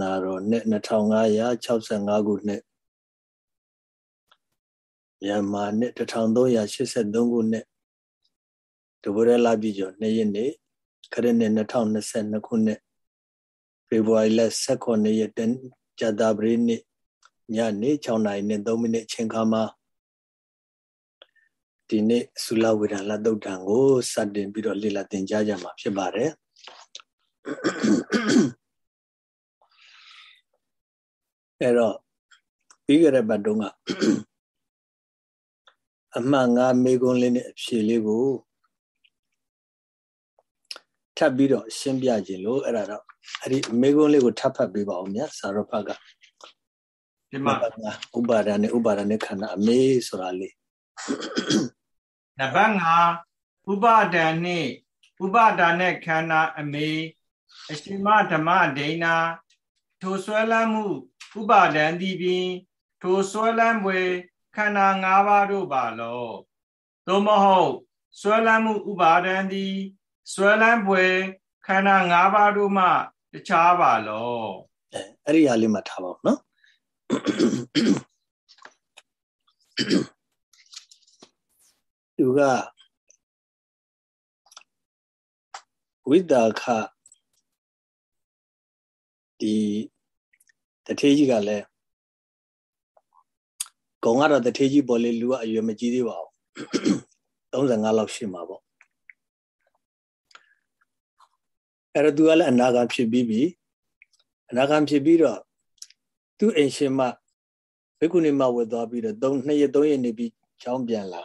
နာတော်နှစ်2565ခုနှစ်မြန်မာနှစ်1383ခုနှစ်ဒုဗရလာပြည်ကျော်နှစ်ရက်နေ့ခရစ်နှစ်2022ခုနှစ်ဖေဖော်ဝါရီလ18ရက်တဇာတာပရိနှစ်ညနေ6နာရီနဲ့3မိနစ်အချိန်ခါမှာဒီနေ့သုလဝေဒလသုတ်တံကိုစတင်ပြီးတော့လေ့လာသင်ကြားကြမှာဖြစ်ပါတယ် အဲ့တော့ပြီးကြတဲ့ဘတ်တုန်းကအမှန်ငါမေကွန်းလေးနဲ့အဖြေလေးကိုထပ်ပြီးတော့ရှင်းပြခြင်းလို့အဲ့ဒါတော့အဲ့ဒီမေကွန်းလေးကိုထပ်ဖတ်ပေးပါဦးမြတ်စာရဖတ်ကဒီမှာဥပါဒာနဲ့ဥပါဒာနဲ့ခန္ဓာအမေဆိုတာလေးနံပါတ်5ဥပါဒာနဲ့ဥပါဒာနဲ့ခန္ဓာအမေအရှင်မဓမ္မဒိဏထိုဆွဲလန်းမှု ဥပါဒံတိပင်ထိုဆွဲလန်းပွဲခန္ဓာ၅ပါးတို့ပါလောသို့မဟုတ်ဆွဲလန်းမှုဥပါဒံတိဆွဲလန်းပွဲခန္ဓာ၅ပါးတို့မှတခြားပါလောအဲအဲ့ဒီဟာလေးမှထားပါဦးနော်သူကဝိတာခဒီ တထေးကြီးကလည်းကုံကတော့တထေးကြီးပေါ်လေလူကအရွယ်မကြီးသေးပါဘူး35လောက်ရှိမှာပေါ့အဲ့တော့သူကလည်းအနာဂတ်ဖြစ်ပြီးပြီအနာဂတ်ဖြစ်ပြီးတော့သူ့အိမ်ရှင်မဘိက္ခုနီမဝတ်သွားပြီးတော့3နှစ်ရက်3ရက်နေပြီးကျောင်းပြန်လာ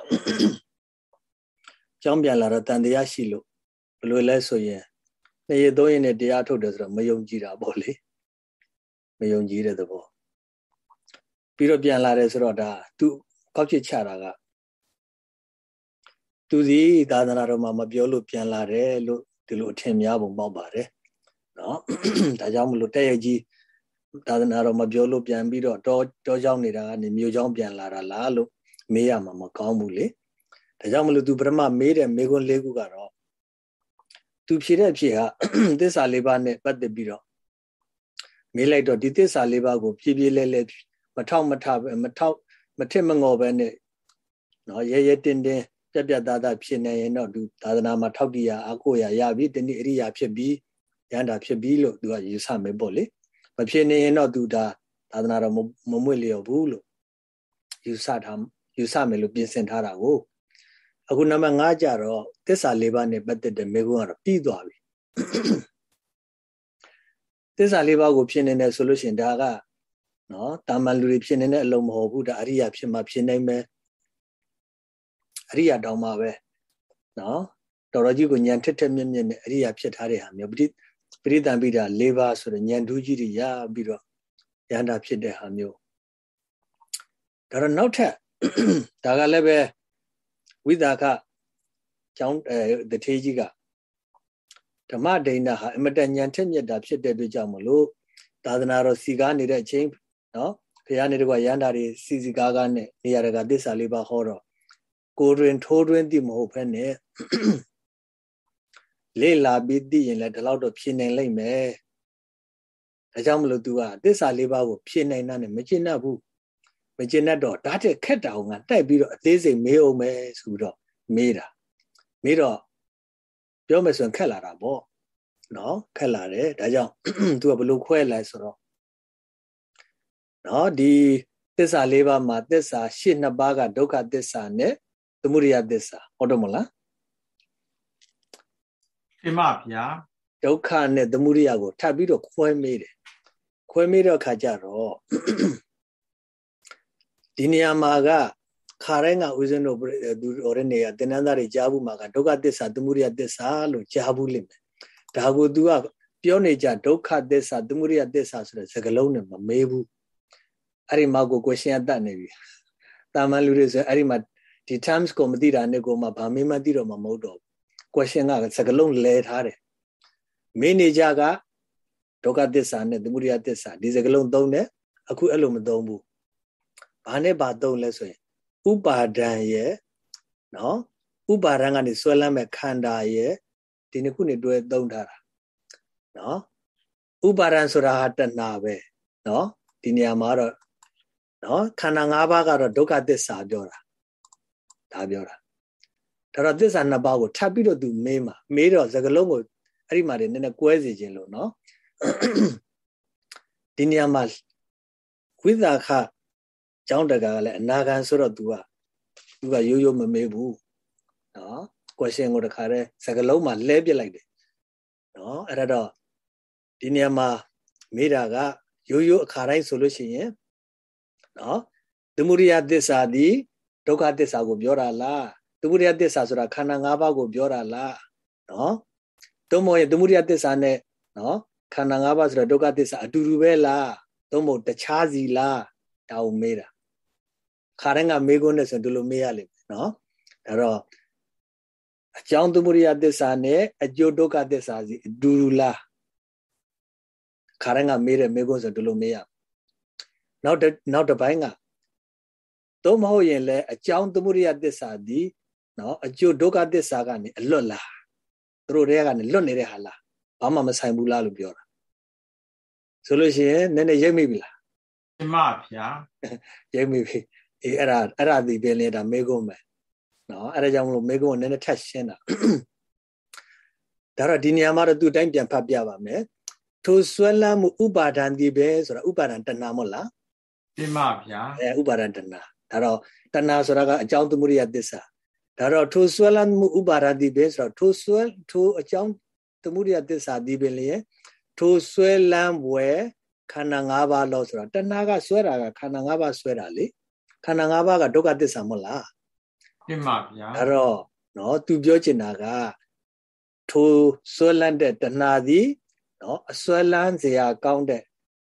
ကျောင်းပြန်လာတော့တန်တရားရှိလို့ဘယ်လိုလဲဆိုရင်နှစ်ရက်3ရက်နဲ့တရားထုတ်တယ်ဆိုတော့မယုံကြည်တာပေါ့လေ မယုံကြည်တဲ့သဘောပြီးတော့ပြန်လာတယ်ဆိုတော့ဒါသူကောက်ချစ်ချတာကသူစီသာသနာတော်မှာမပြောလို့ပြန်လာတယ်လို့ဒီလိုအထင်များပုံပေါက်ပါတယ်နော်ဒါကြောင့်မလို့တဲ့ရကြီးသာသနာတော်မပြောလို့ပြန်ပြီးတော့တောတောကြောင်းနေတာကနေမြို့ကြောင်းပြန်လာတာလားလို့မေးရမှာမကောင်းဘူးလေဒါကြောင့်မလို့သူပထမမေးတဲ့မေခွန်းလေးခုကတော့သူဖြေတဲ့ဖြေဟာသစ္စာလေးပါးနဲ့ပတ်သက်ပြီးတော့ မေးလိုက်တော့ဒီသစ္စာလေးပါးကိုဖြည်းဖြည်းလဲလဲမထောက်မထပဲမထောက်မထစ်မငော်ပဲနဲ့နော်ရဲရဲတင်းတင်းပြက်ပြက်သားသားဖြစ်နေရင်တော့သူသာသနာမှာထောက်တရားအကိုရရပြီတနည်းအရိယာဖြစ်ပြီးရန်တာဖြစ်ပြီးလို့သူကယူဆမယ်ပေါ့လေမဖြစ်နေရင်တော့သူဒါသာသနာတော်မမွေ့လျော်ဘူးလို့ယူဆထားယူဆမယ်လို့ပြင်ဆင်ထားတာကိုအခုနံပါတ်5ကြတော့သစ္စာ၄ပါးနဲ့ပတ်သက်တဲ့မေကုန်းကတော့ပြီးသွားပြီ သစ္စာလေးပါးကိုဖြစ်နေတယ်ဆိုလို့ရှိရင်ဒါကနော်တာမန်လူတွေဖြစ်နေတဲ့အလုံးမဟုတ်ဘူးဒါအရိယာဖြစ်မှဖြစ်နိုင်မယ်အရိယာတောင်းမှပဲနော်တော်တော်ကြီးကိုညံထက်ထက်မြက်မြက်နဲ့အရိယာဖြစ်ထားတဲ့ဟာမျိုးပရိပရိသံပိတာ၄ပါးဆိုတဲ့ညံဒူးကြီးတွေရပြီးတော့ရဟန္တာဖြစ်တဲ့ဟာမျိုးဒါတော့နောက်ထပ်ဒါကလည်းပဲဝိသကကျောင်းအဲတထေးကြီးက ဓမ္မဒိဏဟာအမတန်ညံထက်မြက်တာဖြစ်တဲ့အတွက်ကြောင့်မလို့သာသနာတော်စီကားနေတဲ့အချိန်နော်ဘုရားနေတကွာရန်တာတွေစီစီကားကားနဲ့နေရာတကာသစ္စာလေးပါဟောတော့ကိုတွင်ထိုးတွင်သိမဟုတ်ဖက်နဲ့လေ့လာပြီးသိရင်လည်းဒီလောက်တော့ဖြေနိုင်လိမ့်မယ်ဒါကြောင့်မလို့ तू ကသစ္စာလေးပါးကိုဖြေနိုင်တာနဲ့မကျင့်တတ်ဘူးမကျင့်တတ်တော့ဓာတ်တဲ့ခက်တာကတိုက်ပြီးတော့အသေးစိတ်မေးအောင်မယ်ဆိုတော့မေးတာမေးတော့ ပြောမယ်ဆိုရင်ခက်လာတာပေါ့နော်ခက်လာတယ်ဒါကြောင့် तू ကဘလို့ခွဲလိုက်ဆိုတော့နော်ဒီသစ္စာလေးပါးမှာသစ္စာရှစ်နှစ်ပါးကဒုက္ခသစ္စာနဲ့သမုဒယသစ္စာဟုတ်တယ်မလားပြမဗျာဒုက္ခနဲ့သမုဒယကိုထပ်ပြီးတော့ခွဲမေးတယ်ခွဲမေးတော့ခါကြတော့ဒီနေရာမှာက ခါတိုင်းကဦးဇင်းတို့သူတော်တဲ့နေရာတင်နန်းသားတွေကြားဘူးမှာကဒုက္ခသစ္စာသမုဒယသစ္စာလို့ကြားဘူးလိမ့်မယ်ဒါကို तू ကပြောနေကြဒုက္ခသစ္စာသမုဒယသစ္စာဆိုတဲ့စကားလုံးနဲ့မမေးဘူးအဲ့ဒီမှာကို question အတတ်နေပြီတာမန်လူတွေဆိုအဲ့ဒီမှာဒီ terms ကိုမသိတာနဲ့ကိုမှဗာမေးမှသိတော့မှမဟုတ်တော့ဘူး question ကစကားလုံးလဲထားတယ်မင်းနေကြကဒုက္ခသစ္စာနဲ့သမုဒယသစ္စာဒီစကားလုံးသုံးတယ်အခုအဲ့လိုမသုံးဘူးဘာနဲ့ဘာသုံးလဲဆိုရင် ဥပါဒံရဲ့နော်ဥပါဒံကနေဆွဲလမ်းမဲ့ခန္ဓာရဲ့ဒီနှစ်ခုနှစ်တွဲသုံးထားတာနော်ဥပါဒံဆိုတာဟာတဏှာပဲနော်ဒီနေရာမှာတော့နော်ခန္ဓာ၅ပါးကတော့ဒုက္ခသစ္စာပြောတာဒါပြောတာဒါတော့သစ္စာနှစ်ပါးကိုထပ်ပြီးတော့သူမေးမှာမေးတော့သကလုံးကိုအဲ့ဒီမှာနေနည်းကွဲစီခြင်းလို့နော်ဒီနေရာမှာဝိသခ ကျောင်းတကာကလည်းအနာဂံဆိုတော့ तू က तू ကရိုးရိုးမမေးဘူးနော် question ကိုတခါတည်းစကလုံးမှာလဲပြစ်လိုက်တယ်နော်အဲ့ဒါတော့ဒီနေရာမှာမေးတာကရိုးရိုးအခါတိုင်းဆိုလို့ရှိရင်နော်သမုဒိယသစ္စာဒီဒုက္ခသစ္စာကိုပြောတာလားသမုဒိယသစ္စာဆိုတာခန္ဓာ၅ပါးကိုပြောတာလားနော်သို့မဟုတ်သမုဒိယသစ္စာနဲ့နော်ခန္ဓာ၅ပါးဆိုတာဒုက္ခသစ္စာအတူတူပဲလားသို့မဟုတ်တခြားစီလားဒါကိုမေးတာ ခါတိုင်းကမေးခွန်းနဲ့ဆိုဒီလိုမေးရလိမ့်မယ်နော်ဒါတော့အကြောင်းသမုဒိယသစ္စာနဲ့အကျိုးဒုက္ခသစ္စာစီအတူတူလားခါတိုင်းကမေးတဲ့မေးခွန်းဆိုဒီလိုမေးရနောက်နောက်တစ်ပိုင်းကသို့မဟုတ်ရင်လည်းအကြောင်းသမုဒိယသစ္စာဒီနော်အကျိုးဒုက္ခသစ္စာကနေအလွတ်လားသူတို့တွေကကနေလွတ်နေတဲ့ဟာလားဘာမှမဆိုင်ဘူးလားလို့ပြောတာဆိုလို့ရှိရင်နည်းနည်းရိပ်မိပြီလားမှန်ပါဗျာရိပ်မိပြီ အေးအဲ့ဒါအဲ့ဒါဒီပင်လေဒါမေကုန်းပဲနော်အဲ့ဒါကြောင့်မလို့မေကုန်းကိုနည်းနည်းထပ်ရှင်းတာဒါတော့ဒီနေရာမှာတော့သူ့တိုင်းပြန်ဖတ်ပြပါမယ်ထိုဆွဲလန်းမှုဥပါဒံဒီပဲဆိုတာဥပါဒံတဏမဟုတ်လားမှန်ပါဗျာအဲဥပါဒံတဏဒါတော့တဏဆိုတာကအကြောင်းသမုဒိယသစ္စာဒါတော့ထိုဆွဲလန်းမှုဥပါဒံဒီပဲဆိုတော့ထိုဆွဲထိုအကြောင်းသမုဒိယသစ္စာဒီပင်လေထိုဆွဲလန်းဝယ်ခန္ဓာ၅ပါးလို့ဆိုတော့တဏှာကဆွဲတာကခန္ဓာ၅ပါးဆွဲတာလေ ခန္ဓာ၅ပါးကဒုက္ခသစ္စာမဟုတ်လားပြပါဗျာအဲ့တော့နော်သူပြောချင်တာကထိုဆွဲလန်းတဲ့တဏှာသည်နော်အဆွဲလန်းစရာကောင်းတဲ့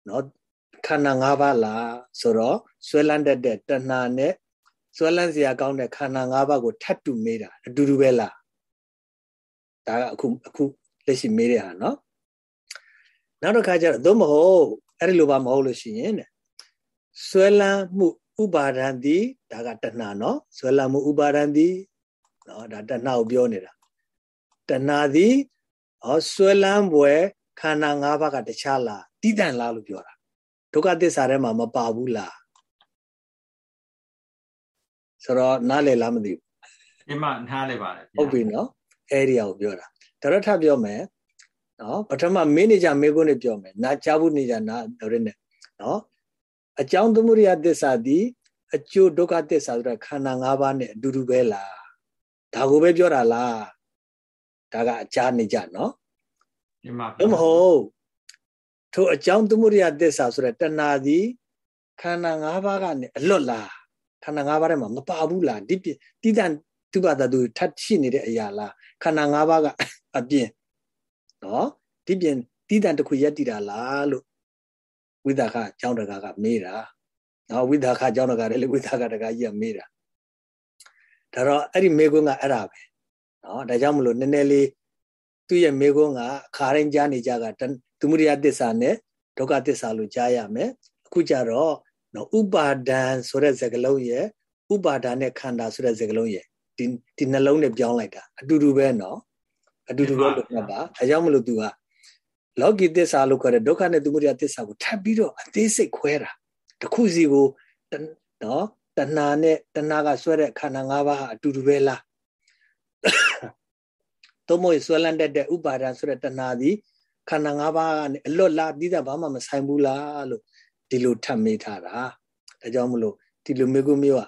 နော်ခန္ဓာ၅ပါးလားဆိုတော့ဆွဲလန်းတတ်တဲ့တဏှာနဲ့ဆွဲလန်းစရာကောင်းတဲ့ခန္ဓာ၅ပါးကိုထပ်တူမေးတာအတူတူပဲလားဒါကအခုအခုလက်ရှိမေးတဲ့ဟာနော်နောက်တစ်ခါကျတော့သို့မဟုတ်အဲ့ဒီလိုပါမဟုတ်လို့ရှိရင်တဲ့ဆွဲလန်းမှု ဥပါဒံတိဒါကတဏှာနော်ဆွဲလန်းမှုဥပါဒံတိနော်ဒါတဏှာကိုပြောနေတာတဏှာသည်ဟောဆွဲလန်းပွဲခန္ဓာ၅ပါးကတခြားလားတိတန်လားလို့ပြောတာဒုက္ခသစ္စာထဲမှာမပါဘူးလားဆိုတော့နားလည်လားမသိဘူးဒီမှာနားလည်ပါတယ်ဟုတ်ပြီနော်အဲ့ဒီအကိုပြောတာဒါတော့ထပ်ပြောမယ်နော်ပထမမင်းနေကြမေကုန်းနေပြောမယ်နာချဘူးနေကြနာတော်ရနဲ့နော် အကြောင်းသမုဒိယသစ္စာသည်အကျိုးဒုက္ခသစ္စာဆိုတာခန္ဓာ၅ပါးနဲ့အတူတူပဲလားဒါကိုပဲပြောတာလားဒါကအကြားနေကြနော်ဒီမှာဘယ်မဟုတ်ထိုအကြောင်းသမုဒိယသစ္စာဆိုတဲ့တဏှာသည်ခန္ဓာ၅ပါးကနေအလွတ်လားခန္ဓာ၅ပါးထဲမှာမပါဘူးလားဒီတိတန်သူပါတသူထပ်ရှိနေတဲ့အရာလားခန္ဓာ၅ပါးကအပြင်နော်ဒီပြင်တိတန်တစ်ခုရက်တည်တာလားလို့ ဝိသခအကြောင်းတကာကမေးတာနော်ဝိသခအကြောင်းတကာလည်းဝိသခတကာကြီးကမေးတာဒါတော့အဲ့ဒီမေကွန်းကအဲ့ဒါပဲနော်ဒါကြောင့်မလို့နည်းနည်းလေးသူ့ရဲ့မေကွန်းကခါရင်ကြားနေကြကသမုဒိယသစ္စာနဲ့ဒုက္ခသစ္စာလို့ကြားရမယ်အခုကြတော့နော်ဥပါဒံဆိုတဲ့စကားလုံးရဲ့ဥပါဒာနဲ့ခန္ဓာဆိုတဲ့စကားလုံးရဲ့ဒီဒီနှလုံးနဲ့ပြောင်းလိုက်တာအတူတူပဲနော်အတူတူပဲလို့မှတ်ပါအဲကြောင့်မလို့ तू က လောကီသစ္စာလို့ခေါ်တဲ့ဒုက္ခနဲ့သမုဒယသစ္စာကိုထပ်ပြီးတော့အသေးစိတ်ခွဲတာတခုစီကိုနော်တဏှာနဲ့တဏှာကဆွဲတဲ့ခန္ဓာ၅ပါးဟာအတူတူပဲလားသို့မဟုတ်ဆွဲလန်းတတ်တဲ့ဥပါဒံဆိုတဲ့တဏှာသည်ခန္ဓာ၅ပါးကနေအလွတ်လားပြီးတာဘာမှမဆိုင်ဘူးလားလို့ဒီလိုထပ်မေးထားတာဒါကြောင့်မလို့ဒီလိုမေးခွန်းမျိုးက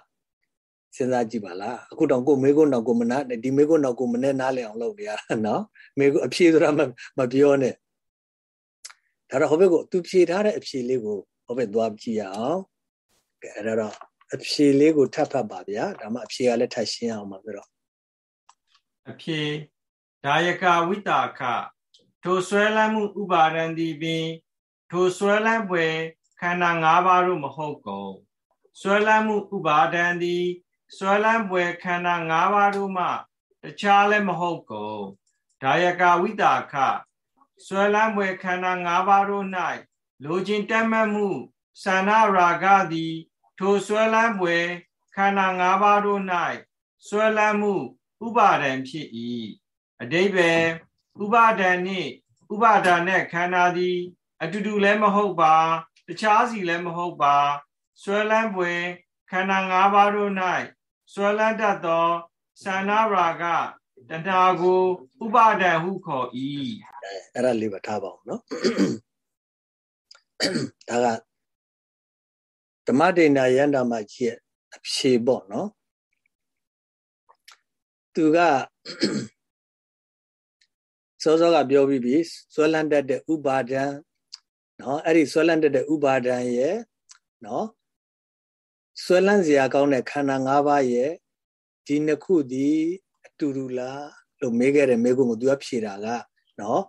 စဉ်းစားကြည့်ပါလားအခုတော့ကိုမေးခွန်းတော့ကိုမနာဒီမေးခွန်းတော့ကိုမနဲ့နားလည်အောင်လုပ်နေရတာနော်မေးခွန်းအဖြေဆိုတာမပြောနဲ့ ဒါတော့ဟိုဘက်ကိုသူဖြေထားတဲ့အဖြေလေးကိုဟိုဘက်သွားကြည့်ရအောင်ကဲအဲ့တော့အဖြေလေးကိုထပ်ဖတ်ပါဗျာဒါမှအဖြေကလည်းထပ်ရှင်းအောင်ပါပြီးတော့အဖြေဒါယကဝိတာခထိုဆွဲလန်းမှုဥပါဒံဒီပင်ထိုဆွဲလန်းပွဲခန္ဓာ၅ပါးတို့မဟုတ်ကုန်ဆွဲလန်းမှုဥပါဒံဒီဆွဲလန်းပွဲခန္ဓာ၅ပါးတို့မှတခြားလည်းမဟုတ်ကုန်ဒါယကဝိတာခ ဆွဲလန်းပွဲခန္ဓာ၅ပါးတို့၌လိုချင်တတ်မှတ်မှုသန္နရာဂသည် ထိုဆွဲလန်းပွဲခန္ဓာ၅ပါးတို့၌ဆွဲလန်းမှု ဥပါဒံဖြစ်၏အတိဘယ်ဥပါဒံနှင့်ဥပါဒာနဲ့ခန္ဓာသည် အတူတူလည်းမဟုတ်ပါ တခြားစီလည်းမဟုတ်ပါဆွဲလန်းပွေခန္ဓာ၅ပါးတို့၌ဆွဲလန်းတတ်သောသန္နာရာဂ တဏှာကိုဥပါဒံဟုခေါ်၏အဲ့ဒါလေးပါထားပါအောင်နော်ဒါကဓမ္မဒိဏယန္တာမှာကြီးရဲ့အဖြေပေါ့နော်သူကစောစောကပြောပြီးပြီဆွဲလန်းတတ်တဲ့ဥပါဒံနော်အဲ့ဒီဆွဲလန်းတတ်တဲ့ဥပါဒံရဲ့နော်ဆွဲလန်းစရာကောင်းတဲ့ခန္ဓာ၅ပါးရဲ့ဒီနှစ်ခုဒီအ တူတူလားလို့မေးခဲ့တဲ့မေးခွန်းကိုသူကဖြေတာကနော်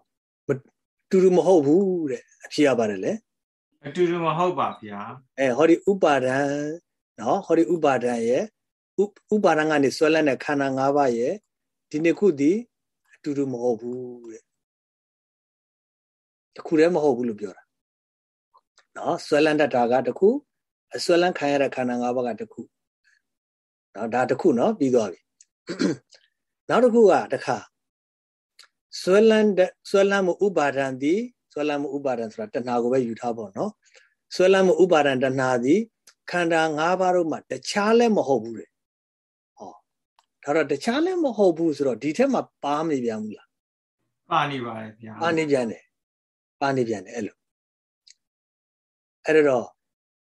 တူတူမဟုတ်ဘူးတဲ့အဖြေရပါတယ်လေအတူတူမဟုတ်ပါဗျာအဲဟောဒီဥပါဒံနော်ဟောဒီဥပါဒံရဲ့ဥပါဒံကနေဆွဲလန်းတဲ့ခန္ဓာ၅ပါးရဲ့ဒီနှစ်ခုဒီအတူတူမဟုတ်ဘူးတဲ့တခုတည်းမဟုတ်ဘူးလို့ပြောတာနော်ဆွဲလန်းတတ်တာကတခုအဆွဲလန်းခံရတဲ့ခန္ဓာ၅ပါးကတခုနော်ဒါတခုနော်ပြီးသွားပြီ နောက်တစ်ခုကတခါဆွဲလန်းတဲ့ဆွဲလန်းမှုဥပါဒံသည်ဆွဲလန်းမှုဥပါဒံဆိုတာတဏှာကိုပဲယူထားပေါ့နော်ဆွဲလန်းမှုဥပါဒံတဏှာသည်ခန္ဓာ၅ပါးတို့မှာတခြားလည်းမဟုတ်ဘူးတဲ့ဟောဒါတော့တခြားလည်းမဟုတ်ဘူးဆိုတော့ဒီထက်မှာပါမနေပြန်ဘူးလားပါနေပါတယ်ဗျာပါနေပြန်တယ်ပါနေပြန်တယ်အဲ့လိုအဲ့တော့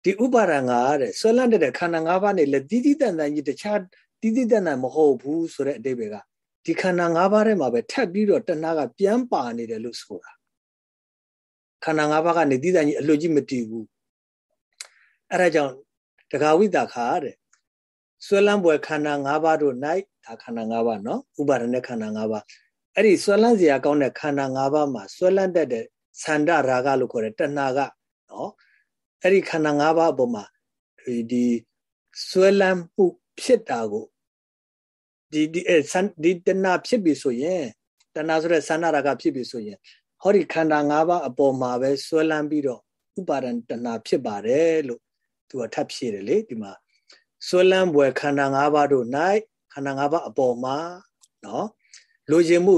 ဒီဥပါဒံကတဲ့ဆွဲလန်းတဲ့ခန္ဓာ၅ပါးနဲ့လည်းတိတိတန်တန်ကြီးတခြားတိတိတန်တန်မဟုတ်ဘူးဆိုတဲ့အတိပ္ပယ်က ဒီခန္ဓာ၅ပါးထဲမှာပဲထပ်ပြီးတော့တဏှာကပြန်ပါနေတယ်လို့ဆိုတာခန္ဓာ၅ပါးကနေတိတန်ကြီးအလွတ်ကြီးမတည်ဘူးအဲ့ဒါကြောင့်တဂါဝိတာခါတဲ့ဆွဲလန်းပွဲခန္ဓာ၅ပါးတို့၌ဒါခန္ဓာ၅ပါးနော်ဥပါဒณะခန္ဓာ၅ပါးအဲ့ဒီဆွဲလန်းစရာကောင်းတဲ့ခန္ဓာ၅ပါးမှာဆွဲလန်းတတ်တဲ့သန္ဒရာဂလို့ခေါ်တဲ့တဏှာကနော်အဲ့ဒီခန္ဓာ၅ပါးအပေါ်မှာဒီဆွဲလန်းမှုဖြစ်တာကို ဒီဒီအဲဒီတဏှာဖြစ်ပြီဆိုရင်တဏှာဆိုတဲ့သန္ဒရာဂဖြစ်ပြီဆိုရင်ဟောဒီခန္ဓာ၅ပါးအပေါ်မှာပဲဆွဲလန်းပြီးတော့ဥပါဒံတဏှာဖြစ်ပါတယ်လို့သူကထပ်ဖြည့်တယ်လေဒီမှာဆွဲလန်းပွဲခန္ဓာ၅ပါးတို့၌ခန္ဓာ၅ပါးအပေါ်မှာနော်လိုချင်မှု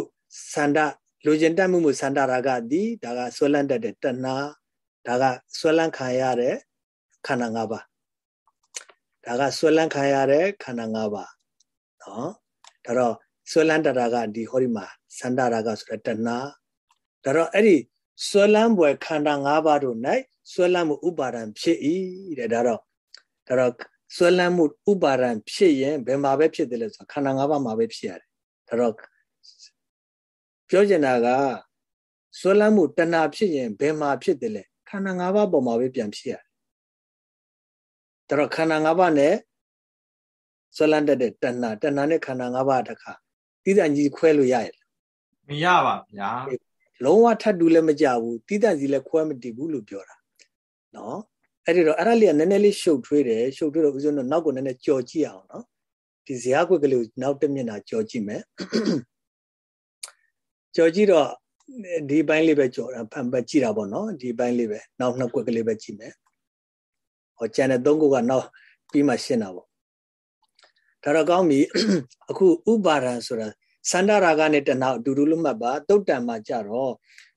စန္ဒလိုချင်တတ်မှုမှုစန္ဒရာဂသည်ဒါကဆွဲလန်းတတ်တဲ့တဏှာဒါကဆွဲလန်းခံရတဲ့ခန္ဓာ၅ပါးဒါကဆွဲလန်းခံရတဲ့ခန္ဓာ၅ပါး နော်ဒါတော့ဆွဲလန်းတတာကဒီဟောဒီမှာစန္ဒရာဂဆိုတဲ့တဏှာဒါတော့အဲ့ဒီဆွဲလန်းပွဲခန္ဓာ၅ပါးတို့၌ဆွဲလန်းမှုဥပါဒံဖြစ်၏တဲ့ဒါတော့ဒါတော့ဆွဲလန်းမှုဥပါဒံဖြစ်ရင်ဘယ်မှာပဲဖြစ်တယ်လဲဆိုခန္ဓာ၅ပါးမှာပဲဖြစ်ရတယ်ဒါတော့ပြောချင်တာကဆွဲလန်းမှုတဏှာဖြစ်ရင်ဘယ်မှာဖြစ်တယ်လဲခန္ဓာ၅ပါးပေါ်မှာပဲပြန်ဖြစ်ရတယ်ဒါတော့ခန္ဓာ၅ပါးနဲ့ ဆွဲလန်းတတ်တဲ့တဏှာတဏှာနဲ့ခန္ဓာ၅ပါးတခါတိတကြီးခွဲလို့ရရဲ့မရပါဗျာလုံးဝထပ်တူလည်းမကြဘူးတိတကြီးလည်းခွဲမတည်ဘူးလို့ပြောတာနော်အဲ့ဒီတော့အဲ့ဒါလေးကနည်းနည်းလေးရှုပ်ထွေးတယ်ရှုပ်ထွေးတော့ဦးဇင်းတို့နောက်ကိုနည်းနည်းကြော်ကြည့်အောင်နော်ဒီဇာတ်ကွက်ကလေးကိုနောက်တစ်မျက်နှာကြော်ကြည့်မယ်ကြော်ကြည့်တော့ဒီဘိုင်းလေးပဲကြော်တာဖန်ပတ်ကြည့်တာပေါ့နော်ဒီဘိုင်းလေးပဲနောက်နှစ်ကွက်ကလေးပဲကြည့်မယ်ဟောကျန်တဲ့သုံးခုကနောက်ပြီးမှရှင်းတာပေါ့ ဒါတော့ကောင်းပြီအခုဥပါဒံဆိုတာစန္ဒရာဂနဲ့တဏှာအတူတူလို့မှတ်ပါတုတ်တံမှာကြတော့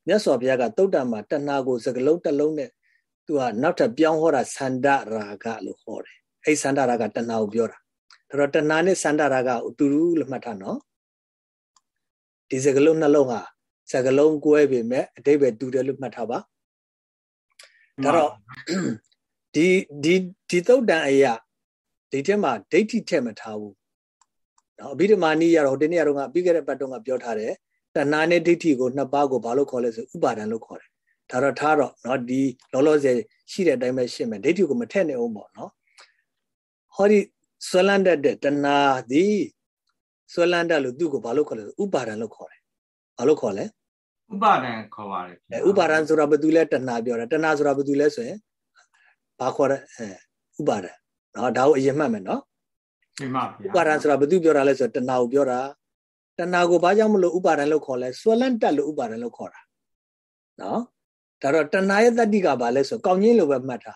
မြတ်စွာဘုရားကတုတ်တံမှာတဏှာကိုစကလုံးတစ်လုံးနဲ့သူကနောက်ထပ်ပြောင်းဟောတာစန္ဒရာဂလို့ဟောတယ်အဲ့စန္ဒရာဂတဏှာကိုပြောတာဒါတော့တဏှာနဲ့စန္ဒရာဂအတူတူလို့မှတ်ထားနော်ဒီစကလုံးနှလုံးဟာစကလုံးကွဲပေမဲ့အတိပ္ပယ်တူတယ်လို့မှတ်ထားပါဒါတော့ဒီဒီဒီသုတ်တန်အရာ ဒီထဲမှာဒိဋ္ဌိထည့်မထားဘူးနော်အဘိဓမ္မာနည်းရတော့ဒီနေ့ရတော့ကပြီးခဲ့တဲ့ပတ်တော့ကပြောထားတယ်တဏှာနဲ့ဒိဋ္ဌိကိုနှစ်ပါးကိုဘာလို့ခေါ်လဲဆိုဥပါဒံလို့ခေါ်တယ်ဒါတော့ထားတော့နော်ဒီလောလောဆယ်ရှိတဲ့အတိုင်းပဲရှင်းမယ်ဒိဋ္ဌိကိုမထည့်နေအောင်ပေါ့နော်ဟောဒီဆွလန်းတတ်တဲ့တဏှာသည်ဆွလန်းတတ်လို့သူ့ကိုဘာလို့ခေါ်လဲဥပါဒံလို့ခေါ်တယ်ဘာလို့ခေါ်လဲဥပါဒံခေါ်ပါတယ်ဥပါဒံဆိုတာဘာတူလဲတဏှာပြောတာတဏှာဆိုတာဘာတူလဲဆိုရင်ဘာခေါ်လဲအဲဥပါဒံ နော်ဒါကိုအရင်မှတ်မယ်နော်မှန်ပါဗျာဥပါဒံဆိုတာဘာတူပြောတာလဲဆိုတော့တဏှာကိုပြောတာတဏှာကိုဘာကြောင့်မလို့ဥပါဒံလို့ခေါ်လဲဆွလန့်တက်လို့ဥပါဒံလို့ခေါ်တာနော်ဒါတော့တဏှာရဲ့တတိကဘာလဲဆိုကောင်းချင်းလို့ပဲမှတ်တာ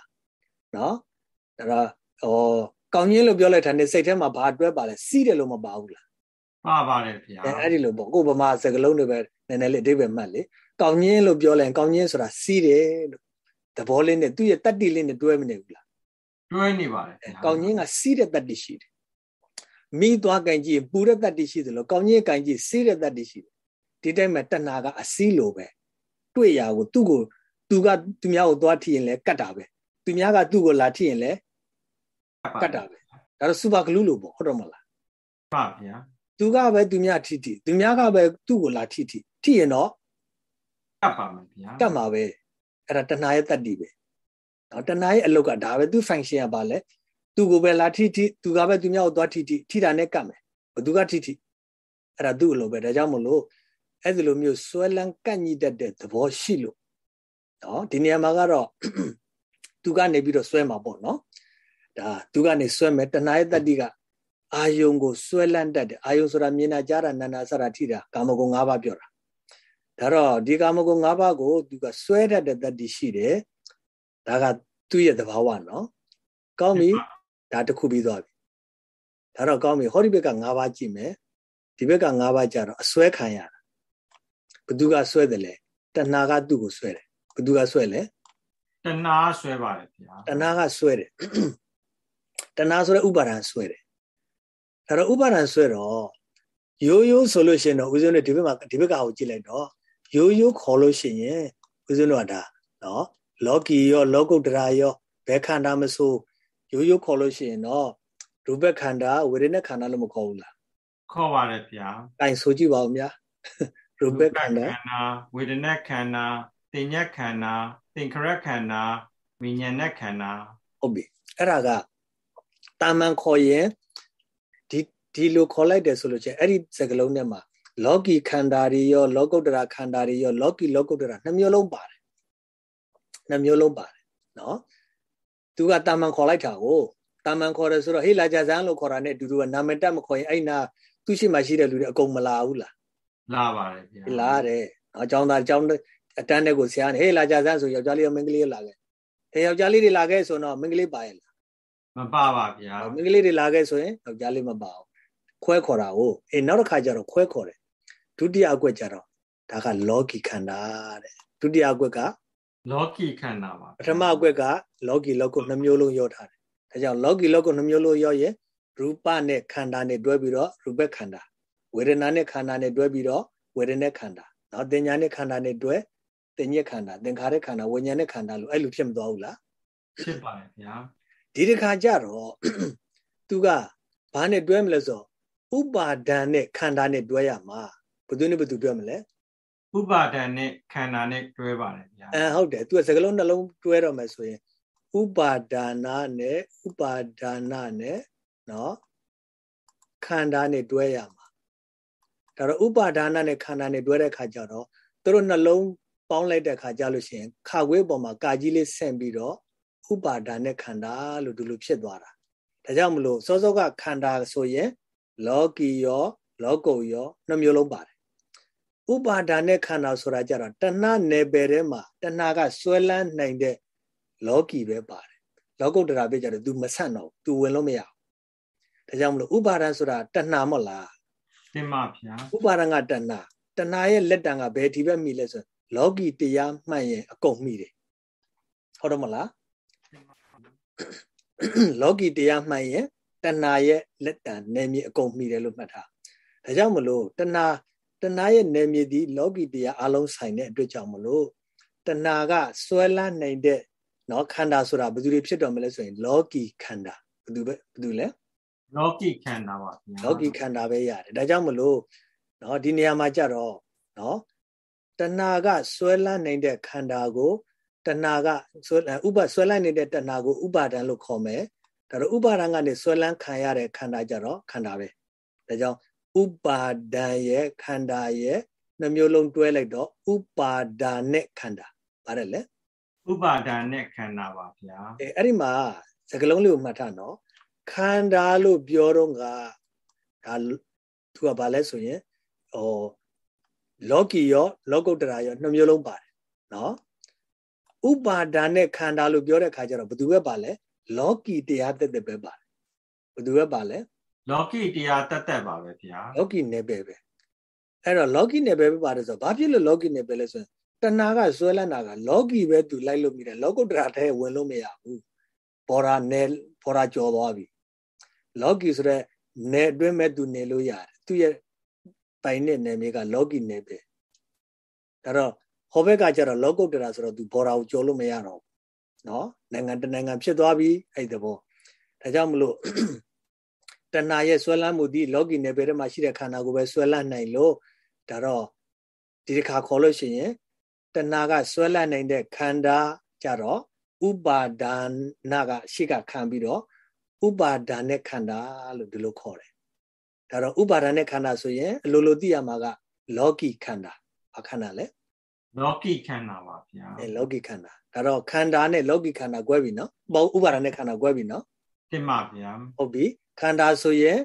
နော်ဒါတော့ဟောကောင်းချင်းလို့ပြောလိုက်တာနဲ့စိတ်ထဲမှာဘာအတွဲပါလဲစီးတယ်လို့မပါဘူးလားပါပါတယ်ဗျာအဲအဲ့ဒီလိုပေါ့ကိုဗမာစကလုံးတွေပဲနည်းနည်းလေးအဓိပ္ပာယ်မှတ်လေကောင်းခြင်းလို့ပြောလိုက်ကောင်းခြင်းဆိုတာစီးတယ်လို့သဘောလေးနဲ့သူ့ရဲ့တတ္တိလေးနဲ့တွဲမနေဘူးလား တွဲနေပါတယ်ကောင်းခြင်းကစီးတဲ့တတ္တိရှိတယ်မိသွားကင်ကြီးပူတဲ့တတ္တိရှိတယ်လို့ကောင်းခြင်းကင်ကြီးစီးတဲ့တတ္တိရှိတယ်ဒီတိုင်းမှာတဏှာကအစီးလိုပဲတွေ့ရကိုသူ့ကိုသူကသူများကိုသွားထိရင်လည်းကတ်တာပဲသူများကသူ့ကိုလာထိရင်လည်းကတ်တာပဲဒါတော့စူပါဂလူးလို့ပေါ့ဟုတ်တော့မလားပါဗျာသူကပဲသူများထိထိသူများကပဲသူ့ကိုလာထိထိထိရင်တော့ကတ်ပါမယ်ဗျာကတ်မှာပဲအဲ့ဒါတဏှာရဲ့တတ္တိပဲ နော်တဏှာရဲ့အလုတ်ကဒါပဲသူ function ကပါလဲသူကိုပဲလာထိထိသူကပဲသူများကိုသွားထိထိထိတာနဲ့ကတ်မယ်ဘသူကထိထိအဲ့ဒါသူ့အလုပ်ပဲဒါကြောင့်မလို့အဲ့ဒီလိုမျိုးဆွဲလန်းကန့်ညိတတ်တဲ့သဘောရှိလို့နော်ဒီနေရာမှာကတော့သူကနေပြီးတော့ဆွဲမှာပေါ့နော်ဒါသူကနေဆွဲမယ်တဏှာရဲ့တတ္တိကအာယုံကိုဆွဲလန်းတတ်တယ်အာယုံဆိုတာမြင်တာကြားတာနာနာစတာထိတာကာမဂုဏ်၅ပါးပြောတာဒါတော့ဒီကာမဂုဏ်၅ပါးကိုသူကဆွဲတတ်တဲ့တတ္တိရှိတယ် ဒါကသူ့ရဲ့သဘာဝနော်ကောင်းပြီဒါတစ်ခုပြီးသွားပြီဒါတော့ကောင်းပြီဟောဒီဘက်က၅ပါးကြည့်မယ်ဒီဘက်က၅ပါးကြတော့အစွဲခံရတာဘသူကဆွဲတယ်လဲတဏှာကသူ့ကိုဆွဲတယ်ဘသူကဆွဲလဲတဏှာဆွဲပါတယ်ဗျာတဏှာကဆွဲတယ်တဏှာဆိုတဲ့ဥပါဒံဆွဲတယ်ဒါတော့ဥပါဒံဆွဲတော့ရိုးရိုးဆိုလို့ရှိရင်တော့ဦးဇင်းတို့ဒီဘက်မှာဒီဘက်ကကိုကြည့်လိုက်တော့ရိုးရိုးခေါ်လို့ရှိရင်ဦးဇင်းတို့ကဒါနော် လောကီရောလောကုတ္တရာရောဘယ်ခန္ဓာမဆိုရိုးရိုးခေါ်လို့ရှိရင်တော့ရူပခန္ဓာဝေဒနာခန္ဓာလို့မခေါ်ဘူးလားခေါ်ပါတယ်ဗျာ။တိုင်ဆိုကြည့်ပါဦးများ။ရူပခန္ဓာဝေဒနာခန္ဓာတင်ညက်ခန္ဓာသင်္ခရခန္ဓာဝိညာဉ်ခန္ဓာဟုတ်ပြီ။အဲ့ဒါကတာမန်ခေါ်ရင်ဒီဒီလိုခေါ်လိုက်တယ်ဆိုလို့ချင်းအဲ့ဒီစကလုံးထဲမှာလောကီခန္ဓာတွေရောလောကုတ္တရာခန္ဓာတွေရောလောကီလောကုတ္တရာနှမျိုးလုံးပါတယ်။ နှမျိုးလုံးပါတယ်နော်။သူကတာမန်ခေါ်လိုက်တာကိုတာမန်ခေါ်တယ်ဆိုတော့ဟေးလာကြစမ်းလို့ခေါ်တာနဲ့အတူတူကနာမည်တက်မခေါ်ရင်အဲ့နာသူရှိမှရှိတဲ့လူတွေအကုန်မလာဘူးလားလာပါတယ်ဗျာလာတယ်အကြောင်းသားအကြောင်းအတန်းတဲ့ကိုဆရာနေဟေးလာကြစမ်းဆိုယောက်ျားလေးရောမိန်းကလေးရောလာခဲ့ဟေးယောက်ျားလေးတွေလာခဲ့ဆိုတော့မိန်းကလေးပါရဲ့လားမပါပါဗျာမိန်းကလေးတွေလာခဲ့ဆိုရင်ယောက်ျားလေးမပါဘူးခွဲခေါ်တာကိုအေးနောက်တစ်ခါကျတော့ခွဲခေါ်တယ်ဒုတိယအကွက်ကျတော့ဒါကလောကီခန္ဓာတဲ့ဒုတိယအကွက်က လောကီခန္ဓာပါပထမအကွက်ကလောကီလောကုနှမျိုးလုံးရောထားတယ်ဒါကြောင့်လောကီလောကုနှမျိုးလုံးရောရဲ့ရူပနဲ့ခန္ဓာနဲ့တွဲပြီးတော့ရူပခန္ဓာဝေဒနာနဲ့ခန္ဓာနဲ့တွဲပြီးတော့ဝေဒနာခန္ဓာနော်တင်ညာနဲ့ခန္ဓာနဲ့တွဲတင်ညက်ခန္ဓာသင်္ခါရခန္ဓာဝိညာဉ်နဲ့ခန္ဓာလို့အဲ့လိုဖြစ်မသွားဘူးလားဖြစ်ပါတယ်ဗျာဒီတစ်ခါကျတော့သူကဘာနဲ့တွဲမလဲဆိုဥပါဒံနဲ့ခန္ဓာနဲ့တွဲရမှာဘယ်သူနဲ့ဘယ်သူတွဲမလဲ ဥပါဒံနဲ့ခန္ဓာနဲ့တွဲပါတယ်ဗျာအဲဟုတ်တယ်သူကစကလုံးနှလုံးတွဲတော့မယ်ဆိုရင်ဥပါဒါနာနဲ့ဥပါဒါနာနဲ့နော်ခန္ဓာနဲ့တွဲရမှာဒါတော့ဥပါဒါနာနဲ့ခန္ဓာနဲ့တွဲတဲ့ခါကျတော့သူတို့နှလုံးပေါင်းလိုက်တဲ့ခါကျလို့ရှိရင်ခါခွေးပေါ်မှာကာကြီးလေးဆင့်ပြီးတော့ဥပါဒါနဲ့ခန္ဓာလို့ဒီလိုဖြစ်သွားတာဒါကြောင့်မလို့စောစောကခန္ဓာဆိုရင်လောကီရော လောကုတ်ရောနှမျိုးလုံးပါတယ် ဥပါဒါနဲ့ခန္ဓာဆိုတာကြတော့တဏှနယ်ပယ်ထဲမှာတဏှကဆွဲလန်းနိုင်တဲ့လောကီပဲပါတယ်လောကုတ္တရာပဲကြတော့ तू မဆန့်တော့ तू ဝင်လို့မရဘူးဒါကြောင့်မလို့ဥပါဒံဆိုတာတဏှမဟုတ်လားတင်ပါဗျာဥပါဒံကတဏှတဏှရဲ့လက်တံကဘယ်ဒီဘက်မိလဲဆိုလောကီတရားမှန်ရင်အကုန်မိတယ်ဟုတ်တော့မလားလောကီတရားမှန်ရင်တဏှရဲ့လက်တံနေမြေအကုန်မိတယ်လို့မှတ်ထားဒါကြောင့်မလို့တဏှ တဏှာရဲ့နယ်မြေဒီလောကီတရားအလုံးဆိုင်တဲ့အတွက်ကြောင့်မလို့တဏှာကစွဲလန်းနိုင်တဲ့နော်ခန္ဓာဆိုတာဘယ်သူတွေဖြစ်တော်မလဲဆိုရင် လောကီခန္ဓာဘယ်သူပဲဘယ်သူလဲလောကီခန္ဓာပါလောကီခန္ဓာပဲရတယ်ဒါကြောင့်မလို့နော်ဒီနေရာမှာကြတော့နော်တဏှာကစွဲလန်းနိုင်တဲ့ခန္ဓာကိုတဏှာကစွဲဥပဆွဲလန်းနေတဲ့တဏှာကိုဥပါဒံလို့ခေါ်မယ်ဒါတော့ဥပါဒံကနေစွဲလန်းခံရတဲ့ခန္ဓာကြတော့ခန္ဓာပဲဒါကြောင့် ဥပါဒံရဲ့ခန္ဓာရဲ့နှမျိုးလုံးတွဲလိုက်တော့ဥပါဒါနဲ့ခန္ဓာပါတယ်လေဥပါဒါနဲ့ခန္ဓာပါဗျာအဲအဲ့ဒီမှာစကလုံးလေးကိုမှတ်ထားနော်ခန္ဓာလို့ပြောတော့ကဒါသူကဘာလဲဆိုရင်ဟောလောကီရောလောကုတ္တရာရောနှမျိုးလုံးပါတယ်နော်ဥပါဒါနဲ့ခန္ဓာလို့ပြောတဲ့ခါကျတော့ဘယ်သူပဲပါလဲလောကီတရားတက်တက်ပဲပါတယ်ဘယ်သူပဲပါလဲ လောကီတရားတက်တက်ပါပဲဗျာလောကီနယ်ပယ်ပဲအဲ့တော့လောကီနယ်ပယ်ပဲပါတယ်ဆိုတော့ဘာဖြစ်လို့လောကီနယ်ပယ်လဲဆိုရင်တဏှာကဆွဲလန်းတာကလောကီပဲသူလိုက်လို့မိတယ်လောကုတ္တရာထဲဝင်လို့မရဘူးဘောရာနယ်ဘောရာကျော်သွားပြီလောကီဆိုတဲ့နယ်အတွင်းမဲ့သူနေလို့ရတယ်သူရဲ့ပိုင်တဲ့နယ်မြေကလောကီနယ်ပဲဒါတော့ဟောဘက်ကကျတော့လောကုတ္တရာဆိုတော့သူဘောရာကိုကျော်လို့မရတော့ဘူးနော်နိုင်ငံတနိုင်ငံဖြစ်သွားပြီအဲ့ဒီဘောဒါကြောင့်မလို့ တဏှာရဲ့ဆွဲလန်းမှုဒီလောကီနယ်ပယ်ထဲမှာရှိတဲ့ခန္ဓာကိုပဲဆွဲလန်းနိုင်လို့ဒါတော့ဒီတစ်ခါခေါ်လို့ရှိရင်တဏှာကဆွဲလန်းနိုင်တဲ့ခန္ဓာကြတော့ဥပါဒါနကရှိကခံပြီးတော့ဥပါဒါနဲ့ခန္ဓာလို့ဒီလိုခေါ်တယ်ဒါတော့ဥပါဒါနဲ့ခန္ဓာဆိုရင်အလိုလိုသိရမှာက လောကီခန္ဓာဘာခန္ဓာလဲလောကီခန္ဓာပါဗျာအဲလောကီခန္ဓာဒါတော့ခန္ဓာနဲ့လောကီခန္ဓာ꿰ပြီနော်ပေါ့ဥပါဒါနဲ့ခန္ဓာ꿰ပြီနော် တင်ပါဗျာဟုတ်ပြီခန္ဓာဆိုရင်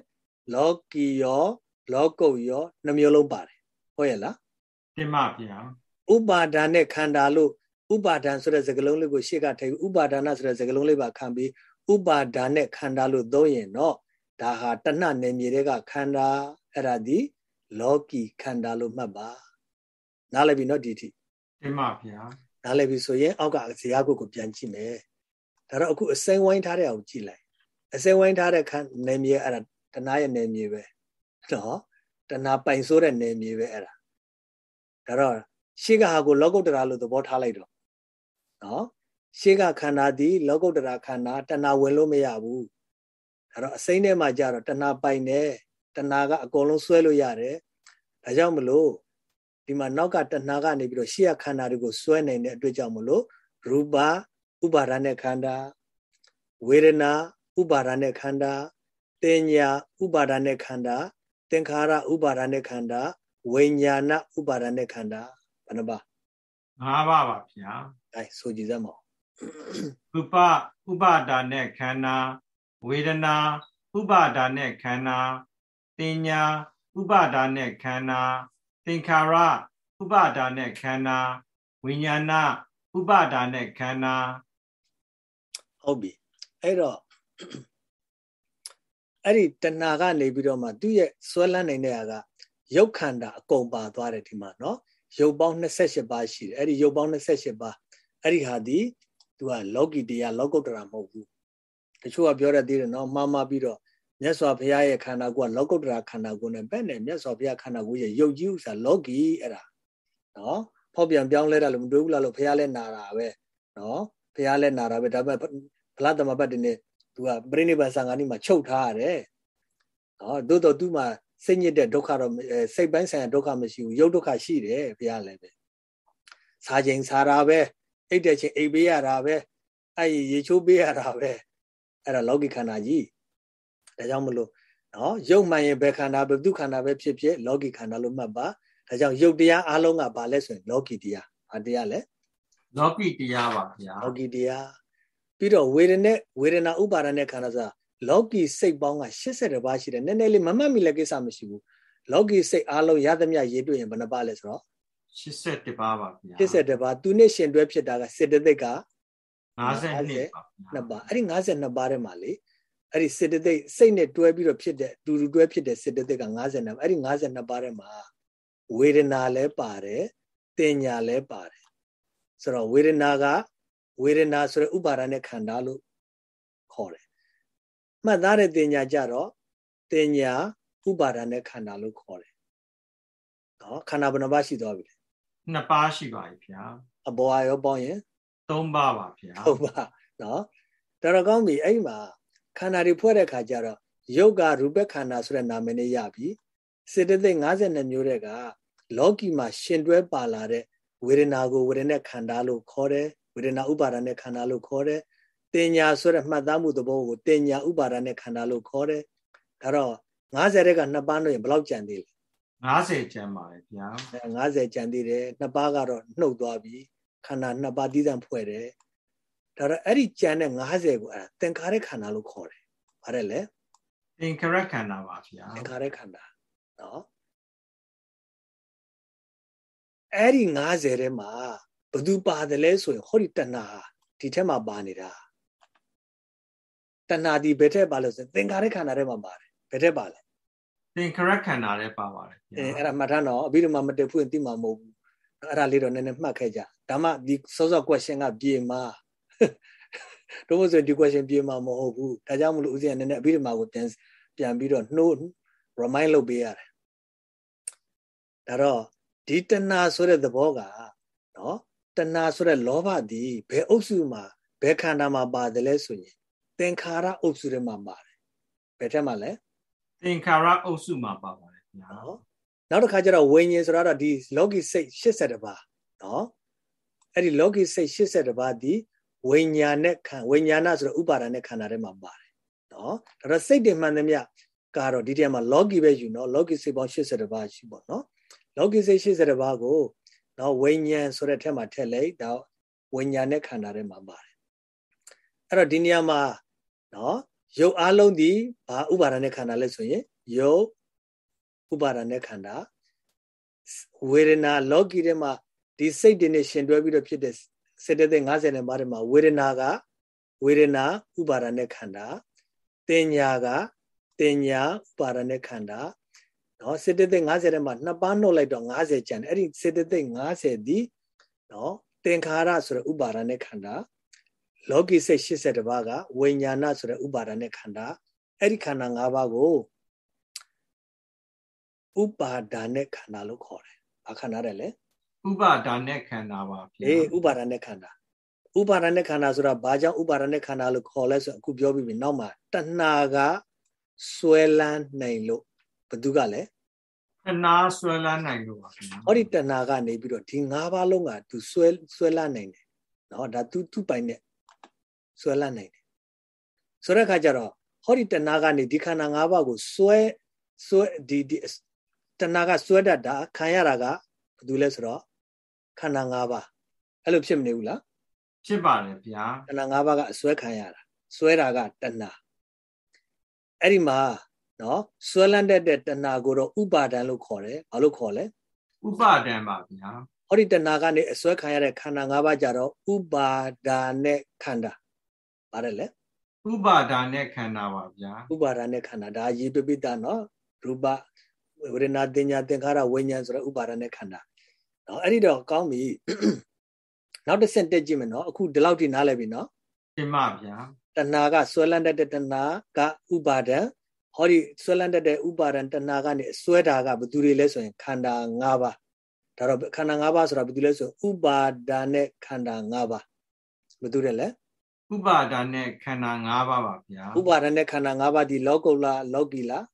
လောကီရောလောကုတ်ရောနှမျိုးလုံးပါတယ်ဟုတ်ရဲ့လားတင်ပါဗျာဥပါဒာနဲ့ခန္ဓာလို့ဥပါဒံဆိုတဲ့စကားလုံးလေးကိုရှေ့ကထည့်ဥပါဒနာဆိုတဲ့စကားလုံးလေးပါခံပြီးဥပါဒာနဲ့ခန္ဓာလို့သုံးရင်တော့ဒါဟာတဏှနေမြေတွေကခန္ဓာအဲ့ဒါဒီလောကီခန္ဓာလို့မှတ်ပါနားလည်ပြီနော်ဒီထိတင်ပါဗျာနားလည်ပြီဆိုရင်အောက်ကဇရာကုတ်ကိုပြန်ကြည့်မယ်ဒါတော့အခုအစိမ်းဝိုင်းထားတဲ့အောင်ကြည့်လိုက် အစိမ်းဝိုင်းထားတဲ့ခန္နေမြေအဲ့ဒါတဏှရဲ့နေမြေပဲနော်တဏှပိုင်ဆိုးတဲ့နေမြေပဲအဲ့ဒါဒါတော့ရှေးကဟာကိုလောကုတ္တရာလို့သဘောထားလိုက်တော့နော်ရှေးကခန္ဓာဒီလောကုတ္တရာခန္ဓာတဏှဝင်လို့မရဘူးဒါတော့အစိမ့်ထဲမှာကြတော့တဏှပိုင်တယ်တဏှကအကုန်လုံးဆွဲလို့ရတယ်ဒါကြောင့်မလို့ဒီမှာနောက်ကတဏှကနေပြီးတော့ရှေးကခန္ဓာတွေကိုဆွဲနိုင်တဲ့အတွက်ကြောင့်မလို့ရူပဥပါဒနဲ့ခန္ဓာဝေဒနာ ဥပါဒနဲ့ခန္ဓာတင်ညာဥပါဒနဲ့ခန္ဓာသင်္ခါရဥပါဒနဲ့ခန္ဓာဝိညာဏဥပါဒနဲ့ခန္ဓာဘယ်နှပါ၅ပါးပါဗျာအဲဆိုကြည့်စမ်းပါဥပဥပါဒါနဲ့ခန္ဓာဝေဒနာဥပါဒါနဲ့ခန္ဓာတင်ညာဥပါဒါနဲ့ခန္ဓာသင်္ခါရဥပါဒါနဲ့ခန္ဓာဝိညာဏဥပါဒါနဲ့ခန္ဓာဟုတ်ပြီအဲ့တော့ အဲ့ဒီတဏှာကနေပြီးတော့မှသူ့ရဲ့ဆွဲလန်းနေတဲ့ဟာကရုပ်ခန္ဓာအကုန်ပါသွားတယ်ဒီမှာနော်ရုပ်ပေါင်း28ပါးရှိတယ်အဲ့ဒီရုပ်ပေါင်း28ပါးအဲ့ဒီဟာဒီသူကလောကီတရားလောကုတ္တရာမဟုတ်ဘူးတချို့ကပြောရသေးတယ်နော်မှားမှားပြီးတော့မြတ်စွာဘုရားရဲ့ခန္ဓာကိုယ်ကလောကုတ္တရာခန္ဓာကိုယ်နဲ့ပဲနဲ့မြတ်စွာဘုရားခန္ဓာကိုယ်ရဲ့ရုပ်ကြီးဥစ္စာလောကီအဲ့ဒါနော်ဖောက်ပြန်ပြောင်းလဲတာလို့မတွေးဘူးလားလို့ဘုရားလည်းနာတာပဲနော်ဘုရားလည်းနာတာပဲဒါပေမဲ့ဗလာသမပတ်တင်နဲ့ သူကပြိဋိဘံဆံဃာနီမှာချုပ်ထားရတယ်နော်သို့တော့သူ့မှာစိတ်ညစ်တဲ့ဒုက္ခတော့စိတ်ပိုင်းဆိုင်ရာဒုက္ခမရှိဘူးရုပ်ဒုက္ခရှိတယ်ဘုရားလည်းပဲစားချိန်စားတာပဲအိတ်တဲ့ချိန်အိတ်ပေးရတာပဲအဲ့ရေချိုးပေးရတာပဲအဲ့ဒါလောကီခန္ဓာကြီးဒါကြောင့်မလို့နော်ရုပ်မှန်ရင်ဘယ်ခန္ဓာပဲသူခန္ဓာပဲဖြစ်ဖြစ်လောကီခန္ဓာလို့မှတ်ပါဒါကြောင့်ရုပ်တရားအလုံးကဘာလဲဆိုရင်လောကီတရားဘာတရားလဲလောကီတရားပါဗျာလောကီတရား ပြီးတော့ဝေဒနဲ့ဝေဒနာဥပါဒနဲ့ခန္ဓာဆိုတာလောကီစိတ်ပေါင်းက82ပါးရှိတယ်နည်းနည်းလေးမမှတ်မိလည်းကိစ္စမရှိဘူးလောကီစိတ်အလုံးရသမျှရေးတွေ့ရင်ဘယ်နှပါလဲဆိုတော့82ပါးပါဗျာ82ပါးသူနဲ့ရှင်တွဲဖြစ်တာကစေတသိက်က52ပါနှစ်ပါးအဲ့ဒီ52ပါးထဲမှာလေအဲ့ဒီစေတသိက်စိတ်နဲ့တွဲပြီးတော့ဖြစ်တဲ့တူတူတွဲဖြစ်တဲ့စေတသိက်က52အဲ့ဒီ52ပါးထဲမှာဝေဒနာလည်းပါတယ်တင်ညာလည်းပါတယ်ဆိုတော့ဝေဒနာက ဝေဒနာဆိုတဲ့ဥပါဒာနဲ့ခန္ဓာလို့ခေါ်တယ်မှတ်သားတဲ့တင်ညာကြတော့တင်ညာဥပါဒာနဲ့ခန္ဓာလို့ခေါ်တယ်နော်ခန္ဓာဘယ်နှပါးရှိသွားပြီလဲနှစ်ပါးရှိပါပြီဗျာအဘောရောပေါင်းရင်သုံးပါးပါဗျာသုံးပါးနော်တော်တော်ကောင်းပြီအဲ့မှာခန္ဓာတွေဖွဲ့တဲ့ခါကျတော့ယုတ်ကရူပခန္ဓာဆိုတဲ့နာမည်နဲ့ရပြီစေတသိက်52မျိုးတဲ့ကလောကီမှာရှင်တွဲပါလာတဲ့ဝေဒနာကိုဝေဒနာခန္ဓာလို့ခေါ်တယ် ဝေဒနာဥပါဒာနဲ့ခန္ဓာလို့ခေါ်တယ်တင်ညာဆိုတဲ့မှတ်သားမှုသဘောကိုတင်ညာဥပါဒာနဲ့ခန္ဓာလို့ခေါ်တယ်ဒါတော့90တဲ့က2ပါးနဲ့ဘယ်လောက်ကြံသေးလဲ90ကြံပါလေဗျာ90ကြံသေးတယ်2ပါးကတော့နှုတ်သွားပြီခန္ဓာ2ပါးတည်ဆံဖွဲ့တယ်ဒါတော့အဲ့ဒီကြံတဲ့90ကိုအဲ့ဒါသင်္ခါရခန္ဓာလို့ခေါ်တယ်ဗါတယ်လေသင်္ခါရခန္ဓာပါဗျာသင်္ခါရခန္ဓာနော်အဲ့ဒီ90ထဲမှာ ဘသူပါတယ်လဲဆိုရင်ဟောဒီတဏှာဒီထက်မှာပါနေတာတဏှာဒီဘယ်ထက်ပါလဲဆိုရင်သင်္ခါရခန္ဓာထဲမှာပါတယ်ဘယ်ထက်ပါလဲသင်္ခါရခန္ဓာထဲပါပါတယ်အဲအဲ့ဒါမှတ်ထားတော့အဘိဓမ္မာမတက်ဖို့ရင်သိမှာမဟုတ်ဘူးအဲ့ဒါလေးတော့နည်းနည်းမှတ်ခဲ့ကြဒါမှဒီစောစော question ကပြေမှာတော့မဆိုဒီ question ပြေမှာမဟုတ်ဘူးဒါကြောင့်မလို့ဦးဇင်းကနည်းနည်းအဘိဓမ္မာကိုပြန်ပြန်ပြီးတော့နှိုး remind လုပ်ပေးရတယ်ဒါတော့ဒီတဏှာဆိုတဲ့သဘောကနော် တဏှာဆိုတဲ့လောဘဒီဘယ်အုပ်စုမှာဘယ်ခန္ဓာမှာပါတယ်လဲဆိုရင်သင်္ခါရအုပ်စုထဲမှာပါတယ်ဘယ်ထက်မှာလဲသင်္ခါရအုပ်စုမှာပါပါတယ်ခင်ဗျာနော်နောက်တစ်ခါကျတော့ဝိညာဉ်ဆိုတော့ဒီ logi စိတ်82ပါးနော်အဲ့ဒီ logi စိတ်82ပါးဒီဝိညာဉ်နဲ့ခံဝိညာဏဆိုတော့ဥပါဒာနဲ့ခန္ဓာထဲမှာပါတယ်နော်ဒါတော့စိတ်တွေမှန်သမျှကတော့ဒီတဲမှာ logi ပဲယူနော် logi စိတ်ပေါင်း82ပါးရှိပေါ့နော် logi စိတ်82ပါးကို နော်ဝိညာဉ်ဆိုတဲ့ထက်မှာထည့်လိုက်တော့ဝိညာဉ်နဲ့ခန္ဓာထဲမှာပါတယ်အဲ့တော့ဒီနေရာမှာနော်ရုပ်အလုံးဒီဘာဥပါဒာနဲ့ခန္ဓာလဲဆိုရင်ရုပ်ဥပါဒာနဲ့ခန္ဓာဝေဒနာလောကီထဲမှာဒီစိတ်တွေနဲ့ရှင်တွဲပြီးတော့ဖြစ်တဲ့စေတသိက်50နဲ့ပါတယ်မှာဝေဒနာကဝေဒနာဥပါဒာနဲ့ခန္ဓာတင်ညာကတင်ညာဥပါဒာနဲ့ခန္ဓာ နော်စေတသိက်50ထဲမှာနှစ်ပါးနှုတ်လိုက်တော့50ကျန်တယ်အဲ့ဒီစေတသိက်50ဒီနော်သင်္ခါရဆိုတဲ့ဥပါဒာနဲ့ခန္ဓာလောကီစိတ်82ပါးကဝိညာဏဆိုတဲ့ဥပါဒာနဲ့ခန္ဓာအဲ့ဒီခန္ဓာ၅ပါးကိုဥပါဒါနဲ့ခန္ဓာလို့ခေါ်တယ်။ဘာခန္ဓာတယ်လဲ။ဥပါဒါနဲ့ခန္ဓာပါဗျာ။အေးဥပါဒါနဲ့ခန္ဓာ။ဥပါဒါနဲ့ခန္ဓာဆိုတာဘာကြောင့်ဥပါဒါနဲ့ခန္ဓာလို့ခေါ်လဲဆိုအခုပြောပြီးပြီနောက်မှာတဏှာကဆွဲလန်းနိုင်လို့ ဘသူကလဲတဏှာဆွဲလန်းနိုင်လို့ပါဗျာ။ဟောဒီတဏှာကနေပြီးတော့ဒီ၅ပါးလုံးကသူဆွဲဆွဲလန်းနိုင်တယ်။နော်ဒါသူသူ့ပိုင်နဲ့ဆွဲလန်းနိုင်တယ်။ဆိုတဲ့အခါကျတော့ဟောဒီတဏှာကနေဒီခန္ဓာ၅ပါးကိုဆွဲဆွဲဒီဒီတဏှာကစွဲတတ်တာခံရတာကဘာလို့လဲဆိုတော့ခန္ဓာ၅ပါးအဲ့လိုဖြစ်မနေဘူးလားဖြစ်ပါတယ်ဗျာတဏှာ၅ပါးကအစွဲခံရတာစွဲတာကတဏှာအဲ့ဒီမှာ နော်စွဲလန်းတတ်တဲ့တဏှာကိုတော့ဥပါဒံလို့ခေါ်တယ်ဘာလို့ခေါ်လဲဥပါဒံပါဗျာဟောဒီတဏှာကနေအစွဲခံရတဲ့ခန္ဓာ၅ပါးကြတော့ဥပါဒါနဲ့ခန္ဓာပါတယ်လေဥပါဒါနဲ့ခန္ဓာပါဗျာဥပါဒါနဲ့ခန္ဓာဒါရေပပိတနော်ရူပဝေဒနာတင်ညာသင်္ခါရဝိညာဉ်ဆိုတဲ့ဥပါဒနဲ့ခန္ဓာနော်အဲ့ဒီတော့ကောင်းပြီနောက်တစ်ဆင့်တက်ကြည့်မယ်နော်အခုဒီလောက်ထိနားလည်ပြီနော်တင်ပါဗျာတဏှာကဆွဲလန်းတတ်တဲ့တဏှာကဥပါဒံ ဟောဒီဆွဲလန်းတတ်တဲ့ဥပါဒံတဏှာကနေဆွဲတာကဘယ်သူတွေလဲဆိုရင်ခန္ဓာ၅ပါးဒါတော့ခန္ဓာ၅ပါးဆိုတာဘယ်သူလဲဆိုဥပါဒာနဲ့ခန္ဓာ၅ပါးဘယ်သူတွေလဲဥပါဒာနဲ့ခန္ဓာ၅ပါးပါဗျာဥပါဒာနဲ့ခန္ဓာ၅ပါးဒီလောကုလလောကီလား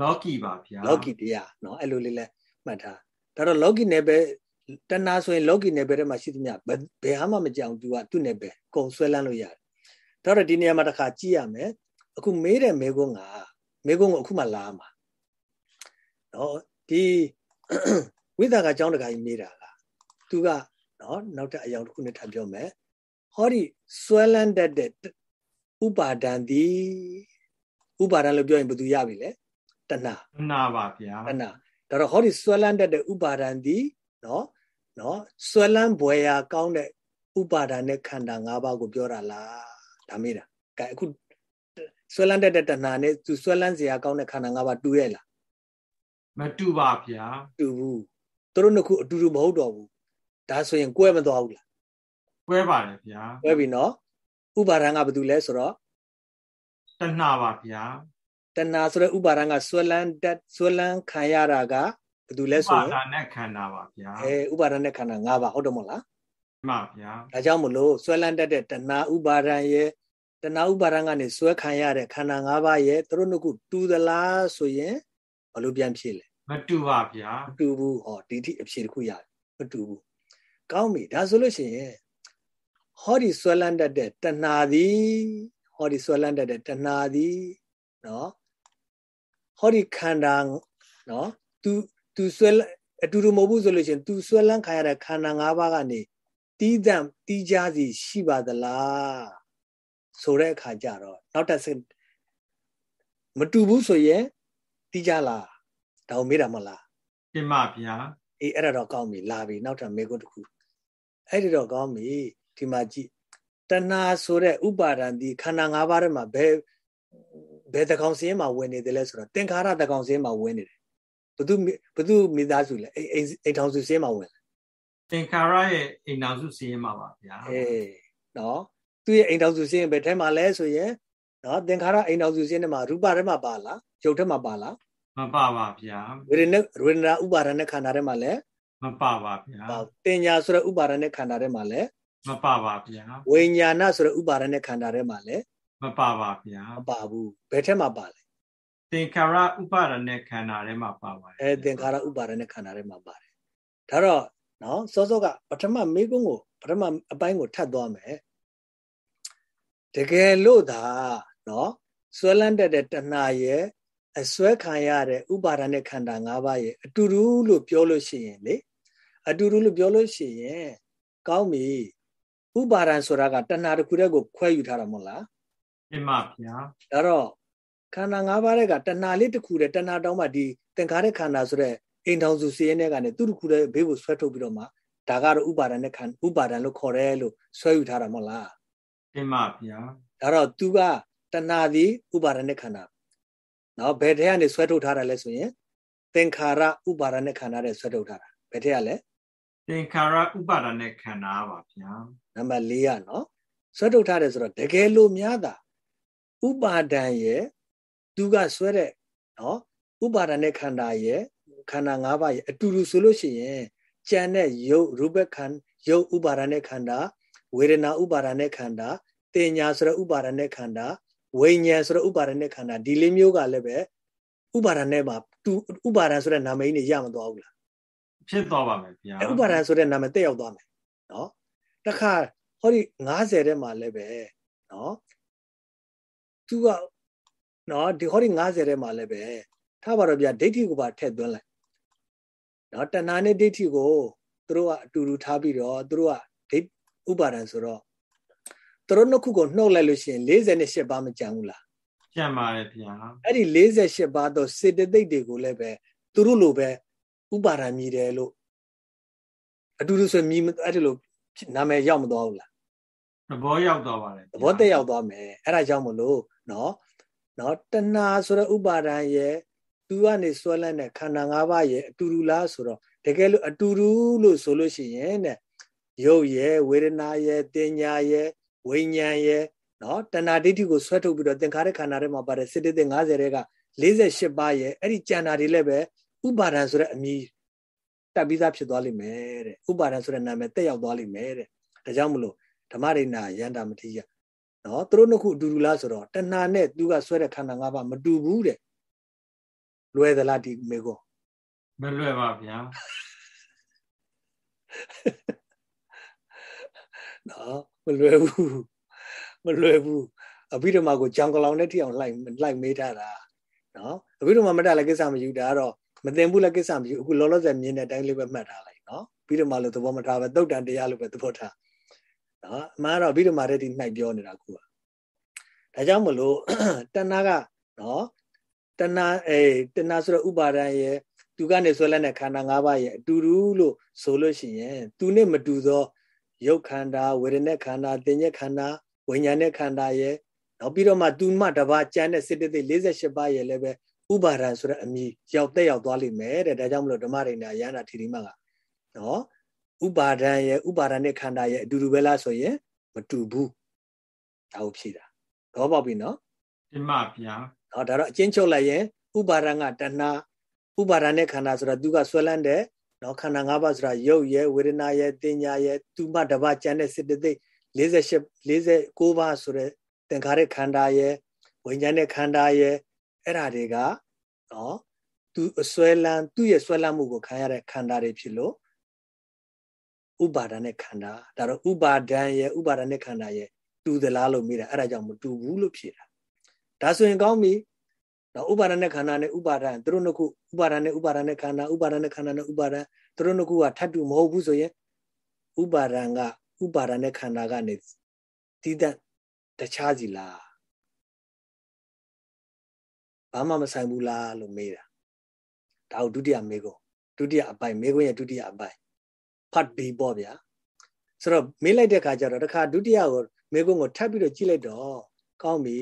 လောကီပါဗျာလောကီတရားเนาะအဲ့လိုလေးလဲမှတ်ထားဒါတော့လောကီနယ်ပဲတဏှာဆိုရင်လောကီနယ်ပဲထဲမှာရှိသမျှဘယ်ဟာမှမကြောင်သူကသူ့နယ်ပဲကုံဆွဲလန်းလို့ရတယ်ဒါတော့ဒီနေရာမှာတစ်ခါကြည့်ရမယ် အခုမေးတဲ့မေးခွန်းကမေးခွန်းကိုအခုမှလာမှာနော်ဒီဝိသကအကြောင်းတကာကြီးမေးတာကသူကနော်နောက်ထပ်အကြောင်းတစ်ခုနဲ့ထပ်ပြောမယ်ဟောဒီဆွဲလန်းတတ်တဲ့ဥပါဒံသည်ဥပါဒံလို့ပြောရင်ဘယ်သူရပြီလဲတဏ္ဏတဏ္ဏပါဗျာတဏ္ဏဒါတော့ဟောဒီဆွဲလန်းတတ်တဲ့ဥပါဒံသည်နော်နော်ဆွဲလန်းဘွယ်ရာကောင်းတဲ့ဥပါဒံနဲ့ခန္ဓာ၅ပါးကိုပြောတာလားဒါမေးတာကဲအခု ဆွဲလန်းတတ်တဲ့တဏှာနဲ့သူဆွဲလန်းစရာကောင်းတဲ့ခန္ဓာ၅ပါးတူရဲ့လားမတူပါဗျာတူဘူးသူတို့နှစ်ခုအတူတူမဟုတ်တော့ဘူးဒါဆိုရင်ကွဲမသွားဘူးလားကွဲပါတယ်ဗျာကွဲပြီနော်ဥပါဒံကဘာတူလဲဆိုတော့တဏှာပါဗျာတဏှာဆိုတဲ့ဥပါဒံကဆွဲလန်းတက်ဆွဲလန်းခံရတာကဘယ်သူလဲဆိုရင်ဥပါဒနဲ့ခန္ဓာပါဗျာအဲဥပါဒနဲ့ခန္ဓာ၅ပါးဟုတ်တယ်မဟုတ်လားမှန်ပါဗျာဒါကြောင့်မလို့ဆွဲလန်းတက်တဲ့တဏှာဥပါဒံရဲ့ တဏှာဥပါဒံကနေဆွဲခံရတဲ့ခန္ဓာ၅ပါးရဲ့သူတို့နှစ်ခုတူသလားဆိုရင်ဘလို့ပြန်ဖြေလဲမတူပါဗျာမတူဘူးဟောဒီတိအဖြေတစ်ခုရတယ်မတူဘူးကောင်းပြီဒါဆိုလို့ရှိရင်ဟောဒီဆွဲလန်းတတ်တဲ့တဏှာသည်ဟောဒီဆွဲလန်းတတ်တဲ့တဏှာသည်နော်ဟောဒီခန္ဓာနော် तू तू ဆွဲအတူတူမဟုတ်ဘူးဆိုလို့ရှိရင် तू ဆွဲလန်းခံရတဲ့ခန္ဓာ၅ပါးကနေတီးတန့်တီးကြစီရှိပါသလား ဆိုတဲ့အခါကျတော့နောက်တစ်ဆက်မတူဘူးဆိုရင်တီးကြလားဒါကိုမေးတာမဟုတ်လားတင်ပါဗျာအေးအဲ့ဒါတော့ကောင်းပြီလာပြီနောက်ထပ်မေးခွန်းတစ်ခုအဲ့ဒီတော့ကောင်းပြီဒီမှာကြည့်တဏှာဆိုတဲ့ဥပါဒံဒီခန္ဓာ၅ပါးထဲမှာဘယ်ဘယ်တကောင်စင်းမှာဝင်နေတယ်လဲဆိုတော့သင်္ခါရတကောင်စင်းမှာဝင်နေတယ်ဘသူဘသူမိသားစုလဲအိမ်အိမ်ထောင်စုစင်းမှာဝင်သင်္ခါရရဲ့အိမ်တော်စုစီရင်မှာပါဗျာအေးနော် သူ့ရဲ့အိမ်တော်စုစင်းပဲထဲမှာလဲဆိုရင်နော်သင်္ခါရအိမ်တော်စုစင်းထဲမှာရူပထဲမှာပါလားရုပ်ထဲမှာပါလားမပါပါဗျာဝေဒနာဝေဒနာဥပါဒနဲ့ခန္ဓာထဲမှာလဲမပါပါဗျာတင်ညာဆိုတဲ့ဥပါဒနဲ့ခန္ဓာထဲမှာလဲမပါပါဗျာဝိညာဏဆိုတဲ့ဥပါဒနဲ့ခန္ဓာထဲမှာလဲမပါပါဗျာမပါဘူးဘယ်ထဲမှာပါလဲသင်္ခါရဥပါဒနဲ့ခန္ဓာထဲမှာပါပါတယ်အဲသင်္ခါရဥပါဒနဲ့ခန္ဓာထဲမှာပါတယ်ဒါတော့နော်စောစောကပထမမေကုန်းကိုပထမအပိုင်းကိုထပ်သွားမယ် တကယ်လို့သာနော်ဆွဲလန်းတတ်တဲ့တဏှာရဲ့အစွဲခံရတဲ့ဥပါဒณะခန္ဓာ၅ပါးရဲ့အတူတူလို့ပြောလို့ရှိရင်လေအတူတူလို့ပြောလို့ရှိရင်ကောင်းပြီဥပါဒံဆိုတာကတဏှာတစ်ခုတည်းကိုခွဲယူထားတာမဟုတ်လားမှန်ပါဗျာဒါတော့ခန္ဓာ၅ပါးတဲ့ကတဏှာလေးတစ်ခုတည်းတဏှာတောင်းမှဒီသင်္ခါရခန္ဓာဆိုတဲ့အိမ်ထောင်စုစီးရင်တဲ့ကနေသူ့တစ်ခုတည်းဘေးကိုဆွဲထုတ်ပြီးတော့မှဒါကတော့ဥပါဒံနဲ့ခန္ဥပါဒံလို့ခေါ်တယ်လို့ဆွဲယူထားတာမဟုတ်လား မှန်ပါဗျာဒါတော့ तू ကတဏှာသည်ဥပါဒံနဲ့ခန္ဓာနော်ဘယ်ထဲကနေဆွဲထုတ်ထားတာလဲဆိုရင်သင်္ခါရဥပါဒနဲ့ခန္ဓာတဲ့ဆွဲထုတ်ထားတာဘယ်ထဲကလဲသင်္ခါရဥပါဒနဲ့ခန္ဓာပါဗျာနံပါတ်၄ကနော်ဆွဲထုတ်ထားတယ်ဆိုတော့တကယ်လို့များတာဥပါဒံရဲ့သူကဆွဲတဲ့နော်ဥပါဒနဲ့ခန္ဓာရဲ့ခန္ဓာ၅ပါးရဲ့အတူတူဆိုလို့ရှိရင်ကြံတဲ့ယုတ်ရူပခန္ယုတ်ဥပါဒနဲ့ခန္ဓာ ဝေဒနာဥပါဒနဲ့ခန္ဓာတင်ညာဆိုတဲ့ဥပါဒနဲ့ခန္ဓာဝိညာဉ်ဆိုတဲ့ဥပါဒနဲ့ခန္ဓာဒီလေးမျိုးကလည်းပဲဥပါဒနဲ့မှာသူဥပါဒဆိုတဲ့နာမည်ကြီးနေရမသွားဘူးလားဖြစ်သွားပါမယ်ဗျာဥပါဒဆိုတဲ့နာမည်တက်ရောက်သွားမယ်နော်တခါဟောဒီ90ထဲမှာလည်းပဲနော်သူကနော်ဒီဟောဒီ90ထဲမှာလည်းပဲထားပါတော့ဗျာဒိဋ္ဌိကိုပါထည့်သွင်းလိုက်နော်တဏှာနဲ့ဒိဋ္ဌိကိုသူတို့ကအတူတူထားပြီးတော့သူတို့ကဒိဋ္ဥပါဒံဆိုတော့သူတို့နှစ်ခုကိုနှုတ်လိုက်လို့ရှိရင်48ပါးမကြံဘူးလားကြံပါတယ်ဗျာအဲ့ဒီ48ပါးသောစေတသိက်တွေကိုလည်းပဲသူတို့လိုပဲဥပါဒံမြည်တယ်လို့အတူတူဆိုမြည်အဲ့ဒီလိုနာမည်ရောက်မသွားဘူးလားသဘောရောက်သွားပါတယ်သဘောတက်ရောက်သွားမယ်အဲ့ဒါကြောင့်မလို့နော်နော်တဏှာဆိုတဲ့ဥပါဒံရဲ့သူကနေစွဲလန်းတဲ့ခန္ဓာ၅ပါးရဲ့အတူတူလားဆိုတော့တကယ်လို့အတူတူလို့ဆိုလို့ရှိရင်တဲ့ ရုပ်ရဲ့ဝေဒနာရဲ့တင်ညာရဲ့ဝိညာဉ်ရဲ့နော်တဏှာဒိဋ္ဌိကိုဆွဲထုတ်ပြီးတော့သင်္ခါရခန္ဓာထဲမှာပါတဲ့စေတသိက်50တဲ့က48ပါးရဲ့အဲ့ဒီကြံတာတွေလည်းပဲဥပါဒံဆိုတဲ့အမည်တက်ပြီးသားဖြစ်သွားလိမ့်မယ်တဲ့ဥပါဒံဆိုတဲ့နာမည်တက်ရောက်သွားလိမ့်မယ်တဲ့ဒါကြောင့်မလို့ဓမ္မရိနာယန္တာမတိယနော်သူတို့နှစ်ခုအတူတူလားဆိုတော့တဏှာနဲ့သူကဆွဲတဲ့ခန္ဓာ၅ပါးမတူဘူးတဲ့လွယ်သလားဒီမေကောမလွယ်ပါဗျာ နော်မလွယ်ဘူးမလွယ်ဘူးအဘိဓမ္မာကိုကြောင်ကလောင်နဲ့ထိအောင်လိုက်လိုက်မေးထားတာနော်အဘိဓမ္မာမတတ်လည်းကိစ္စမယူဒါကတော့မသိဘူးလည်းကိစ္စမယူအခုလောလောဆယ်မြင်တဲ့အတိုင်းလေးပဲမှတ်ထားလိုက်နော်အဘိဓမ္မာလို့သဘောမထားပဲတုတ်တန်တရားလို့ပဲသဘောထားနော်အမှန်တော့အဘိဓမ္မာတဲ့ဒီနှိုက်ပြောနေတာကူကဒါကြောင့်မလို့တဏှာကနော်တဏှာအဲတဏှာဆိုတော့ဥပါဒံရဲ့သူကနေဆွဲလန်းတဲ့ခန္ဓာ၅ပါးရဲ့အတူတူလို့ဆိုလို့ရှိရင်သူနဲ့မတူသော ရုပ်ခန္ဓာဝေဒနာခန္ဓာသင်္ညက်ခန္ဓာဝိညာဉ်နဲ့ခန္ဓာရဲ့နောက်ပြီးတော့မှသူမှတပါးကျန်တဲ့စေတသိက်48ပါးရဲ့လည်းပဲဥပါဒံဆိုတဲ့အမည်ရောက်တက်ရောက်သွားလိမ့်မယ်တဲ့ဒါကြောင့်မလို့ဓမ္မရိဏရဟန္တာထီရိမကနော်ဥပါဒံရဲ့ဥပါဒံနဲ့ခန္ဓာရဲ့အတူတူပဲလားဆိုရင်မတူဘူးဒါကိုဖြေတာတော့ပေါက်ပြီနော်ဒီမှာဗျာဟောဒါတော့အချင်းချုပ်လိုက်ရင်ဥပါဒံကတဏှာဥပါဒံနဲ့ခန္ဓာဆိုတာသူကဆွဲလန်းတဲ့ နော်ခန္ဓာ၅ပါးဆိုတာရုပ်ရဲ့ဝေဒနာရဲ့တင်ညာရဲ့သူမတပါကြံတဲ့စေတသိက်48 49ပါးဆိုတဲ့သင်္ခါရခန္ဓာရဲ့ဝိညာဉ်ရဲ့ခန္ဓာရဲ့အဲ့ဓာတွေကနော်သူအစွဲလန်းသူ့ရဲ့စွဲလန်းမှုကိုခံရတဲ့ခန္ဓာတွေဖြစ်လို့ဥပါဒဏ်နဲ့ခန္ဓာဒါတော့ဥပါဒဏ်ရဲ့ဥပါဒဏ်နဲ့ခန္ဓာရဲ့တူသလားလို့မေးတာအဲ့ဒါကြောင့်မတူဘူးလို့ဖြေတာဒါဆိုရင်ကောင်းပြီ နော်ဥပါဒณะခန္ဓာနဲ့ဥပါဒံသူတို့နှစ်ခုဥပါဒံနဲ့ဥပါဒณะခန္ဓာဥပါဒณะခန္ဓာနဲ့ဥပါဒံသူတို့နှစ်ခုကထပ်တူမဟုတ်ဘူးဆိုရင်ဥပါဒံကဥပါဒณะခန္ဓာကနေတည်တတ်တခြားစီလားဘာမှမဆိုင်ဘူးလားလို့မေးတာဒါကိုဒုတိယမေးခွန်းဒုတိယအပိုင်မေးခွန်းရဲ့ဒုတိယအပိုင်ဖတ် B ပေါ့ဗျာဆိုတော့မေးလိုက်တဲ့ခါကျတော့တခါဒုတိယကိုမေးခွန်းကိုထပ်ပြီးတော့ကြည့်လိုက်တော့ကောင်းပြီ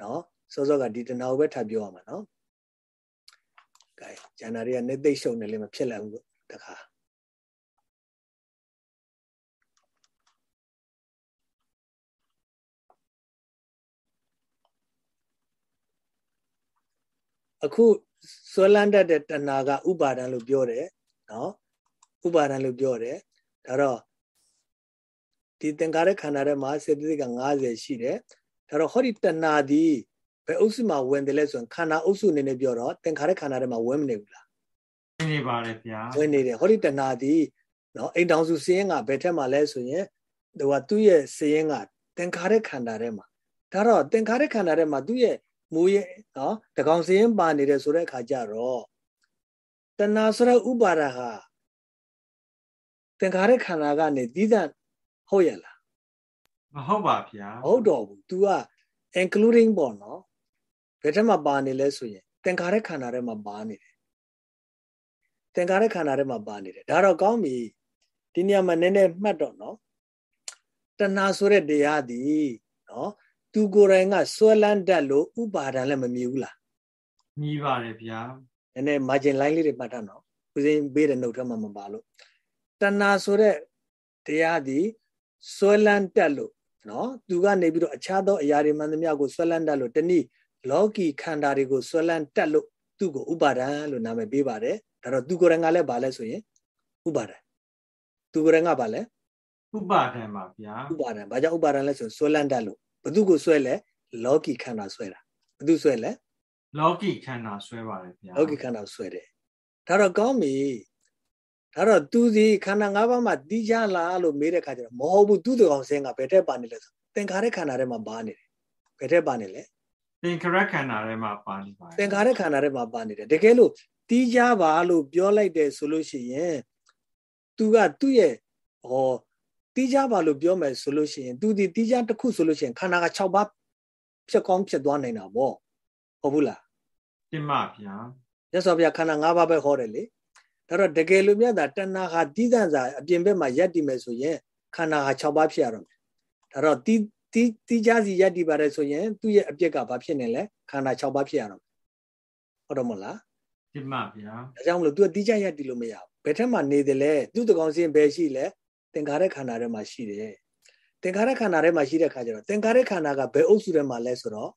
နော် စောစောကဒီတနာကိုပဲထပ်ပြောရမှာနော်။ကဲဇန္နာတွေကနေသိရှုံနေလည်းမဖြစ်လာဘူးတခါ။အခုဆွဲလန်းတတ်တဲ့တဏှာကဥပါဒံလို့ပြောတယ်နော်ဥပါဒံလို့ပြောတယ်ဒါတော့ဒီသင်္ကာရခန္ဓာထဲမှာစေတသိက်က90ရှိတယ်ဒါတော့ဟောဒီတဏှာဒီ ဘယ်အုပ်စုမှာဝင်တယ်လဲဆိုရင်ခန္ဓာအုပ်စုအနေနဲ့ပြောတော့သင်္ခါရခန္ဓာထဲမှာဝင်မနေဘူးလားဝင်နေပါတယ်ဗျာဝင်နေတယ်ဟောဒီတဏှာဒီနော်အိမ်တောင်စုစည်ရင်ကဘယ်ထက်မှာလဲဆိုရင်သူကသူ့ရဲ့စည်ရင်ကသင်္ခါရခန္ဓာထဲမှာဒါတော့သင်္ခါရခန္ဓာထဲမှာသူ့ရဲ့မူရဲ့နော်တကောင်စည်ရင်ပါနေတယ်ဆိုတဲ့အခါကျတော့တဏှာဆိုတဲ့ဥပါဒဟာသင်္ခါရခန္ဓာကနေသီးသန့်ဟုတ်ရလားမဟုတ်ပါဗျာဟုတ်တော့ဘူး तू က including ပေါ့နော်ဘ ယ်ထက်မှပါနေလဲဆိုရင်သင်္ခါရခန္ဓာထဲမှာပါနေတယ်သင်္ခါရခန္ဓာထဲမှာပါနေတယ်ဒါတော့ကောင်းပြီဒီနေရာမှာနည်းနည်းမှတ်တော့နော်တဏှာဆိုတဲ့တရားဒီနော်သူကိုယ်တိုင်ကစွဲလန်းတတ်လို့ဥပါဒံလည်းမမြည်ဘူးလားမြည်ပါတယ်ဗျာနည်းနည်း margin line လေးတွေမှတ်ထားနော်ဦးစင်းပေးတဲ့ note ထဲမှာမပါလို့တဏှာဆိုတဲ့တရားဒီစွဲလန်းတတ်လို့နော်သူကနေပြီးတော့အခြားသောအရာတွေမှန်သမျှကိုစွဲလန်းတတ်လို့တနည်း လောကီခန္ဓာတွေကိုစွဲလန်းတတ်လို့သူ့ကိုဥပါဒံလို့နာမည်ပေးပါတယ်ဒါတော့သူကိုယ်တိုင်ကလည်းဗာလဲဆိုရင်ဥပါဒံသူကိုယ်တိုင်ကဗာလဲဥပါဒံပါဗျာဥပါဒံဘာကြောင့်ဥပါဒံလဲဆိုစွဲလန်းတတ်လို့ဘသူကိုစွဲလဲလောကီခန္ဓာစွဲတာဘသူစွဲလဲလောကီခန္ဓာစွဲပါတယ်ဗျာလောကီခန္ဓာစွဲတယ်ဒါတော့ကောင်းပြီဒါတော့သူစီခန္ဓာ၅ပါးမှာတီးကြလားလို့မေးတဲ့ခါကျတော့မဟုတ်ဘူးသူ့တကောင်စင်းကဘယ်ထက်ပါနေလဲဆိုသင်္ခါရခန္ဓာထဲမှာပါနေတယ်ဘယ်ထက်ပါနေလဲ သင်္ခါရခန္ဓာထဲမှာပါနေပါသင်္ခါရခန္ဓာထဲမှာပါနေတယ်တကယ်လို့တီးကြပါလို့ပြောလိုက်တယ်ဆိုလို့ရှိရင်သူကသူ့ရဲ့ဟောတီးကြပါလို့ပြောမယ်ဆိုလို့ရှိရင်သူဒီတီးကြတစ်ခုဆိုလို့ရှိရင်ခန္ဓာက6ပါးဖြစ်ကောင်းဖြစ်သွားနိုင်တာပေါ့ဟုတ်ဘူးလားတင်ပါဗျာရသော်ဗျာခန္ဓာ၅ပါးပဲဟောတယ်လေဒါတော့တကယ်လို့မြတ်တာတဏှာဟာတီးသန့်စာအပြင်ဘက်မှာရက်တည်မယ်ဆိုရင်ခန္ဓာဟာ6ပါးဖြစ်ရတော့မယ်ဒါတော့တီး တီးတီးကြစီရက်တည်ပါတယ်ဆိုရင်သူ့ရဲ့အပြစ်ကဘာဖြစ်နေလဲခန္ဓာ6ပါးဖြစ်ရတော့မယ်ဟုတ်တော့မလားတင်ပါဗျာဒါကြောင့်မလို့ तू တီးကြရက်တည်လို့မရဘူးဘယ်ထက်မှနေတယ်လဲသူ့တကောင်စင်းဘယ်ရှိလဲသင်္ခါရခန္ဓာထဲမှာရှိတယ်သင်္ခါရခန္ဓာထဲမှာရှိတဲ့ခါကျတော့သင်္ခါရခန္ဓာကဘယ်အုပ်စုထဲမှာလဲဆိုတော့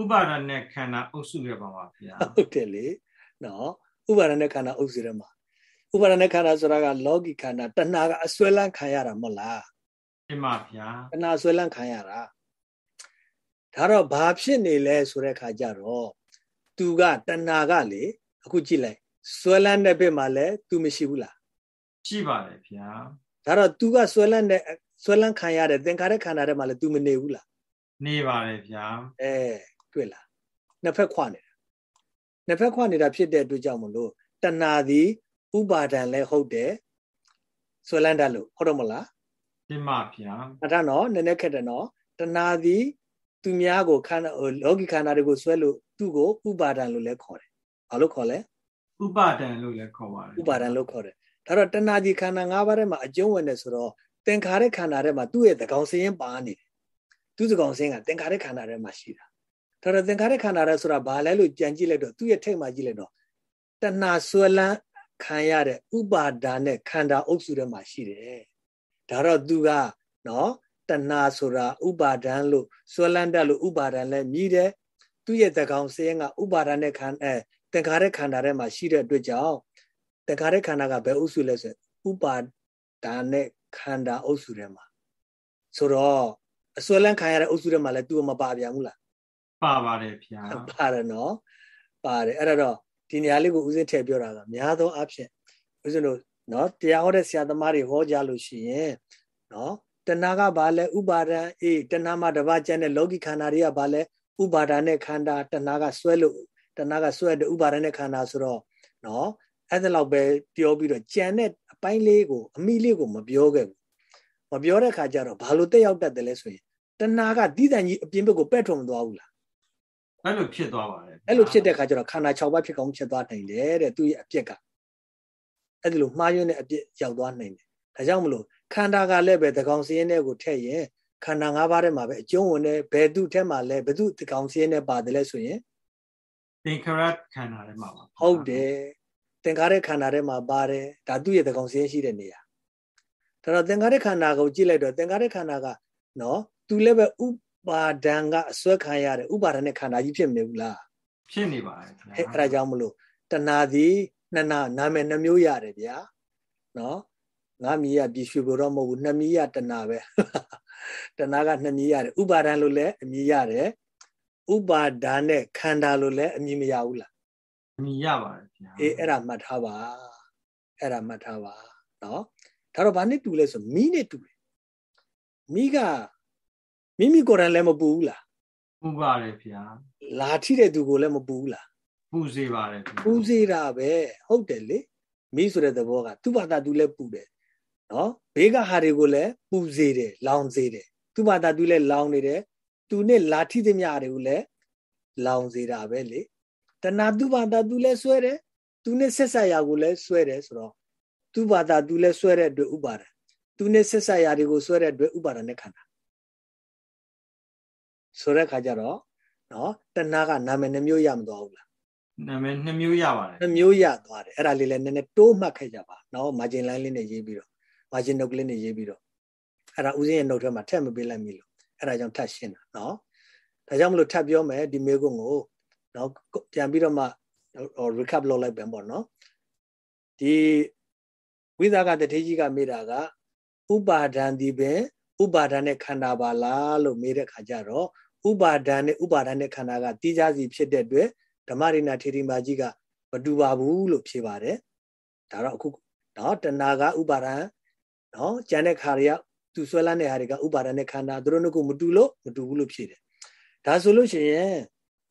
ဥပါဒณะခန္ဓာအုပ်စုရပါပါဗျာဟုတ်တယ်လေနော်ဥပါဒณะခန္ဓာအုပ်စုထဲမှာဥပါဒณะခန္ဓာဆိုတာကလောကီခန္ဓာတဏှာကအစွဲလန်းခံရတာမဟုတ်လားအ မှန်ဗျာတဏှာဆွဲလန်းခံရတာဒါတော့ဘာဖြစ်နေလဲဆိုတဲ့ခါကျတော့သူကတဏှာကလေအခုကြည့်လိုက်ဆွဲလန်းတဲ့ဘက်မှာလဲ तू မရှိဘူးလားရှိပါတယ်ဗျာဒါတော့ तू ကဆွဲလန်းတဲ့ဆွဲလန်းခံရတဲ့သင်္ခါရခန္ဓာထဲမှာလဲ तू မနေဘူးလားနေပါတယ်ဗျာအဲတွေ့လားနှစ်ဖက်ခွနေတာနှစ်ဖက်ခွနေတာဖြစ်တဲ့အတွက်ကြောင့်မလို့တဏှာသည်ဥပါဒံလဲဟုတ်တယ်ဆွဲလန်းတတ်လို့ဟုတ်တော့မလား ဒီမှာဗျာအဲ့ဒါနော်နည်းနည်းခက်တယ်နော်တဏှာသည်သူများကိုခန္ဓာလောကီခန္ဓာတွေကိုဆွဲလို့သူ့ကိုဥပါဒံလို့လဲခေါ်တယ်ဘာလို့ခေါ်လဲဥပါဒံလို့လည်းခေါ်ပါတယ်ဥပါဒံလို့ခေါ်တယ်ဒါတော့တဏှာကြီးခန္ဓာ၅ပါးထဲမှာအကျုံးဝင်တယ်ဆိုတော့သင်္ခါရခန္ဓာထဲမှာသူ့ရဲ့သကောင်စင်းပါနေတယ်သူ့သကောင်စင်းကသင်္ခါရခန္ဓာထဲမှာရှိတာဒါတော့သင်္ခါရခန္ဓာရဲဆိုတာဘာလဲလို့ကြံကြည့်လိုက်တော့သူ့ရဲ့ထိတ်မှာကြည့်လိုက်တော့တဏှာဆွဲလန်းခံရတဲ့ဥပါဒါနဲ့ခန္ဓာအုပ်စုထဲမှာရှိတယ် ဒါတော့သူကနော်တဏှာဆိုတာဥပါဒံလို့ဆွဲလန်းတတ်လို့ဥပါဒံလည်းမြည်တယ်သူ့ရဲ့သကောင်စင်းကဥပါဒံနဲ့ခန္ဓာအဲသင်္ခါရခန္ဓာထဲမှာရှိတဲ့အတွက်ကြောင့်သင်္ခါရခန္ဓာကဘယ်အုပ်စုလဲဆိုဥပါဒါနဲ့ခန္ဓာအုပ်စုထဲမှာဆိုတော့အစွဲလန်းခံရတဲ့အုပ်စုထဲမှာလည်းသူမပါပြန်ဘူးလားပါပါတယ်ဗျာပါတယ်နော်ပါတယ်အဲ့တော့ဒီနေရာလေးကိုဦးစင်းထည့်ပြောတာကများသောအားဖြင့်ဦးစင်းတို့ နော်တရားဟောတဲ့ဆရာသမားတွေဟောကြလို့ရှိရင်နော်တဏှာကဘာလဲဥပါဒံအေးတဏှာမှာတပါးကျန်တဲ့လောကီခန္ဓာတွေကဘာလဲဥပါဒံနဲ့ခန္ဓာတဏှာကဆွဲလို့တဏှာကဆွဲတဲ့ဥပါဒနဲ့ခန္ဓာဆိုတော့နော်အဲ့ဒါလောက်ပဲပြောပြီးတော့ကြံတဲ့အပိုင်းလေးကိုအမိလေးကိုမပြောခဲ့ဘူးမပြောတဲ့ခါကျတော့ဘာလို့တက်ရောက်တတ်တယ်လဲဆိုရင်တဏှာကဒီတန်ကြီးအပြင်ဘက်ကိုပက်ထုံမသွားဘူးလားအဲ့လိုဖြစ်သွားပါတယ်အဲ့လိုဖြစ်တဲ့ခါကျတော့ခန္ဓာ6ပါးဖြစ်ကောင်းဖြစ်သွားနိုင်တယ်တဲ့သူရဲ့အပြက်က အဲ့ဒီလိုမှားယွင်းတဲ့အပြက်ရောက်သွားနိုင်တယ်ဒါကြောင့်မလို့ခန္ဓာကလည်းပဲသကောင်စည်းရဲကိုထည့်ရင်ခန္ဓာ၅ပါးထဲမှာပဲအကျုံးဝင်တယ်ဘယ်သူထဲမှာလဲဘယ်သူသကောင်စည်းရဲပါတယ်လဲဆိုရင်သင်္ခါရခန္ဓာထဲမှာပါဟုတ်တယ်သင်္ခါရခန္ဓာထဲမှာပါတယ်ဒါသူ့ရဲ့သကောင်စင်းရှိတဲ့နေရာဒါတော့သင်္ခါရခန္ဓာကိုကြည့်လိုက်တော့သင်္ခါရခန္ဓာကနော်သူလည်းပဲဥပါဒံကအစွဲခံရတဲ့ဥပါဒณะခန္ဓာကြီးဖြစ်မနေဘူးလားဖြစ်နေပါတယ်ခင်ဗျာအဲအဲ့ဒါကြောင့်မလို့တဏှာသည် နှစ်နာနာမည်နှမျိုးရတယ်ဗျာနော်ငါမြည်ရပြည်ရွှေဘုတော့မဟုတ်ဘူးနှစ်မြည်ရတဏှာပဲတဏှာကနှစ်မြည်ရတယ်ဥပါဒံလို့လည်းအမြည်ရတယ်ဥပါဒါနဲ့ခန္ဓာလို့လည်းအမြည်မရဘူးလားအမြည်ရပါတယ်ဗျာအေးအဲ့ဒါမှတ်ထားပါအဲ့ဒါမှတ်ထားပါနော်ဒါတော့ဘာနဲ့တူလဲဆိုမီးနဲ့တူတယ်မီးကမိမိကိုယ်တိုင်လည်းမပူဘူးလားပူပါတယ်ဗျာလာထိတဲ့သူကိုလည်းမပူဘူးလား ပူစေပါတယ်ဗျာပူစေတာပဲဟုတ်တယ်လေမိဆိုတဲ့သဘောကသူ့ဘာသာသူလည်းပူတယ်နော်ဘေးကဟာတွေကိုလည်းပူစေတယ်လောင်စေတယ်သူ့ဘာသာသူလည်းလောင်နေတယ်သူနဲ့လာထိသမျှတွေကိုလည်းလောင်စေတာပဲလေတဏှာသူ့ဘာသာသူလည်းဆွဲတယ်သူနဲ့ဆက်ဆက်ရာကိုလည်းဆွဲတယ်ဆိုတော့သူ့ဘာသာသူလည်းဆွဲတဲ့အတွက်ဥပါဒံသူနဲ့ဆက်ဆက်ရာတွေကိုဆွဲတဲ့အတွက်ဥပါဒံနဲ့ခန္ဓာဆိုတဲ့ခါကျတော့နော်တဏှာကနာမည်နှမျိုးရမသွားဘူးလား နာမည်နှမျိုးရပါတယ်နှမျိုးရသွားတယ်အဲ့ဒါလေးလည်းနည်းနည်းတိုးမှတ်ခဲ့ကြပါနော် margin line လေးနဲ့ရေးပြီးတော့ margin note လေးနဲ့ရေးပြီးတော့အဲ့ဒါဦးစင်းရဲ့ note ထဲမှာထည့်မပေးလိုက်မိလို့အဲ့ဒါကြောင့်ထပ်ရှင်းတာနော်ဒါကြောင့်မလို့ထပ်ပြောမယ်ဒီမေကုန်းကိုနော်ပြန်ပြီးတော့မှ recap လုပ်လိုက်ပြန်ပေါ့နော်ဒီဝိသကတထေကြီးကမေးတာကဥပါဒံဒီပင်ဥပါဒံနဲ့ခန္ဓာပါလားလို့မေးတဲ့ခါကျတော့ဥပါဒံနဲ့ဥပါဒံနဲ့ခန္ဓာကတိကြစီဖြစ်တဲ့အတွက် ဓမ္မရိနာထေရီမာကြီးကမတူပါဘူးလို့ဖြေပါတယ်ဒါတော့အခုနော်တဏှာကဥပါဒံနော်ကျန်တဲ့ခါတွေကသူဆွဲလန်းတဲ့ဟာတွေကဥပါဒံနဲ့ခန္ဓာသူတို့ကမတူလို့မတူဘူးလို့ဖြေတယ်ဒါဆိုလို့ရှိရင်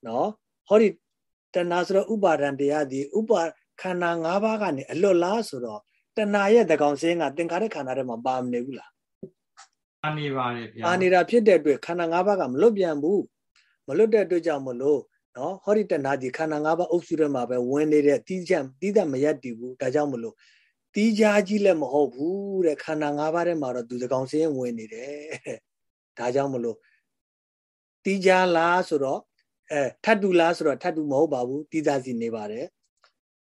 နော်ဟောဒီတဏှာဆိုတော့ဥပါဒံတရားဒီဥပါခန္ဓာ၅ပါးကနေအလွတ်လားဆိုတော့တဏှာရဲ့တကောင်စင်းကသင်္ခါရခန္ဓာထဲမှာပါမနေဘူးလားပါနေပါတယ်ဗျာပါနေတာဖြစ်တဲ့အတွက်ခန္ဓာ၅ပါးကမလွတ်ပြန်ဘူးမလွတ်တဲ့အတွက်ကြောင့်မလို့ နော်ဟောဒီတဏှာဒီခန္ဓာ၅ပါးအုပ်စုထဲမှာပဲဝင်နေတဲ့တီးချက်တီးသက်မရက်တည်ဘူးဒါကြောင့်မလို့တီးကြားကြီးလည်းမဟုတ်ဘူးတဲ့ခန္ဓာ၅ပါးထဲမှာတော့သူတကောင်စင်းဝင်နေတယ်ဒါကြောင့်မလို့တီးကြားလားဆိုတော့အဲထတ်တူလားဆိုတော့ထတ်တူမဟုတ်ပါဘူးတီးသားစီနေပါတယ်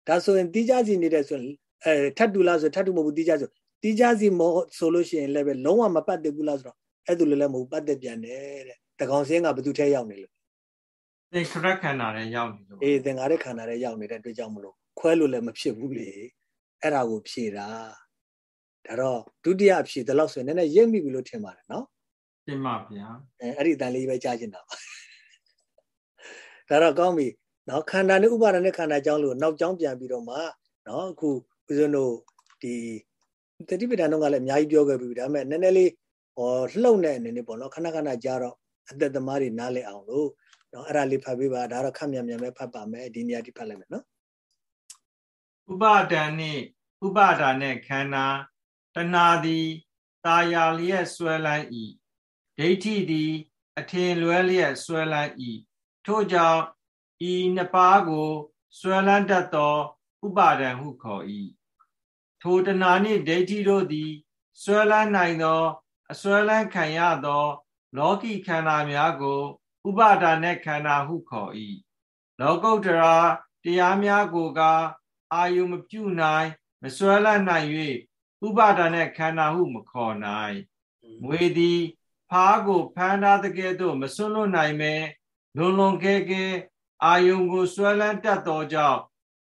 ဒါဆိုရင်တီးကြားစီနေတဲ့ဆိုရင်အဲထတ်တူလားဆိုထတ်တူမဟုတ်ဘူးတီးကြားဆိုတီးကြားစီမဟုတ်ဆိုလို့ရှိရင်လည်းပဲလုံးဝမပတ်သက်ဘူးလားဆိုတော့အဲ့ဒါလည်းလည်းမဟုတ်ပတ်သက်ပြန်တယ်တဲ့တကောင်စင်းကဘယ်သူထဲရောက်နေလို့ သင်္ခရခန္ဓာထဲရောက်နေလို့အေးသင်္ခါရခန္ဓာထဲရောက်နေတဲ့အတွက်ကြောင့်မလို့ခွဲလို့လည်းမဖြစ်ဘူးလေအဲ့ဒါကိုဖြေတာဒါတော့ဒုတိယဖြေတယ်လို့ဆိုရင်နည်းနည်းရိပ်မိပြီလို့ထင်ပါတယ်နော်ထင်ပါဗျာအဲအဲ့ဒီတန်လေးပဲကြားချင်တာပါဒါတော့ကောင်းပြီနော်ခန္ဓာနဲ့ဥပါဒနဲ့ခန္ဓာကြောင်းလို့နောက်ကြောင်းပြန်ပြီးတော့မှနော်အခုဦးဇင်းတို့ဒီတတိပဒံတော့ကလည်းအများကြီးပြောခဲ့ပြီဒါပေမဲ့နည်းနည်းလေးဟောလှုပ်တဲ့အနေနဲ့ပေါ့နော်ခဏခဏကြားတော့အသက်သမားတွေနားလည်အောင်လို့ နော်အဲ့ဒါလေးဖတ်ပေးပါဒါတော့ခက်မြန်မြန်ပဲဖတ်ပါမယ်ဒီနေရာဒီဖတ်လိုက်မယ်နော်ဥပါဒံနှင့်ဥပါဒာနှင့်ခန္ဓာတဏှာသည်ตาယာလျက်ဆွဲလန်း၏ဒိဋ္ဌိသည် အထင်လွဲလျက်ဆွဲလန်း၏ထို့ကြောင့်ဤနှစ်ပါးကိုဆွဲလန်းတတ်သောဥပါဒံဟုခေါ်၏ထိုတဏှာနှင့်ဒိဋ္ဌိတို့သည်ဆွဲလန်းနိုင်သော အဆွဲလန်းခံရသော လောကီခန္ဓာများကို ဥပါဒာနှင့်ခန္ဓာဟုခေါ်၏လောကုတ္တရာတရားများကိုကအာယုမပြုနိုင်မဆွဲလန်းနိုင်၍ဥပါဒာနှင့်ခန္ဓာဟုမခေါ်နိုင်မွေသည်ဖားကိုဖမ်းထားတဲ့ကဲ့သို့မစွန့်လွတ်နိုင်မဲလွန်လွန်ကဲကဲအာယုံကိုဆွဲလန်းတတ်သောကြောင့်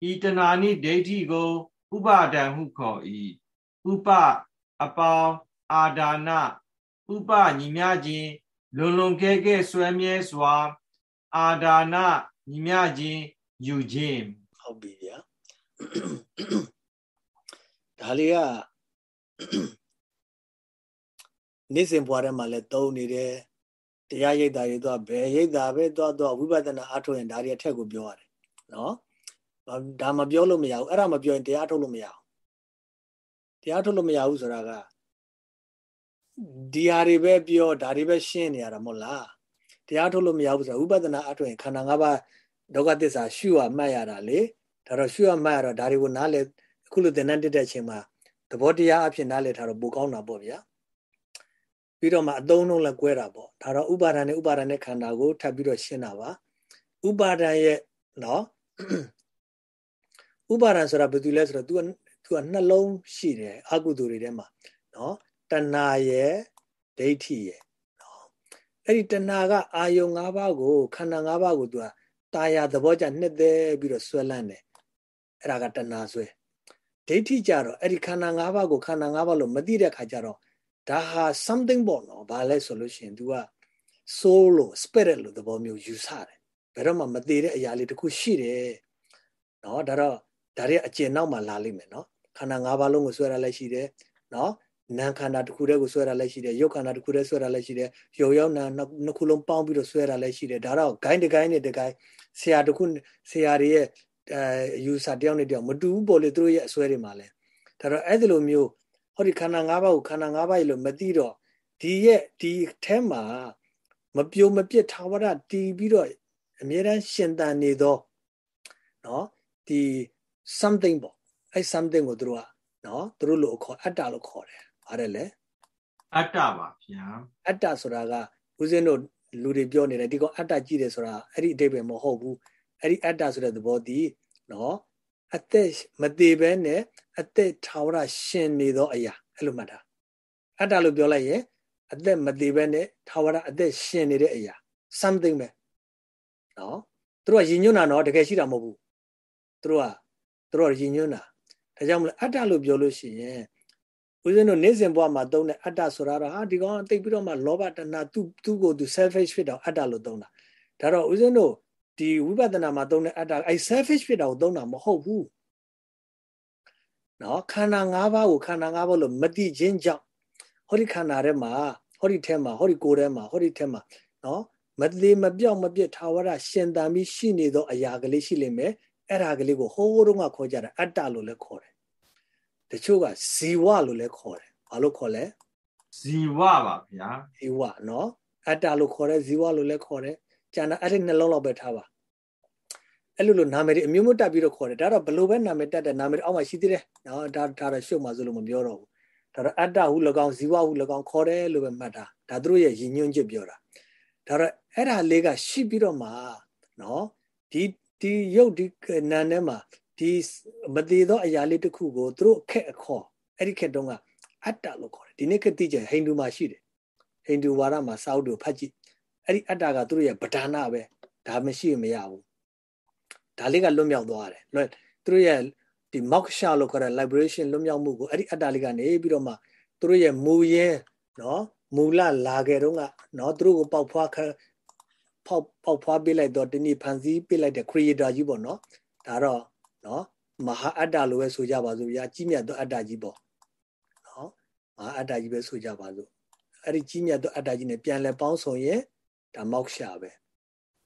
ဤတဏှာနိဒိဋ္ဌိကို ဥပါဒံဟုခေါ်၏ဥပအပေါင်းအာဒါနဥပညီမြခြင်း လွန်လွန်ကဲကဲဆွဲမြဲစွာ အာဒါနညီမြခြင်းယူခြင်းဟုတ်ပြီဗျာဒါလေးကနေ့စဉ်ဘွားထဲမှာလည်းသုံးနေတယ်တရားရိပ်တာတွေတော့ဘယ်ရိပ်တာပဲတော့တော့ဝိပဿနာအထုတ်ရင်ဒါတွေအထက်ကိုပြောရတယ်နော်ဒါမပြောလို့မရဘူးအဲ့ဒါမပြောရင်တရားထုတ်လို့မရဘူးတရားထုတ်လို့မရဘူးဆိုတာက ဒီဟာတွေပဲပြောဒါတွေပဲရှင်းနေရတာမဟုတ်လားတရားထုတ်လို့မရဘူးဆိုတာဝိပဿနာအထုတ်ရင်ခန္ဓာ၅ပါးဒုက္ခသစ္စာရှုရမှတ်ရတာလေဒါတော့ရှုရမှတ်ရတော့ဒါတွေကိုနားလေအခုလိုသင်တန်းတက်တဲ့အချိန်မှာသဘောတရားအဖြစ်နားလေထားတော့ပိုကောင်းတာပေါ့ဗျာပြီးတော့မှအသုံးလုံးလည်းကွဲတာပေါ့ဒါတော့ဥပါဒဏ်နဲ့ဥပါဒဏ်နဲ့ခန္ဓာကိုထပ်ပြီးတော့ရှင်းတာပါဥပါဒဏ်ရဲ့နော်ဥပါဒဏ်ဆိုတာဘာတူလဲဆိုတော့ तू က तू ကနှလုံးရှိတယ်အကုသိုလ်တွေထဲမှာနော် တဏှာရဲ့ဒိဋ္ဌိရဲ့နော် အဲ့ဒီတဏှာကအာယုံ၅ပါးကိုခန္ဓာ၅ပါးကိုသူကตาရသဘောကြနှစ်သက်ပြီးတော့ဆွဲလန်းတယ်အဲ့ဒါကတဏှာဆွဲဒိဋ္ဌိကြတော့အဲ့ဒီခန္ဓာ၅ပါးကိုခန္ဓာ၅ပါးလို့မသိတဲ့ခါကျတော့ဒါဟာ something ပေါ့နော်ဘာလဲဆိုလို့ရှိရင် तू က soul လို့ spirit လို့သဘောမျိုးယူဆတယ်ဘယ်တော့မှမသေးတဲ့အရာလေးတစ်ခုရှိတယ်နော်ဒါတော့ဒါရဲ့အကျဉ်နောက်မှာလာလိမ့်မယ်နော်ခန္ဓာ၅ပါးလုံးကိုဆွဲရလဲရှိတယ်နော် နာခန္ဓာတစ်ခုတည်းကိုဆွဲတာလည်းရှိတယ်ရုပ်ခန္ဓာတစ်ခုတည်းဆွဲတာလည်းရှိတယ်ရုပ်ရောက်နာနှစ်ခုလုံးပေါင်းပြီးတော့ဆွဲတာလည်းရှိတယ်ဒါတော့ဂိုင်းတကိုင်းနဲ့တကိုင်းဆရာတစ်ခုဆရာတွေရဲ့အဲယူဆတယောက်နဲ့တယောက်မတူဘူးပေါ့လေသူတို့ရဲ့အဆွဲတွေမှာလဲဒါတော့အဲ့ဒီလိုမျိုးဟောဒီခန္ဓာ၅ပါးကိုခန္ဓာ၅ပါးလို့မသိတော့ဒီရဲ့ဒီအဲမှာမပြိုမပြစ်ထာဝရတည်ပြီးတော့အမြဲတမ်းရှင်သန်နေသောနော်ဒီ something ပေါ့အဲ့ something ကိုတို့ကနော်တို့လို့ခေါ်အတ္တလို့ခေါ်တယ် ဗါတယ်လေအတ္တပါဗျာအတ္တဆိုတာကဦးဇင်းတို့လူတွေပြောနေတယ်ဒီကောင်အတ္တကြည့်တယ်ဆိုတာအဲ့ဒီအတိတ်ပဲမဟုတ်ဘူးအဲ့ဒီအတ္တဆိုတဲ့သဘောတည်နော်အသက်မသေးဘဲနဲ့အသက်ထာဝရရှင်နေသောအရာအဲ့လိုမှတ်တာအတ္တလို့ပြောလိုက်ရင်အသက်မသေးဘဲနဲ့ထာဝရအသက်ရှင်နေတဲ့အရာ something ပဲနော်သူတို့ကယဉ်ညွန်းတာနော်တကယ်ရှိတာမဟုတ်ဘူးသူတို့ကသူတို့ကယဉ်ညွန်းတာဒါကြောင့်မလို့အတ္တလို့ပြောလို့ရှိရင် ဦးဇင်းတို့နေ့စဉ်ဘဝမှာသုံးတဲ့အတ္တဆိုတာတော့ဟာဒီကောင်သိပြီးတော့မှလောဘတဏှာသူ့သူ့ကိုသူ selfish ဖြစ်တော့အတ္တလို့သုံးတာဒါတော့ဦးဇင်းတို့ဒီဝိပဿနာမှာသုံးတဲ့အတ္တအဲ selfish ဖြစ်တာကိုသုံးတာမဟုတ်ဘူးနော်ခန္ဓာ၅ပါးကိုခန္ဓာ၅ပါးလို့မတိခြင်းကြောင့်ဟောဒီခန္ဓာထဲမှာဟောဒီထဲမှာဟောဒီကိုယ်ထဲမှာဟောဒီထဲမှာနော်မသေးမပြောက်မပြတ်ထာဝရရှင်သန်ပြီးရှိနေသောအရာကလေးရှိလိမ့်မယ်အဲ့ဒါကလေးကိုဟိုးတုန်းကခေါ်ကြတာအတ္တလို့လည်းခေါ်တယ် တချို့ကဇီဝလို့လည်းခေါ်တယ်ဘာလို့ခေါ်လဲဇီဝပါဗျာဇီဝနော်အတ္တလို့ခေါ်တယ်ဇီဝလို့လည်းခေါ်တယ်ကျန်တာအဲ့ဒီနှလုံးလောက်ပဲထားပါအဲ့လိုလိုနာမည်တွေအမျိုးမျိုးတက်ပြီးတော့ခေါ်တယ်ဒါတော့ဘလို့ပဲနာမည်တက်တဲ့နာမည်အောက်မှာရှိသေးတယ်နော်ဒါဒါတော့ရှုပ်မှဆိုလို့မပြောတော့ဘူးဒါတော့အတ္တဟု၎င်းဇီဝဟု၎င်းခေါ်တယ်လို့ပဲမှတ်တာဒါသူတို့ရဲ့ရည်ညွှန်းချက်ပြောတာဒါတော့အဲ့ဒါလေးကရှိပြီးတော့မှနော်ဒီဒီရုပ်ဒီနာထဲမှာ ဒီမသေးသောအရာလေးတစ်ခုကိုသူတို့အခက်အခေါ်အဲ့ဒီခက်တုန်းကအတ္တလို့ခေါ်တယ်ဒီနေ့ခက်တိကျဟိန္ဒူမှာရှိတယ်ဟိန္ဒူဝါဒမှာစာအုပ်တွေဖတ်ကြည့်အဲ့ဒီအတ္တကသူတို့ရဲ့ဗဒါနပဲဒါမရှိမရဘူးဒါလေးကလွတ်မြောက်သွားတယ်လွတ်သူတို့ရဲ့ဒီ moksha လို့ခေါ်တဲ့ liberation လွတ်မြောက်မှုကိုအဲ့ဒီအတ္တလေးကနေပြီးတော့မှသူတို့ရဲ့မူရင်းနော်မူလလာခဲ့တော့ကနော်သူတို့ကိုပေါက်ဖွားခပေါက်ပေါက်ဖွားပေးလိုက်တော့ဒီနေ့ဖန်စီပေးလိုက်တဲ့ creator ကြီးပေါ့နော်ဒါတော့ နော်မဟာအတ္တလို့ပဲဆိုကြပါစို့ဗျာကြီးမြတ်သောအတ္တကြီးပေါ့နော်မဟာအတ္တကြီးပဲဆိုကြပါစို့အဲ့ဒီကြီးမြတ်သောအတ္တကြီးနဲ့ပြန်လဲပေါင်းဆောင်ရင်ဒါမောက်ရှာပဲ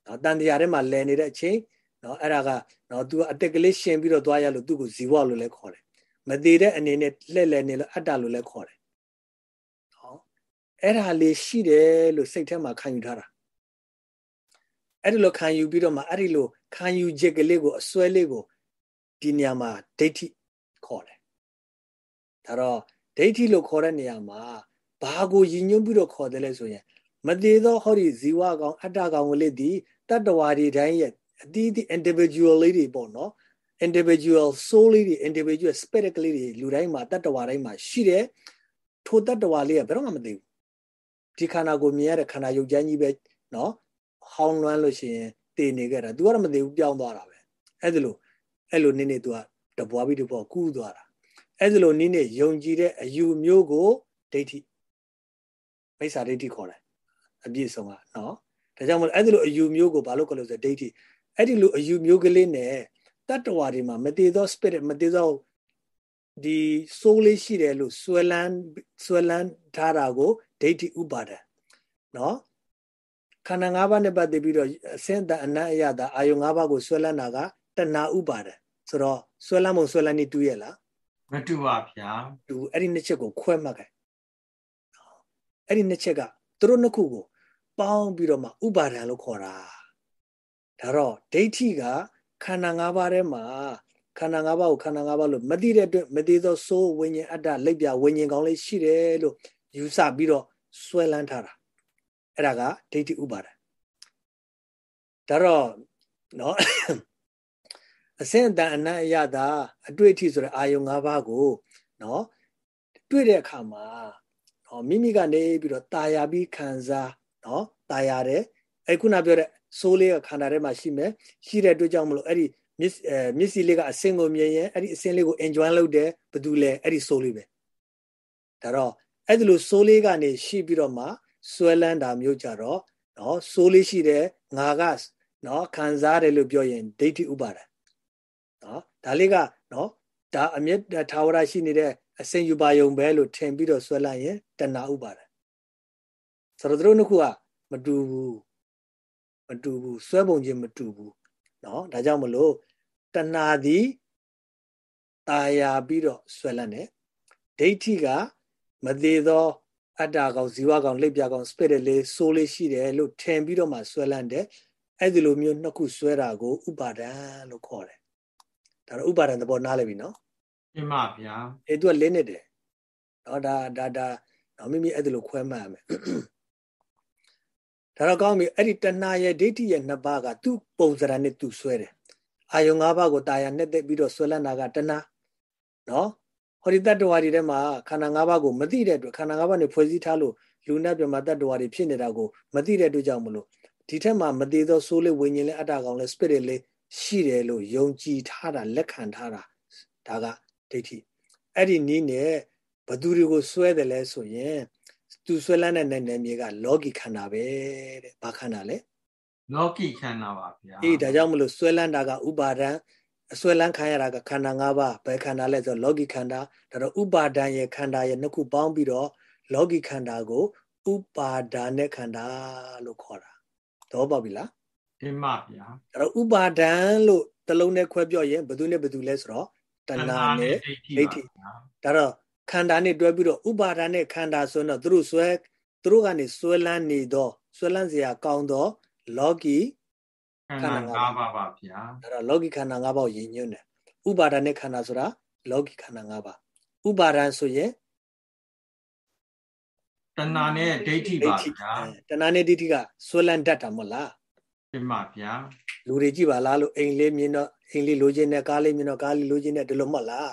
နော်တန်တရားထဲမှာလဲနေတဲ့အချိန်နော်အဲ့ဒါကနော် तू အတက်ကလေးရှင်ပြီးတော့သွားရလို့သူ့ကိုဇီဝလို့လည်းခေါ်တယ်မသေးတဲ့အနေနဲ့လှဲ့လဲနေလို့အတ္တလို့လည်းခေါ်တယ်နော်အဲ့ဒါလေးရှိတယ်လို့စိတ်ထဲမှာခံယူထားတာအဲ့ဒီလိုခံယူပြီးတော့မှအဲ့ဒီလိုခံယူချက်ကလေးကိုအစွဲလေးကို ဒီနေရာမှာဒိဋ္ဌိခေါ်တယ်ဒါတော့ဒိဋ္ဌိလို့ခေါ်တဲ့နေရာမှာဘာကိုရည်ညွှန်းပြီးတော့ခေါ်တယ်လဲဆိုရင်မသေးသောဟောဒီဇီဝကောင်အတ္တကောင်ကလေးဒီတတ္တဝါတွေတိုင်းရဲ့အတီးတီ individual လေးတွေပေါ့နော် individual soul လေးတွေ individual spirit လေးတွေလူတိုင်းမှာတတ္တဝါတိုင်းမှာရှိတယ်ထိုတတ္တဝါလေးကဘယ်တော့မှမသိဘူးဒီခန္ဓာကိုမြင်ရတဲ့ခန္ဓာယုတ်ချမ်းကြီးပဲနော်ဟောင်းလွမ်းလို့ရှိရင်တည်နေခဲ့တာ तू ကတော့မသိဘူးပြောင်းသွားတာပဲအဲ့ဒါလို့ အဲ့လိုနည်းနည်း तू ကတပွားပြီးတပွားကူးသွားတာအဲ့ဒါလိုနည်းနည်းယုံကြည်တဲ့အယူမျိုးကိုဒိဋ္ဌိမိစ္ဆာဒိဋ္ဌိခေါ်တယ်အပြည့်စုံကနော်ဒါကြောင့်မို့အဲ့ဒီလိုအယူမျိုးကိုဘာလို့ခေါ်လို့ဆိုဒိဋ္ဌိအဲ့ဒီလိုအယူမျိုးကလေးနဲ့တတ္တဝါတွေမှာမတည်သော spirit မတည်သောဒီ soul လေးရှိတယ်လို့ဆွဲလန်းဆွဲလန်းထားတာကိုဒိဋ္ဌိဥပါဒံနော်ခန္ဓာ၅ပါးနဲ့ပတ်သက်ပြီးတော့အစင်းတအနတ်အရတာအာယု၅ပါးကိုဆွဲလန်းတာကတဏှာဥပါဒံ ဆိုတော့ဆွဲလန်းမှုဆွဲလန်းနေတူရဲ့လားမတူပါဗျာတူအဲ့ဒီနှစ်ချက်ကိုခွဲမှတ်ခဲ့အဲ့ဒီနှစ်ချက်ကသူတို့နှစ်ခုကိုပေါင်းပြီးတော့မှဥပါဒံလို့ခေါ်တာဒါတော့ဒိဋ္ဌိကခန္ဓာ၅ပါးထဲမှာခန္ဓာ၅ပါးကိုခန္ဓာ၅ပါးလို့မသိတဲ့အတွက်မသိသောစိုးဝိညာဉ်အတ္တလက်ပြဝိညာဉ်ကောင်းလေးရှိတယ်လို့ယူဆပြီးတော့ဆွဲလန်းထားတာအဲ့ဒါကဒိဋ္ဌိဥပါဒံဒါတော့နော် အစင်တန်အနတ်အရသာအတွေ့အထိဆိုတဲ့အာယုံ၅ပါးကိုနော်တွေ့တဲ့အခါမှာနော်မိမိကနေပြီးတော့ตาရပြီးခံစားနော် ตายရတယ်အဲ့ခုနပြောတဲ့ဆိုးလေးကခန္ဓာထဲမှာရှိမယ်ရှိတဲ့အတွက်ကြောင့်မလို့အဲ့ဒီမျက်အဲမျက်စိလေးကအစင်ကိုမြင်ရင်အဲ့ဒီအစင်လေးကို enjoy လုပ်တယ်ဘာတူလဲအဲ့ဒီဆိုးလေးပဲဒါတော့အဲ့ဒီလိုဆိုးလေးကနေရှိပြီးတော့မှဆွဲလန်းတာမျိုးကြတော့နော်ဆိုးလေးရှိတယ်ငါကနော်ခံစားတယ်လို့ပြောရင်ဒိဋ္ဌိဥပါဒံနော် ဒါလေးကနော်ဒါအမြဲထာဝရရှိနေတဲ့အစင်ယူပါယုံပဲလို့ထင်ပြီးတော့ဆွဲလိုက်ရင်တဏှာဥပါဒံဆိုတော့တို့နှစ်ခုကမတူဘူးမတူဘူးဆွဲပုံချင်းမတူဘူးเนาะဒါကြောင့်မလို့တဏှာသည်ตายာပြီးတော့ဆွဲလန်းတယ်ဒိဋ္ဌိကမသေးသောအတ္တကောင်ဇီဝကောင်လက်ပြကောင် spirit လေးဆိုးလေးရှိတယ်လို့ထင်ပြီးတော့မှဆွဲလန်းတယ်အဲ့ဒီလိုမျိုးနှစ်ခုဆွဲတာကိုဥပါဒံလို့ခေါ်တယ် ဒါတော့ဥပါဒံသဘောနားလည်ပြီနော်ပြမဗျာအဲ့သူကလင်းနေတယ်နော်ဒါဒါဒါတော့မိမိအဲ့ဒီလိုခွဲမှတ်ရမယ်ဒါတော့ကောင်းပြီအဲ့ဒီတဏှာရဲ့ဒိဋ္ဌိရဲ့နှစ်ပါးကသူ့ပုံစံနဲ့သူဆွဲတယ်အာယုံ၅ပါးကိုတာယာနဲ့သက်ပြီးတော့ဆွဲလန်းတာကတဏှာနော်ဟောဒီတတ္တဝါတွေထဲမှာခန္ဓာ၅ပါးကိုမသိတဲ့အတွက်ခန္ဓာ၅ပါးနဲ့ဖွဲ့စည်းထားလို့လူနဲ့ပြမတတ္တဝါတွေဖြစ်နေတာကိုမသိတဲ့အတွက်ကြောင့်မလို့ဒီထက်မှမသေးသောဆိုးလေးဝိညာဉ်လေးအတ္တကောင်လေး spirit လေး ရှိတယ်လို့ယုံကြည်ထားတာလက်ခံထားတာဒါကဒိဋ္ဌိအဲ့ဒီနည်းနဲ့ဘသူတွေကိုစွဲတယ်လဲဆိုရင်သူဆွဲလန်းတဲ့နယ်မြေကလောကီခန္ဓာပဲတဲ့ဘာခန္ဓာလဲလောကီခန္ဓာပါဗျာအေးဒါကြောင့်မလို့ဆွဲလန်းတာကဥပါဒံအဆွဲလန်းခံရတာကခန္ဓာ၅ပါးဘယ်ခန္ဓာလဲဆိုလောကီခန္ဓာဒါတော့ဥပါဒံရဲ့ခန္ဓာရဲ့နှစ်ခုပေါင်းပြီးတော့လောကီခန္ဓာကိုဥပါဒာနဲ့ခန္ဓာလို့ခေါ်တာသဘောပေါက်ပြီလား ဒီမှာဗျာဒါတော့ဥပါဒံလို့တလုံးနဲ့ခွဲပြောရင်ဘယ်သူနဲ့ဘယ်သူလဲဆိုတော့တဏှာနဲ့ဒိဋ္ဌိဒါတော့ခန္ဓာနဲ့တွဲပြီးတော့ဥပါဒာနဲ့ခန္ဓာဆိုတော့သူတို့ဆွဲသူတို့ကနေဆွဲလန်းနေတော့ဆွဲလန်းစရာကောင်းတော့လောကီခန္ဓာ၅ပါးပါဗျာအဲ့တော့လောကီခန္ဓာ၅ပါးကိုရည်ညွှန်းတယ်ဥပါဒာနဲ့ခန္ဓာဆိုတာလောကီခန္ဓာ၅ပါးဥပါဒံဆိုရင်တဏှာနဲ့ဒိဋ္ဌိပါဗျာတဏှာနဲ့ဒိဋ္ဌိကဆွဲလန်းတတ်တာမဟုတ်လား ဒီမှာဗျာလူတွေကြည့်ပါလားလို့အိမ်လေးမြင်တော့အိမ်လေးလိုချင်တဲ့ကားလေးမြင်တော့ကားလေးလိုချင်တဲ့ဒီလိုမဟုတ်လား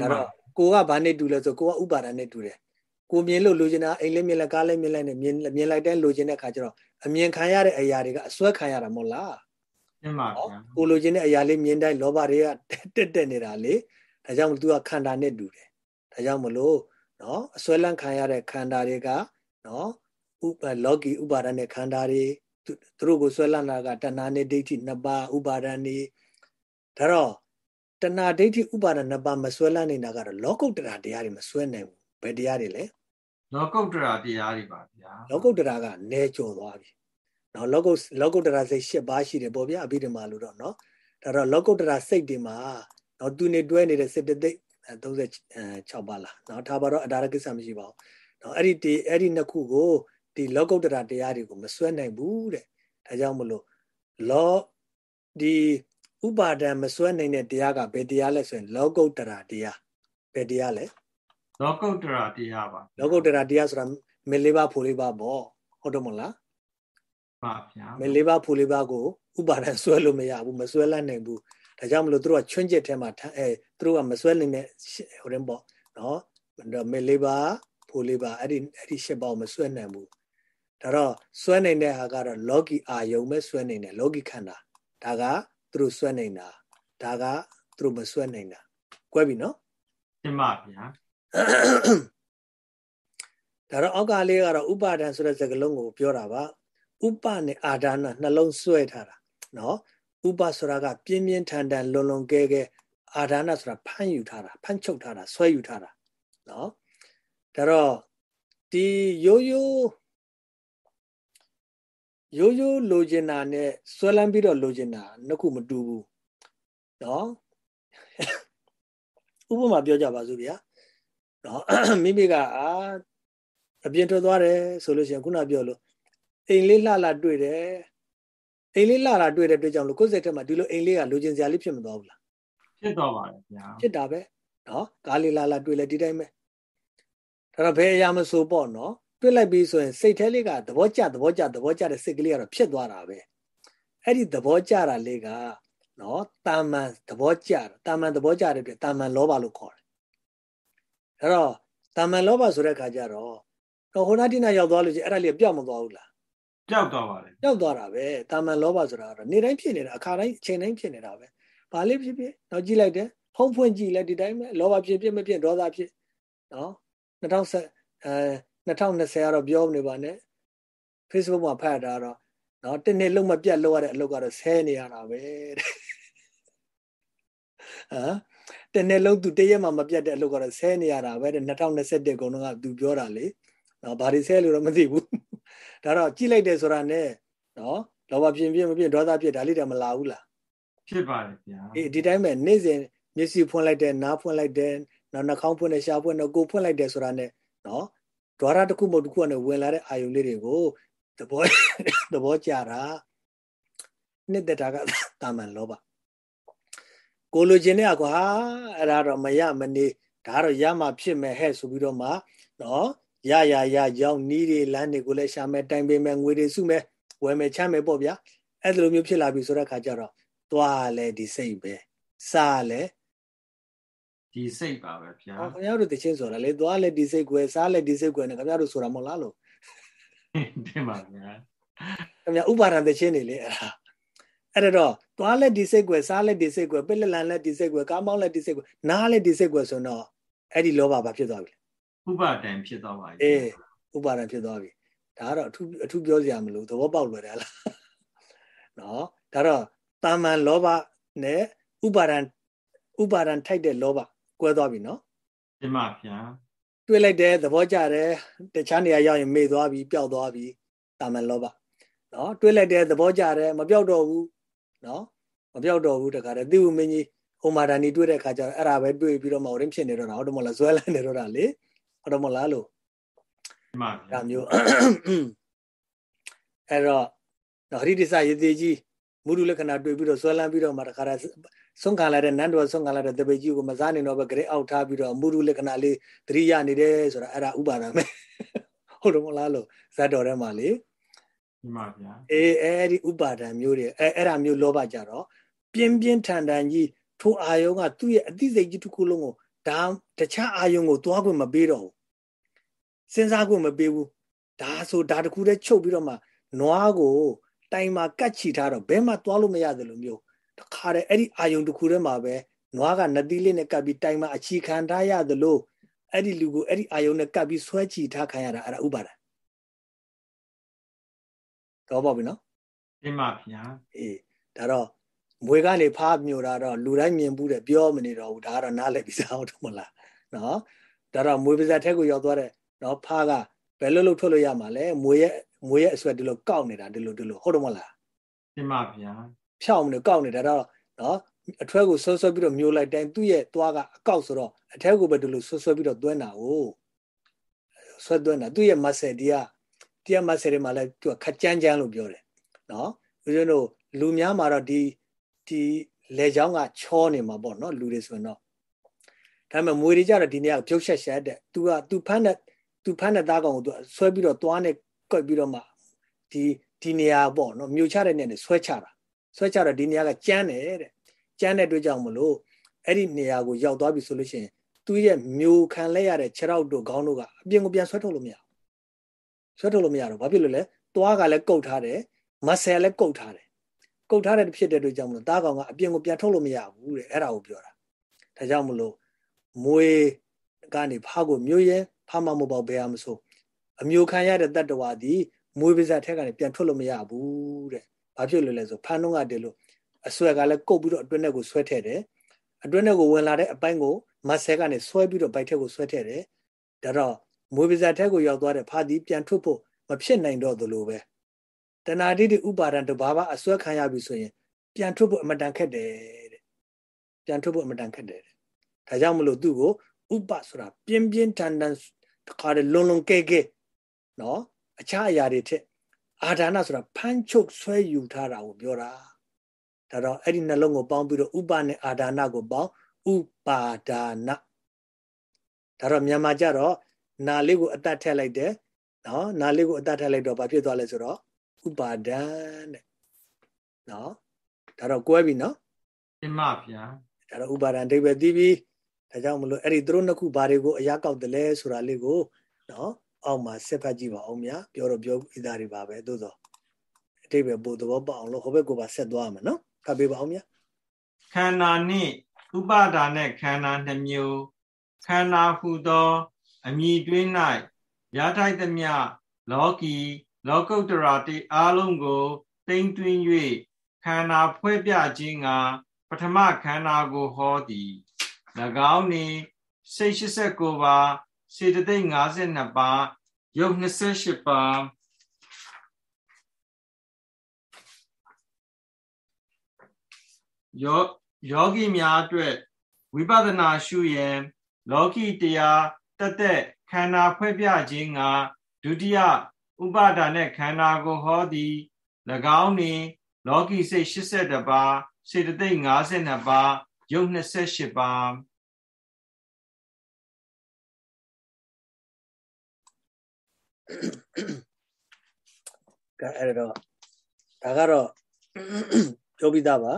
ဒါတော့ကိုကဘာနဲ့တူလဲဆိုကိုကဥပါဒာနဲ့တူတယ်ကိုမြင်လို့လိုချင်တာအိမ်လေးမြင်လိုက်ကားလေးမြင်လိုက်နဲ့မြင်မြင်လိုက်တဲ့လိုချင်တဲ့ခါကျတော့အမြင်ခံရတဲ့အရာတွေကအစွဲခံရတာမဟုတ်လားမှန်ပါဗျာကိုလိုချင်တဲ့အရာလေးမြင်တိုင်းလောဘတွေကတက်တက်နေတာလေဒါကြောင့်မလို့ तू ကခန္ဓာနဲ့တူတယ်ဒါကြောင့်မလို့နော်အစွဲလန်းခံရတဲ့ခန္ဓာတွေကနော်ဥပလောကီဥပါဒณနဲ့ခန္ဓာတွေ သူတို့ကိုဆွဲလန်းတာကတဏှာနဲ့ဒိဋ္ဌိနှစ်ပါးဥပါဒณနေဒါတော့တဏှာဒိဋ္ဌိဥပါဒနှစ်ပါးမဆွဲလန်းနေတာကတော့လောကုတ္တရာတရားတွေမဆွဲနိုင်ဘူးဘယ်တရားတွေလဲလောကုတ္တရာတရားတွေပါဗျာလောကုတ္တရာကနေကျော်သွားပြီနော်လောကုလောကုတ္တရာစိတ်၈ပါးရှိတယ်ပေါ့ဗျာအဘိဓမ္မာလို့တော့နော်ဒါတော့လောကုတ္တရာစိတ်တွေမှာနော်သူနေတွဲနေတဲ့စေတသိက်36ပါးလားနော်ဒါပါတော့အတားကိစ္စမရှိပါဘူးနော်အဲ့ဒီဒီအဲ့ဒီနှစ်ခုကို ဒီလောကုတ္တရာတရားတွေကိုမဆွဲနိုင်ဘူးတဲ့ဒါကြောင့်မလို့လောဒီဥပါဒံမစွဲနိုင်တဲ့တရားကဘယ်တရားလဲဆိုရင် လောကုတ္တရာတရားဘယ်တရားလဲလောကုတ္တရာတရားပါလောကုတ္တရာတရားဆိုတာမေလေးပါဖိုလေးပါပေါ့ဟုတ်တယ်မလားပါဗျာမေလေးပါဖိုလေးပါကိုဥပါဒံစွဲလို့မရဘူးမစွဲလိုက်နိုင်ဘူးဒါကြောင့်မလို့သူတို့ကချွန်းကျက်ထဲမှာအဲသူတို့ကမစွဲနိုင်တဲ့ဟိုရင်ပေါ့နော်မေလေးပါဖိုလေးပါအဲ့ဒီအဲ့ဒီရှစ်ပါကိုမစွဲနိုင်ဘူး ဒါတော့စွဲနိုင်တဲ့ဟာကတော့လောကီအာယုံပဲစွဲနိုင်တယ်လောကီခန္ဓာဒါကသူတို့ဆွဲနေတာဒါကသူတို့မဆွဲနိုင်တာကွဲပြီနော်ရှင်းပါဗျာဒါတော့အောက်ကလေးကတော့ဥပါဒံဆိုတဲ့စကားလုံးကိုပြောတာပါဥပနဲ့အာဒါနနှလုံးဆွဲထားတာနော်ဥပဆိုတာကပြင်းပြင်းထန်ထန်လွန်လွန်ကဲကဲအာဒါနဆိုတာဖမ်းယူထားတာဖမ်းချုပ်ထားတာဆွဲယူထားတာနော်ဒါတော့ဒီရိုးရိုး ရိုးရိုးလိုချင်တာနဲ့ဆွဲလန်းပြီးတော့လိုချင်တာနှစ်ခုမတူဘူးနော်ဥပမာပြောကြပါစို့ဗျာနော်မိမိကအာအပြင်ထွက်သွားတယ်ဆိုလို့ရှိရင်ခုနပြောလို့အိမ်လေးလှလှတွေ့တယ်အိမ်လေးလှလှတွေ့တဲ့တွေ့ကြောင့်လို့ကိုယ်စိတ်ထဲမှာဒီလိုအိမ်လေးကလိုချင်စရာလေးဖြစ်မသွားဘူးလားဖြစ်တော့ပါတယ်ဗျာဖြစ်တာပဲနော်ကားလေးလှလှတွေ့လဲဒီတိုင်းပဲဒါတော့ဘယ်အရာမဆိုပေါ့နော် တွေ့လိုက်ပြီးဆိုရင်စိတ်ထဲလေးကသဘောကျသဘောကျသဘောကျတဲ့စိတ်ကလေးကတော့ဖြစ်သွားတာပဲအဲ့ဒီသဘောကျတာလေးကနော်တာမန်သဘောကျတာတာမန်သဘောကျတဲ့အတွက်တာမန်လောဘလို့ခေါ်တယ်အဲ့တော့တာမန်လောဘဆိုတဲ့ခါကျတော့ဟိုနာတိနာရောက်သွားလို့ချင်းအဲ့ဒါလေးပြောက်မသွားဘူးလားပျောက်သွားပါတယ်ပျောက်သွားတာပဲတာမန်လောဘဆိုတာကတော့နေတိုင်းဖြစ်နေတာအခါတိုင်းအချိန်တိုင်းဖြစ်နေတာပဲဘာလေးဖြစ်ဖြစ်တော့ကြည့်လိုက်တယ်ဖုံးဖွင့်ကြည့်လိုက်ဒီတိုင်းပဲလောဘဖြစ်ဖြစ်မဖြစ်ဒေါသဖြစ်နော်2010အဲ 2020ကတော့ပြောနေပါနဲ့ Facebook မှာဖတ်တာတော့နော်တနေ့လုံးမပြတ်လောက်ရတဲ့အလုပ်ကတော့ဆဲနေရတာပဲတဲ့ဟမ်တနေ့လုံးသူတရက်မှမပြတ်တဲ့အလုပ်ကတော့ဆဲနေရတာပဲတဲ့2021ခုနှစ်ကသူပြောတာလေနော်ဘာတွေဆဲလို့တော့မသိဘူးဒါတော့ကြည့်လိုက်တယ်ဆိုတာနဲ့နော်လောဘဖြစ်ဖြစ်မဖြစ်ဒေါသဖြစ်ဒါလေးတည်းမလာဘူးလားဖြစ်ပါတယ်ဗျာအေးဒီတိုင်းပဲနေ့စဉ်မျက်စိဖွင့်လိုက်တယ်နားဖွင့်လိုက်တယ်နော်နှာခေါင်းဖွင့်တယ်ရှားဖွင့်တယ်ကိုယ်ဖွင့်လိုက်တယ်ဆိုတာနဲ့နော် ဒွါရတစ်ခုမဟုတ်တစ်ခုနဲ့ဝင်လာတဲ့အာယုလေးတွေကိုသဘောသဘောကြတာနှစ်သက်တာကတာမန်လောဘကိုလိုချင်တဲ့ကွာအဲ့ဒါတော့မရမနေဒါတော့ရမှဖြစ်မယ်ဟဲ့ဆိုပြီးတော့မှနော်ရရရရောက်နီးတွေလမ်းတွေကိုလည်းရှာမယ်တိုင်ပင်မယ်ငွေတွေစုမယ်ဝယ်မယ်ချမ်းမယ်ပေါ့ဗျာအဲ့လိုမျိုးဖြစ်လာပြီဆိုတဲ့ခါကျတော့သွားလဲဒီစိတ်ပဲစားလဲ ဒီစိတ်ပါပဲဗျာခင်ဗျားတို့တချင်းဆိုတာလေသွားလဲဒီစိတ်ကွယ်စားလဲဒီစိတ်ကွယ်နဲ့ခင်ဗျားတို့ဆိုတာမဟုတ်လားလို့တင်ပါဗျာခင်ဗျာဥပါဒံတချင်းနေလေအဲ့ဒါအဲ့တော့သွားလဲဒီစိတ်ကွယ်စားလဲဒီစိတ်ကွယ်ပစ်လက်လန်လဲဒီစိတ်ကွယ်ကားမောင်းလဲဒီစိတ်ကွယ်နားလဲဒီစိတ်ကွယ်ဆိုတော့အဲ့ဒီလောဘဘာဖြစ်သွားပြီလဲဥပါဒံဖြစ်သွားပါပြီအေးဥပါဒံဖြစ်သွားပြီဒါကတော့အထူးအထူးပြောစရာမလိုသဘောပေါက်လွယ်တယ်လားနော်ဒါတော့တာမန်လောဘနဲ့ဥပါဒံဥပါဒံထိုက်တဲ့လောဘ ကွဲသွားပြီနော်ဒီမှာဗျာတွေးလိုက်တယ်သဘောကျတယ်တခြားနေရာရောက်ရင်မေ့သွားပြီပျောက်သွားပြီတာမန်လောဘနော်တွေးလိုက်တယ်သဘောကျတယ်မပျောက်တော့ဘူးနော်မပျောက်တော့ဘူးတခါတည်းသိဝမင်းကြီးဟိုမာဒာနီတွေးတဲ့ခါကျတော့အဲ့ဒါပဲတွေးပြီးတော့မဟုတ်ရင်ဖြစ်နေတော့တာဟုတ်တယ်မလားဇွဲလန်းနေတော့တာလေဟုတ်တယ်မလားလို့မှန်ဒါမျိုးအဲ့တော့ဟရိတိစရေသေးကြီးမုဒုလက္ခဏာတွေ့ပြီးတော့ဇွဲလန်းပြီးတော့မှတခါတည်း ဆုံးခံလာတဲ့နန်းတော်ဆုံးခံလာတဲ့တပည့်ကြီးကိုမစားနိုင်တော့ပဲဂရေအောက်ထားပြီးတော့မုဒုလက္ခဏာလေးသတိရနေတယ်ဆိုတာအဲ့ဒါဥပါဒံပဲဟုတ်တယ်မလားလို့ဇတ်တော်ထဲမှာလေမှန်ပါဗျာအေးအဲ့ဒီဥပါဒံမျိုးတွေအဲအဲ့ဒါမျိုးလောဘကြတော့ပြင်းပြင်းထန်ထန်ကြီးထိုအာယုံကသူ့ရဲ့အသိစိတ်ကြီးတစ်ခုလုံးကိုဒါတခြားအာယုံကိုသွားခွင့်မပေးတော့ဘူးစဉ်းစားခွင့်မပေးဘူးဒါဆိုဒါတခုတည်းချုပ်ပြီးတော့မှနွားကိုတိုင်မှာကတ်ချီထားတော့ဘဲမှသွားလို့မရတယ်လို့မျိုး တခါတည်းအဲ့ဒီအာယုံတစ်ခုတည်းမှာပဲနွားကနသီးလေးနဲ့ကပ်ပြီးတိုင်မှာအခြေခံထားရတယ်လို့အဲ့ဒီလူကိုအဲ့ဒီအာယုံနဲ့ကပ်ပြီးဆွဲချီထားခံရတာအဲ့ဒါဥပါဒံတော့ပေါ့ပြီနော်အင်းပါဗျာအေးဒါတော့မွေကနေဖားမြို့တာတော့လူတိုင်းမြင်ဘူးတဲ့ပြောမနေတော့ဘူးဒါကတော့နားလည်ပြီးစားအောင်မလားနော်ဒါတော့မွေပါဇက်ထက်ကိုရောက်သွားတဲ့နော်ဖားကဘယ်လိုလုပ်ထွက်လို့ရမှာလဲမွေရဲ့မွေရဲ့အဆွဲဒီလိုကောက်နေတာဒီလိုဒီလိုဟုတ်တယ်မလားအင်းပါဗျာ ဖြောင်းနေကောက်နေတာတော့နော်အထွဲကိုဆွဆွပြီးတော့မျိုးလိုက်တိုင်းသူ့ရဲ့သွားကအကောက်ဆိုတော့အထက်ကိုပဲဒီလိုဆွဆွပြီးတော့သွင်းတာ哦ဆွဲသွင်းတာသူ့ရဲ့ muscle ဒီကတရားမဆယ်တွေမှာလည်းသူကခက်ကြမ်းကြမ်းလို့ပြောတယ်နော်ဦးဇင်းတို့လူများမှာတော့ဒီဒီလေချောင်းကချောနေမှာပေါ့နော်လူတွေဆိုရင်တော့ဒါပေမဲ့မွေတွေကြတော့ဒီနေရာပြုတ်ဆက်ဆက်တဲ့သူကသူဖမ်းတဲ့သူဖမ်းတဲ့သားကောင်ကိုသူဆွဲပြီးတော့သွားနဲ့ကွက်ပြီးတော့မှဒီဒီနေရာပေါ့နော်မြူချတဲ့နေရာနဲ့ဆွဲချတာ ဆွဲချတော့ဒီနေရာကကျန်းတယ်တဲ့ကျန်းတဲ့အတွက်ကြောင့်မလို့အဲ့ဒီနေရာကိုရောက်သွားပြီဆိုလို့ရှိရင်သူရဲ့မြူခံလဲရတဲ့ခြေထောက်တို့ခေါင်းတို့ကအပြင်ကိုပြန်ဆွဲထုတ်လို့မရဆွဲထုတ်လို့မရတော့ဘာဖြစ်လို့လဲသွားကလည်းကုတ်ထားတယ်မဆယ်လည်းကုတ်ထားတယ်ကုတ်ထားတဲ့ဖြစ်တဲ့အတွက်ကြောင့်မလို့သားကောင်ကအပြင်ကိုပြန်ထုတ်လို့မရဘူးတဲ့အဲ့ဒါကိုပြောတာဒါကြောင့်မလို့မွေကနေဖားကိုမျိုးရဲဖားမမပေါ့ဘယ်ဟာမဆိုအမျိုးခံရတဲ့တတ္တဝါဒီမွေပါဇက်ထက်ကနေပြန်ထွက်လို့မရဘူးတဲ့ ဘာဖြစ်လို့လဲဆိုဖမ်းတော့ကတည်းလို့အဆွဲကလည်းကုတ်ပြီးတော့အတွင်းထဲကိုဆွဲထည့်တယ်အတွင်းထဲကိုဝင်လာတဲ့အပိုင်းကိုမဆယ်ကနေဆွဲပြီးတော့ဗိုက်ထက်ကိုဆွဲထည့်တယ်ဒါတော့မွေပါဇက်ထက်ကိုရောက်သွားတဲ့ဖာဒီပြန်ထွက်ဖို့မဖြစ်နိုင်တော့သလိုပဲတဏှာတိတိဥပါဒံတဘာဘာအစွဲခံရပြီဆိုရင်ပြန်ထွက်ဖို့အမတန်ခက်တယ်တဲ့ပြန်ထွက်ဖို့အမတန်ခက်တယ်ဒါကြောင့်မလို့သူ့ကိုဥပဆိုတာပြင်းပြင်းထန်ထန်တခါတည်းလွန်လွန်ကဲကဲနော်အခြားအရာတွေထက် အာဒါနဆိုတာဖမ်းချုပ်ဆွဲယူထားတာကိုပြောတာဒါတော့အဲ့ဒီနှလုံးကိုပေါင်းပြီးတော့ဥပနဲ့အာဒါနကိုပေါင်းဥပါဒါနဒါတော့မြန်မာကြတော့နာလေးကိုအတတ်ထည့်လိုက်တယ်နော်နာလေးကိုအတတ်ထည့်လိုက်တော့ဘာဖြစ်သွားလဲဆိုတော့ဥပါဒံတဲ့နော်ဒါတော့ကွဲပြီနော်အင်းပါဗျာဒါတော့ဥပါဒံအဓိပ္ပာယ်သိပြီဒါကြောင့်မလို့အဲ့ဒီသူတို့နှစ်ခုဘာတွေကိုအရာကောက်တယ်လဲဆိုတာလေးကိုနော် အောက်မှာဆက်ဖတ်ကြည့်ပါအောင်ဗျာပြောတော့ပြောဣသားတွေပါပဲသို့သောတိပ္ပယ်ပို့သဘောပေါက်အောင်လို့ဟိုဘက်ကိုပါဆက်သွားမယ်နော်ဖတ်ပေးပါအောင်ဗျာခန္ဓာနှင့်ဥပါဒါနဲ့ခန္ဓာနှမျိုးခန္ဓာဟုသောအမည်တွင်း၌ရထိုက်သမျှလောကီ လောကုတ္တရာတိအားလုံးကိုတိမ့်တွင်း၍ခန္ဓာဖွဲ့ပြခြင်းကပထမခန္ဓာကိုဟောသည်၎င်းနှင့်စိတ်89ပါး စေတသိက်52ပါးယုတ်28ပါးယောယောဂီများအတွက်ဝိပဿနာရှုရန်လောကီတရားတသက်ခန္ဓာဖွဲ့ပြခြင်းကဒုတိယဥပါဒာနဲ့ခန္ဓာကိုဟောသည်၎င်းနှင့်လောကီစိတ်82ပါးစေတသိက်52ပါးယုတ်28ပါး ကဲအဲ့တော့ဒါကတော့ပြောပြီးသားပါ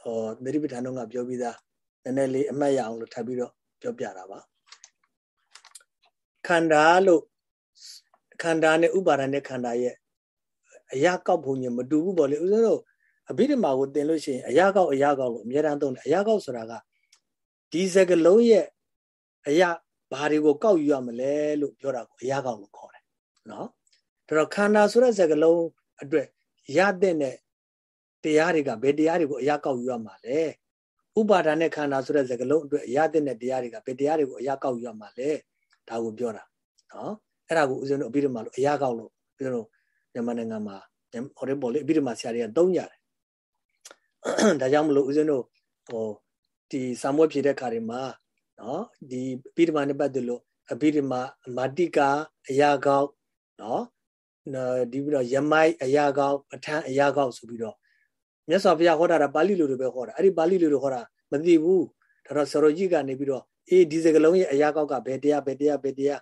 ဟောသတိပဋ္ဌာန်တော့ကပြောပြီးသားနည်းနည်းလေးအမှတ်ရအောင်လို့ထပ်ပြီးတော့ပြောပြတာပါခန္ဓာလို့ခန္ဓာနဲ့ဥပါဒณะခန္ဓာရဲ့အရာကောက်ပုံညမတူဘူးပေါ့လေဥစဉ်တော့အဘိဓမ္မာကိုသင်လို့ရှိရင်အရာကောက်အရာကောက်လို့အများတန်းသုံးတယ်အရာကောက်ဆိုတာကဒီစကလုံးရဲ့အရာ ဘာတွေကိုကောက်ယူရမလဲလို့ပြောတာကိုအရာကောက်လို့ခေါ်တယ်နော်ဒါတော့ခန္ဓာဆိုတဲ့စကလုံးအတွက်ရတဲ့နဲ့တရားတွေကဘယ်တရားတွေကိုအရာကောက်ယူရမှာလဲဥပါဒာနဲ့ခန္ဓာဆိုတဲ့စကလုံးအတွက်အရာတဲ့နဲ့တရားတွေကဘယ်တရားတွေကိုအရာကောက်ယူရမှာလဲဒါကိုပြောတာနော်အဲ့ဒါကိုဦးဇင်းတို့အဘိဓမ္မာလို့အရာကောက်လို့ဦးဇင်းတို့မြန်မာနိုင်ငံမှာဟိုတဲ့ပေါ်လေအဘိဓမ္မာဆရာတွေကသုံးကြတယ်ဒါကြောင့်မလို့ဦးဇင်းတို့ဟိုဒီစာမွေးဖြည့်တဲ့ခါတွေမှာ နော်ဒီအဘိဓမ္မာနဲ့ပတ်သက်လို့အဘိဓမ္မာမာတိကာအရာကောက်နော်ဒီပြီးတော့ယမိုက်အရာကောက်အထံအရာကောက်ဆိုပြီးတော့မြတ်စွာဘုရားဟောတာပါဠိလိုလိုပဲဟောတာအဲ့ဒီပါဠိလိုလိုဟောတာမသိဘူးဒါတော့ဆရာကြီးကနေပြီးတော့အေးဒီစကလုံးရဲ့အရာကောက်ကဘယ်တရားဘယ်တရားဘယ်တရား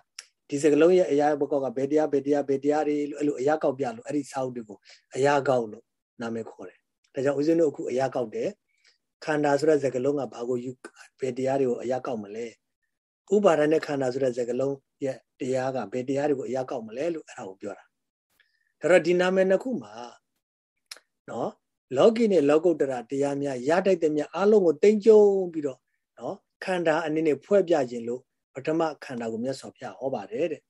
ဒီစကလုံးရဲ့အရာဘကောက်ကဘယ်တရားဘယ်တရားဘယ်တရားတွေလို့အဲ့လိုအရာကောက်ပြလို့အဲ့ဒီစာအုပ်တွေကိုအရာကောက်လို့နာမည်ခေါ်တယ်ဒါကြောင့်ဦးဇင်းတို့အခုအရာကောက်တယ် ခန္ဓာဆိုတဲ့စကလုံးကဘာကိုယူဘယ်တရားတွေကိုအရာကောက်မလဲဥပါဒနဲ့ခန္ဓာဆိုတဲ့စကလုံးရဲ့တရားကဘယ်တရားတွေကိုအရာကောက်မလဲလို့အဲ့ဒါကိုပြောတာဒါတော့ဒီနာမည်နှစ်ခုမှာနော်လောကီနဲ့လောကုတ္တရာတရားများရတိုက်တဲ့များအလုံးကိုတင်ကြုံပြီးတော့နော်ခန္ဓာအနေနဲ့ဖွဲ့ပြခြင်းလို့ပထမခန္ဓာကိုမြတ်စွာဘုရားဟောပါတယ်တဲ့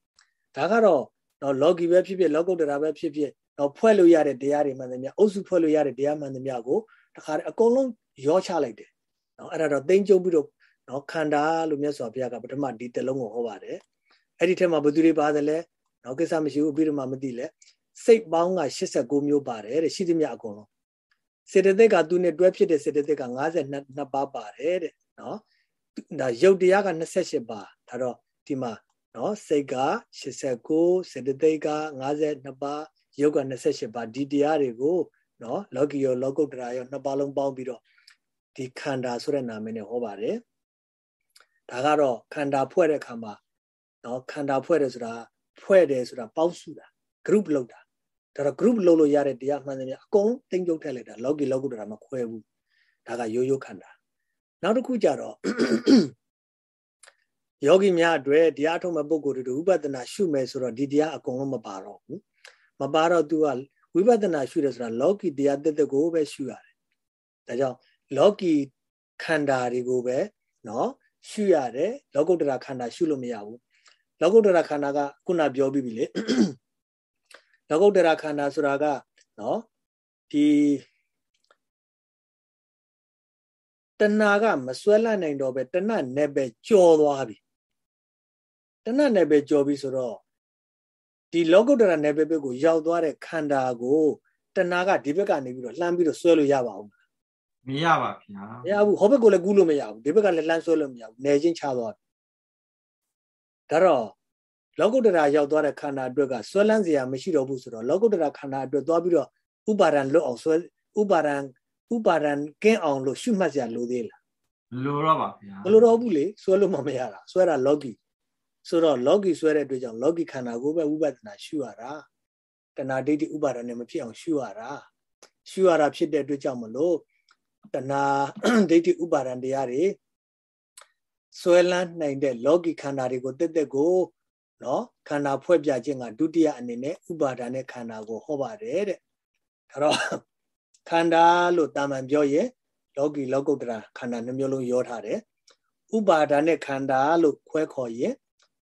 ဒါကတော့နော်လောကီပဲဖြစ်ဖြစ်လောကုတ္တရာပဲဖြစ်ဖြစ်နော်ဖွဲ့လို့ရတဲ့တရားတွေမှန်သမျှအုပ်စုဖွဲ့လို့ရတဲ့တရားမှန်သမျှကိုတခါအကုန်လုံး ရောချလိုက်တယ်နော်အဲ့ဒါတော့တင်ကြုံပြီးတော့နော်ခန္ဓာလို့မြတ်စွာဘုရားကပထမဒီတလုံးကိုဟောပါတယ်အဲ့ဒီထက်မှာဘယ်သူတွေပါတယ်လဲနော်ကိစ္စမရှိဘူးပြီးတော့မှမသိလဲစိတ်ပေါင်းက89မျိုးပါတယ်တဲ့ရှိသမျှအကုန်လုံးစေတသိက်ကသူနဲ့တွဲဖြစ်တဲ့စေတသိက်က52ပါးပါတယ်တဲ့နော်ဒါရုပ်တရားက28ပါးဒါတော့ဒီမှာနော်စိတ်က89စေတသိက်က52ပါးရုပ်က28ပါးဒီတရားတွေကိုနော်လောကီရောလောကုတ္တရာရောနှစ်ပါးလုံးပေါင်းပြီးတော့ ဒီခန္ဓာဆိုတဲ့နာမည်နဲ့ဟောပါတယ်ဒါကတော့ခန္ဓာဖွဲ့တဲ့အခါမှာနော်ခန္ဓာဖွဲ့တယ်ဆိုတာဖွဲ့တယ်ဆိုတာပေါင်းစုတာ group လောက်တာဒါတော့ group လုပ်လို့ရတဲ့တရားမှန်တယ်များအကုန်လုံးတင်းကျုပ်ထည့်လိုက်တာလောကီလောကုတ္တရာမခွဲဘူးဒါကရိုးရိုးခန္ဓာနောက်တစ်ခုကြတော့ယောဂီများအတွက်တရားထုတ်မဲ့ပုဂ္ဂိုလ်တွေဥပဒနာရှုမယ်ဆိုတော့ဒီတရားအကုန်လုံးမပါတော့ဘူးမပါတော့ तू ကဝိပဿနာရှုတယ်ဆိုတာလောကီတရားတက်တက်ကိုပဲရှုရတယ်ဒါကြောင့် လောကီခန္ဓာတွေကိုပဲနော်ရှုရတယ်လောကုတ္တရာခန္ဓာရှုလို့မရဘူးလောကုတ္တရာခန္ဓာကခုနပြောပြီးပြီလေလောကုတ္တရာခန္ဓာဆိုတာကနော်ဒီတဏှာကမစွဲလန့်နိုင်တော့ပဲတဏှာနဲ့ပဲကြော်သွားပြီတဏှာနဲ့ပဲကြော်ပြီဆိုတော့ဒီလောကုတ္တရာနယ်ပယ်ဘက်ကိုရောက်သွားတဲ့ခန္ဓာကိုတဏှာကဒီဘက်ကနေပြီးတော့လှမ်းပြီးတော့ဆွဲလို့ရပါအောင် မရပါဗျာမရဘူးဟောဘက်ကိုလည်းကူးလို့မရဘူးဒီဘက်ကလည်းလှမ်းဆွဲလို့မရဘူးနေချင်းချသွားပြီဒါတော့လောကုတ္တရာရောက်သွားတဲ့ခန္ဓာအတွက်ကဆွဲလန်းစရာမရှိတော့ဘူးဆိုတော့လောကုတ္တရာခန္ဓာအတွက်သွားပြီးတော့ဥပါဒံလွတ်အောင်ဆွဲဥပါဒံဥပါဒံကင်းအောင်လို့ရှုမှတ်စရာလိုသေးလားလိုတော့ပါဗျာမလိုတော့ဘူးလေဆွဲလို့မမရတာဆွဲတာလောကီဆိုတော့လောကီဆွဲတဲ့အတွက်ကြောင့်လောကီခန္ဓာကိုပဲဥပဒနာရှုရတာတဏှာဒိဋ္ဌိဥပါဒံနဲ့မဖြစ်အောင်ရှုရတာရှုရတာဖြစ်တဲ့အတွက်ကြောင့်မလို့ တဏှာဒိဋ္ဌိဥပါဒံတရားတွေဆွဲလန်းနိုင်တဲ့လောကီခန္ဓာတွေကိုတက်တက်ကိုနော်ခန္ဓာဖွဲ့ပြခြင်းကဒုတိယအနေနဲ့ဥပါဒာနဲ့ခန္ဓာကိုဟောပါတယ်တဲ့ဒါတော့ခန္ဓာလို့တာမန်ပြောရင်လောကီလောကုတ္တရာခန္ဓာနှမျိုးလုံးရောထားတယ်ဥပါဒာနဲ့ခန္ဓာလို့ခွဲခေါ်ရင်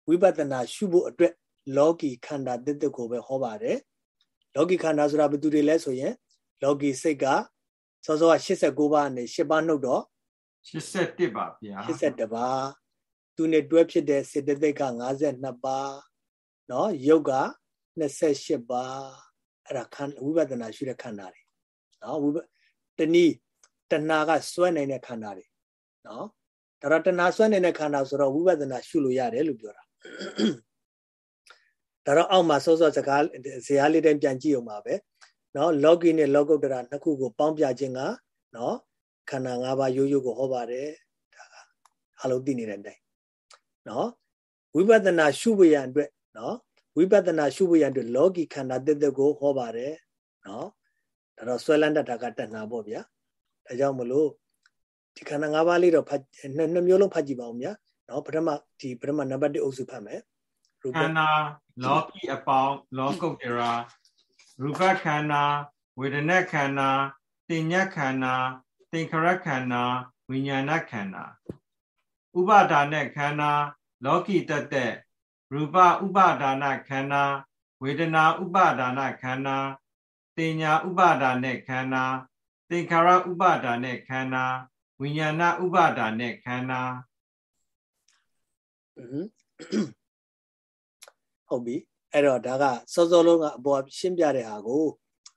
ဝိပဿနာရှုဖို့အတွက်လောကီခန္ဓာတစ်တစ်ကိုပဲဟောပါတယ်လောကီခန္ဓာဆိုတာဘယ်သူတွေလဲဆိုရင်လောကီစိတ်က စောစောက89ပါးနဲ့10ပါးနှုတ်တော့81ပါဗျာ81ပါးသူနဲ့တွဲဖြစ်တဲ့စေတသိက်က52ပါးเนาะယုတ်က28ပါးအဲ့ဒါခန္ဝိပဿနာရှုတဲ့ခန္ဓာတွေเนาะဝိပတနည်းတဏှာကစွဲနိုင်တဲ့ခန္ဓာတွေเนาะဒါတော့တဏှာစွဲနိုင်တဲ့ခန္ဓာဆိုတော့ဝိပဿနာရှုလို့ရတယ်လို့ပြောတာဒါတော့အောက်မှာစောစောစကားဇေယျလေးတိုင်းပြန်ကြည့်အောင်ပါပဲ နော် လောကီနဲ့လောကုတ္တရာနှစ်ခုကိုပေါင်းပြခြင်းကနော်ခန္ဓာ၅ပါးရိုးရိုးကိုဟောပါတယ်ဒါကအလုံးသိနေတဲ့အတိုင်းနော်ဝိပဿနာရှုပွေရန်အတွက်နော်ဝိပဿနာရှုပွေရန်အတွက်လောကီခန္ဓာတသက်ကိုဟောပါတယ်နော်ဒါတော့ဆွဲလန်းတတ်တာကတဏှာပေါ့ဗျာဒါကြောင့်မလို့ဒီခန္ဓာ၅ပါးလေးတော့ဖတ်နှစ်မျိုးလုံးဖတ်ကြည့်ပါဦးဗျာနော်ပထမဒီပထမနံပါတ်1အုပ်စုဖတ်မယ်ခန္ဓာလောကီအပေါင်းလောကုတ္တရာ ရူပခန္ဓာဝေဒနာခန္ဓာတင်ညခန္ဓာသင်္ခရခန္ဓာဝိညာဏခန္ဓာဥပါဒါနဲ့ခန္ဓာလောကီတသက်ရူပဥပါဒါနခန္ဓာဝေဒနာဥပါဒါနခန္ဓာတင်ညာဥပါဒါနဲ့ခန္ဓာသင်္ခါရဥပါဒါနဲ့ခန္ဓာဝိညာဏဥပါဒါနဲ့ခန္ဓာဟုတ်ပြီ အဲ့တော့ဒါကစောစောလုံးကအပေါ်ရှင်းပြတဲ့ဟာကို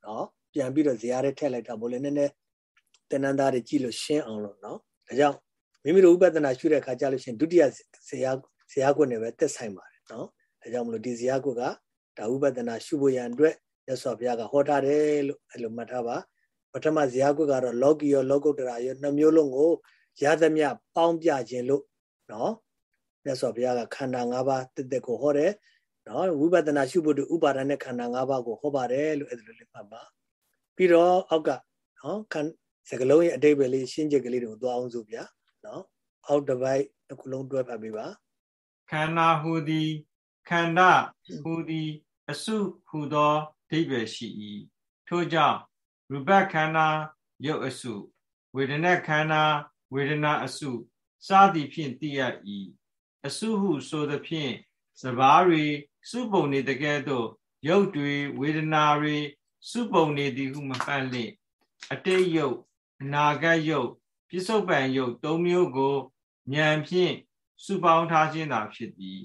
နော်ပြန်ပြီးတော့ဇရာထဲထည့်လိုက်တာဘို့လေနည်းနည်းတဏ္ဍာတွေကြည့်လို့ရှင်းအောင်လို့နော်ဒါကြောင့်မိမိတို့ဥပဒနာရှုတဲ့အခါကျလို့ရှိရင်ဒုတိယဇရာဇရာကွနဲ့ပဲသက်ဆိုင်ပါတယ်နော်ဒါကြောင့်မလို့ဒီဇရာကွကဒါဥပဒနာရှုဖို့ရန်အတွက်မြတ်စွာဘုရားကဟောထားတယ်လို့အဲ့လိုမှတ်ထားပါပထမဇရာကွကတော့လောကီရောလောကုတ္တရာရောနှမျိုးလုံးကိုရသမျှပေါင်းပြခြင်းလို့နော်မြတ်စွာဘုရားကခန္ဓာ၅ပါးတက်တက်ကိုဟောတယ် နော်ဝိပဿနာရှုဖို့ဥပါဒณะခန္ဓာ၅ပါးကိုဟောပါတယ်လို့အဲ့ဒါလိုလေးမှတ်ပါပြီးတော့အောက်ကနော်ခန္စကလုံးရဲ့အတိတ်ပဲလေးရှင်းချက်ကလေးတွေကိုသွားအောင်ဆိုဗျာနော်အောက်တစ်ပိုက်တစ်ခုလုံးတွဲဖတ်ပေးပါခန္ဓာဟူသည်ခန္ဓာဟူသည်အစုဟူသောအဓိပ္ပာယ်ရှိ၏ထို့ကြောင့်ရူပခန္ဓာရုပ်အစုဝေဒနာခန္ဓာဝေဒနာအစုစသည်ဖြင့်သိရ၏အစုဟုဆိုသဖြင့်စဘာတွေ စုပုံနေတကယ်တော့ရုပ်တွေဝေဒနာတွေစုပုံနေသည်ဟုမပန့်လင့်အတိတ်ရုပ်အနာဂတ်ရုပ်ပြစ္ဆုတ်ပံရုပ်၃မျိုးကိုဉာဏ်ဖြင့်စုပေါင်းထားခြင်းသာဖြစ်သည်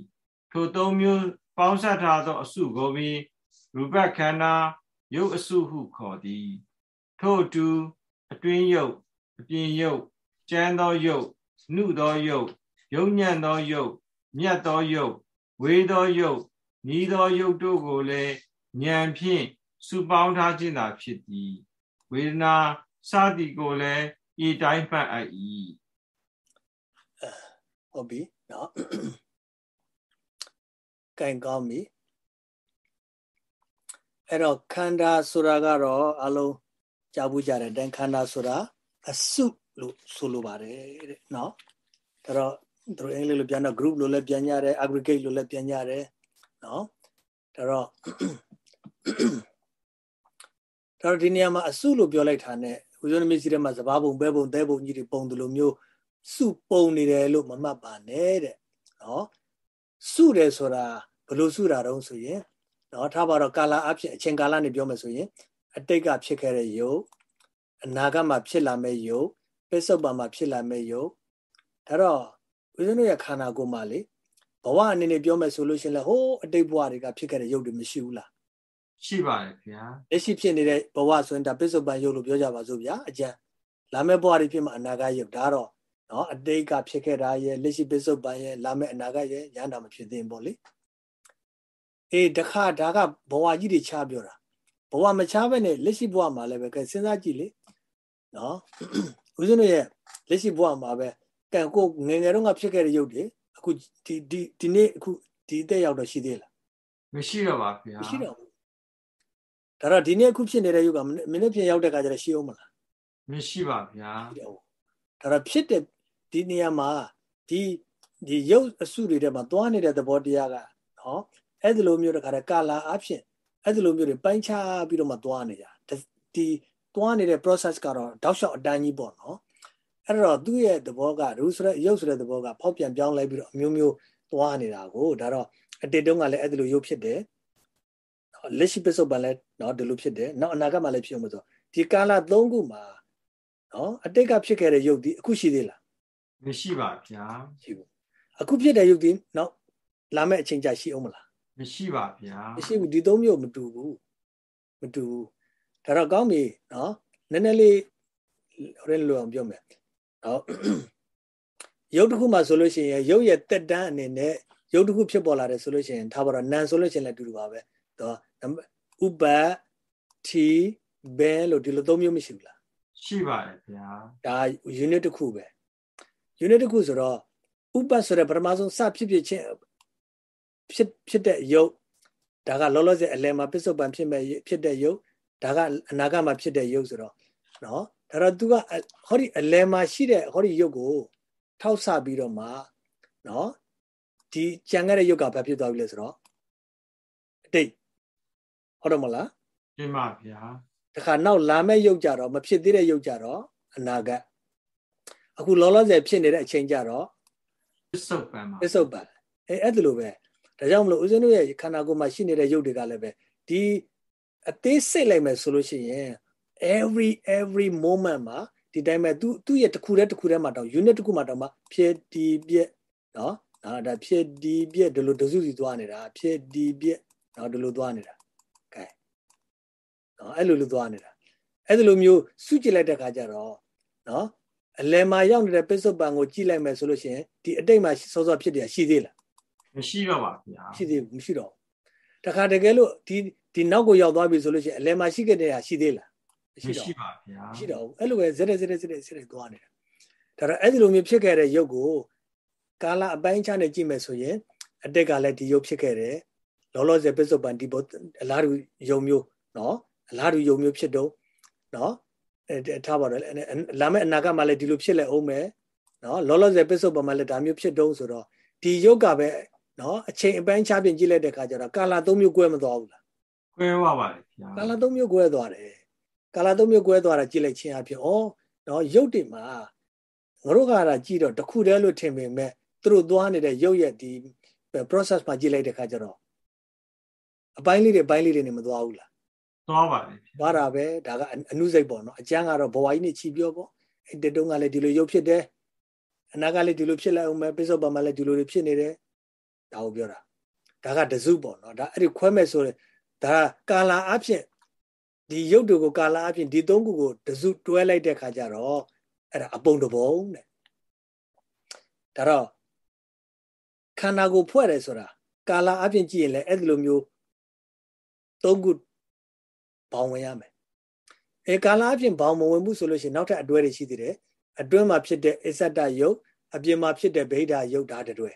ထို၃မျိုးပေါင်းစပ်ထားသော အစုကိုပင်ရူပခန္ဓာရုပ်အစုဟုခေါ်သည်ထို့အတူအတွင်းရုပ်အပြင်ရုပ်ကျမ်းသောရုပ်နှုသောရုပ်ယုံညံ့သောရုပ်မြတ်သောရုပ်ဝေသောယုတ် ဤသောယုတ်တို့ကိုလည်းဉာဏ်ဖြင့်စုပေါင်းထားခြင်းသာဖြစ်သည်ဝေဒနာစသည်ကိုလည်းဤတိုင်းမှတ်အပ်၏ဟုတ်ပြီနော်ကင်ကောင်းပြီအဲ့တော့ခန္ဓာဆိုတာကတော့အလုံးကြားဘူးကြတဲ့တန်ခန္ဓာဆိုတာအစုလို့ဆိုလိုပါတယ်တဲ့နော်ဒါတော့သူတို့အင်္ဂလိပ်လိုပြန်တော့ group လို့လည်းပြန်ကြတယ် aggregate လို့လည်းပြန်ကြတယ် နော်ဒါတော့ဒါတော့ဒီနေရာမှာအစုလို့ပြောလိုက်တာ ਨੇ ဦးဇင်းမစ္စည်းထဲမှာစဘာပုံပဲပုံသဲပုံကြီးတွေပုံတယ်လို့မျိုးစုပုံနေတယ်လို့မမှတ်ပါနဲ့တဲ့နော်စုတယ်ဆိုတာဘလို့စုတာတုံးဆိုရင်နော်ထားပါတော့ကာလာအဖြစ်အချိန်ကာလနေပြောမယ်ဆိုရင်အတိတ်ကဖြစ်ခဲ့တဲ့ယုတ်အနာဂတ်မှာဖြစ်လာမယ့်ယုတ်ပစ္စုပန်မှာဖြစ်လာမယ့်ယုတ်ဒါတော့ဦးဇင်းတို့ရဲ့ခန္ဓာကိုယ်မှာလေ ဘဝအနေနဲ့ပြောမယ်ဆိုလို့ရှိရင်လည်းဟိုးအတိတ်ဘဝတွေကဖြစ်ခဲ့တဲ့ရုပ်တွေမရှိဘူးလားရှိပါတယ်ခင်ဗျာလက်ရှိဖြစ်နေတဲ့ဘဝဆိုရင်ဒါပစ္စုပန်ရုပ်လို့ပြောကြပါစို့ဗျာအကျဉ်းလာမယ့်ဘဝတွေဖြစ်မှာအနာဂတ်ရုပ်ဒါတော့နော်အတိတ်ကဖြစ်ခဲ့တာရဲ့လက်ရှိပစ္စုပန်ရဲ့လာမယ့်အနာဂတ်ရဲ့ရဟန္တာမဖြစ်သေးဘူးပေါ့လေအေးတခါဒါကဘဝကြီးတွေချပြောတာဘဝမချပဲနဲ့လက်ရှိဘဝမှာလည်းပဲကဲစဉ်းစားကြည့်လေနော်ဦးဇင်းတို့ရဲ့လက်ရှိဘဝမှာပဲကံကိုငငယ်တော့ကဖြစ်ခဲ့တဲ့ရုပ်တွေ အခုဒီဒီဒီနေ့အခုဒီအသက်ရောက်တော့ရှိသေးလားမရှိတော့ပါဗျာမရှိတော့ဘူးဒါတော့ဒီနေ့အခုဖြစ်နေတဲ့ရုပ်ကမင်းနဲ့ပြင်ရောက်တဲ့ခါကျတော့ရှိအောင်မလားမရှိပါဗျာဒါတော့ဖြစ်တဲ့ဒီနေရာမှာဒီဒီရုပ်အစုတွေထဲမှာသွားနေတဲ့သဘောတရားကနော်အဲ့ဒီလိုမျိုးတခါတည်းကာလာအဖြစ်အဲ့ဒီလိုမျိုးတွေပိုင်းခြားပြီးတော့မှသွားနေကြဒီတွားနေတဲ့ process ကတော့တောက်လျှောက်အတန်းကြီးပေါ့နော် အဲ့တော့သူ့ရဲ့သဘောကရူဆိုတဲ့ရုပ်ဆိုတဲ့သဘောကဖောက်ပြန်ပြောင်းလဲပြီးတော့အမျိုးမျိုးတွားနေတာကိုဒါတော့အတိတ်တုန်းကလည်းအဲ့ဒီလိုရုပ်ဖြစ်တယ်လက်ရှိပစ္စုပန်လည်းနော်ဒီလိုဖြစ်တယ်နောက်အနာဂတ်မှာလည်းဖြစ်အောင်ဆိုဒီကာလ၃ခုမှာနော်အတိတ်ကဖြစ်ခဲ့တဲ့ရုပ်ဒီအခုရှိသေးလားမရှိပါဗျာရှိဘူးအခုဖြစ်တဲ့ရုပ်ဒီနော်လာမယ့်အချိန်ကြာရှိအောင်မလားမရှိပါဗျာမရှိဘူးဒီသုံးမျိုးမတူဘူးမတူဘူးဒါတော့ကောင်းပြီနော်နည်းနည်းလေးဟိုရဲလိုအောင်ပြောမယ် နော်ရုပ်တစ်ခုမှဆိုလို့ရှိရင်ရုပ်ရဲ့တက်တန်းအနေနဲ့ရုပ်တစ်ခုဖြစ်ပေါ်လာတယ်ဆိုလို့ရှိရင်ထားပါတော့နန်ဆိုလို့ရှိရင်လည်းအတူတူပါပဲတော့ဥပတီဘဲလို့ဒီလိုသုံးမျိုးမရှိဘူးလားရှိပါတယ်ဗျာဒါ unit တစ်ခုပဲ unit တစ်ခုဆိုတော့ဥပဆိုတဲ့ပထမဆုံးစဖြစ်ဖြစ်ချင်းဖြစ်ဖြစ်တဲ့ယုတ်ဒါကလောလောဆယ်အလယ်မှာပစ္စုပန်ဖြစ်မဲ့ဖြစ်တဲ့ယုတ်ဒါကအနာဂတ်မှာဖြစ်တဲ့ယုတ်ဆိုတော့နော် ဒါတော့ तू ကဟောဒီအလယ်မှာရှိတဲ့ဟောဒီယုတ်ကို ထောက်ဆပြီးတော့မှနော်ဒီကြံခဲ့တဲ့ယုတ်ကဘာဖြစ်သွားပြီလဲဆိုတော့အတိတ်ဟုတ်တယ်မလားပြပါဗျာတခါနောက်လာမဲ့ယုတ်ကြတော့မဖြစ်သေးတဲ့ယုတ်ကြတော့အနာဂတ်အခုလောလောဆယ်ဖြစ်နေတဲ့အချိန်ကြတော့ပစ္စုပန်ပါပစ္စုပန်အဲအဲ့ဒါလိုပဲဒါကြောင့်မလို့ဦးဇင်းတို့ရဲ့ခန္ဓာကိုယ်မှာရှိနေတဲ့ယုတ်တွေကလည်းပဲဒီအသေးစိတ်လိုက်မယ်ဆိုလို့ရှိရင် every every moment မှာဒီတိုင်းပဲသူသူ့ရဲ့တစ်ခုတည်းတစ်ခုတည်းမှာတော့ unit တစ်ခုမှာတော့မှဖြစ်ဒီပြက်နော်ဒါဒါဖြစ်ဒီပြက်ဒီလိုတစုစီသွားနေတာဖြစ်ဒီပြက်နော်ဒီလိုသွားနေတာကဲနော်အဲ့လိုလိုသွားနေတာအဲ့ဒီလိုမျိုးစုကြည့်လိုက်တဲ့ခါကျတော့နော်အလယ်မှာရောက်နေတဲ့ပစ္စုပန်ကိုကြည့်လိုက်မယ်ဆိုလို့ရှိရင်ဒီအတိတ်မှာစောစောဖြစ်တယ်ရှိသေးလားမရှိတော့ပါဗျာရှိသေးဘူးမရှိတော့တခါတကယ်လို့ဒီဒီနောက်ကိုရောက်သွားပြီဆိုလို့ရှိရင်အလယ်မှာရှိခဲ့တဲ့ဟာရှိသေးလားမ ရှိတော့ပါဗျာရှိတော့အဲ့လိုပဲဇက်ဇက်ဇက်ဇက်ဇက်သွားနေတာဒါတော့အဲ့ဒီလိုမျိုးဖြစ်ခဲ့တဲ့ရုပ်ကိုကာလအပိုင်းခြားနဲ့ကြည့်မယ်ဆိုရင်အတက်ကလည်းဒီရုပ်ဖြစ်ခဲ့တယ်လောလောဆယ်ပစ္စုပန်ဒီဘောအလားတူယုံမျိုးနော်အလားတူယုံမျိုးဖြစ်တော့နော်အဲထားပါတော့လာမယ့်အနာဂတ်မှာလည်းဒီလိုဖြစ်လဲအောင်မယ်နော်လောလောဆယ်ပစ္စုပန်မှာလည်းဒါမျိုးဖြစ်တော့ဆိုတော့ဒီယုတ်ကပဲနော်အချိန်အပိုင်းခြားပြင်ကြည့်လိုက်တဲ့ခါကျတော့ကာလာ၃မျိုးကွဲမသွားဘူးလားကွဲသွားပါလေဗျာကာလာ၃မျိုးကွဲသွားတယ် ကာလာ၃မျိုးကွဲသွားတာကြည့်လိုက်ခြင်းအဖြစ်ဩနော်ရုပ်တွေမှာငါတို့ကတာကြည့်တော့တခုတည်းလို့ထင်ပေမဲ့သူတို့သွားနေတဲ့ရုပ်ရဲ့ဒီ process မှာကြည့်လိုက်တဲ့ခါကျတော့အပိုင်းလေးတွေအပိုင်းလေးတွေနေမသွားဘူးလားသွားပါတယ်သွားတာပဲဒါကအနုစိတ်ပေါ့နော်အကျမ်းကတော့ဘဝကြီးနဲ့ချီပြောပေါ့အဲ့တတုံးကလည်းဒီလိုရုပ်ဖြစ်တယ်အနာကလည်းဒီလိုဖြစ်လိုက်အောင်ပဲပိဿပမှာလည်းဒီလိုတွေဖြစ်နေတယ်ဒါကိုပြောတာဒါကတစုပေါ့နော်ဒါအဲ့ဒီခွဲမဲ့ဆိုရင်ဒါကာလာအဖြစ် ဒီရုပ်တွေကိုကာလာအဖြစ်ဒီသုံးခုကိုတစုတွဲလိုက်တဲ့ခါကျတော့အဲ့ဒါအပုံတပုံတဲ့ဒါတော့ခန္ဓာကိုဖွဲ့တယ်ဆိုတာကာလာအဖြစ်ကြည့်ရင်လည်းအဲ့ဒီလိုမျိုးသုံးခုဘောင်ဝင်ရမယ်အဲကာလာအဖြစ်ဘောင်မဝင်ဘူးဆိုလို့ရှိရင်နောက်ထပ်အတွဲတွေရှိသေးတယ်အတွင်းမှာဖြစ်တဲ့အစ္ဆတယုတ်အပြင်မှာဖြစ်တဲ့ဗိဓာယုတ်ဒါတွဲ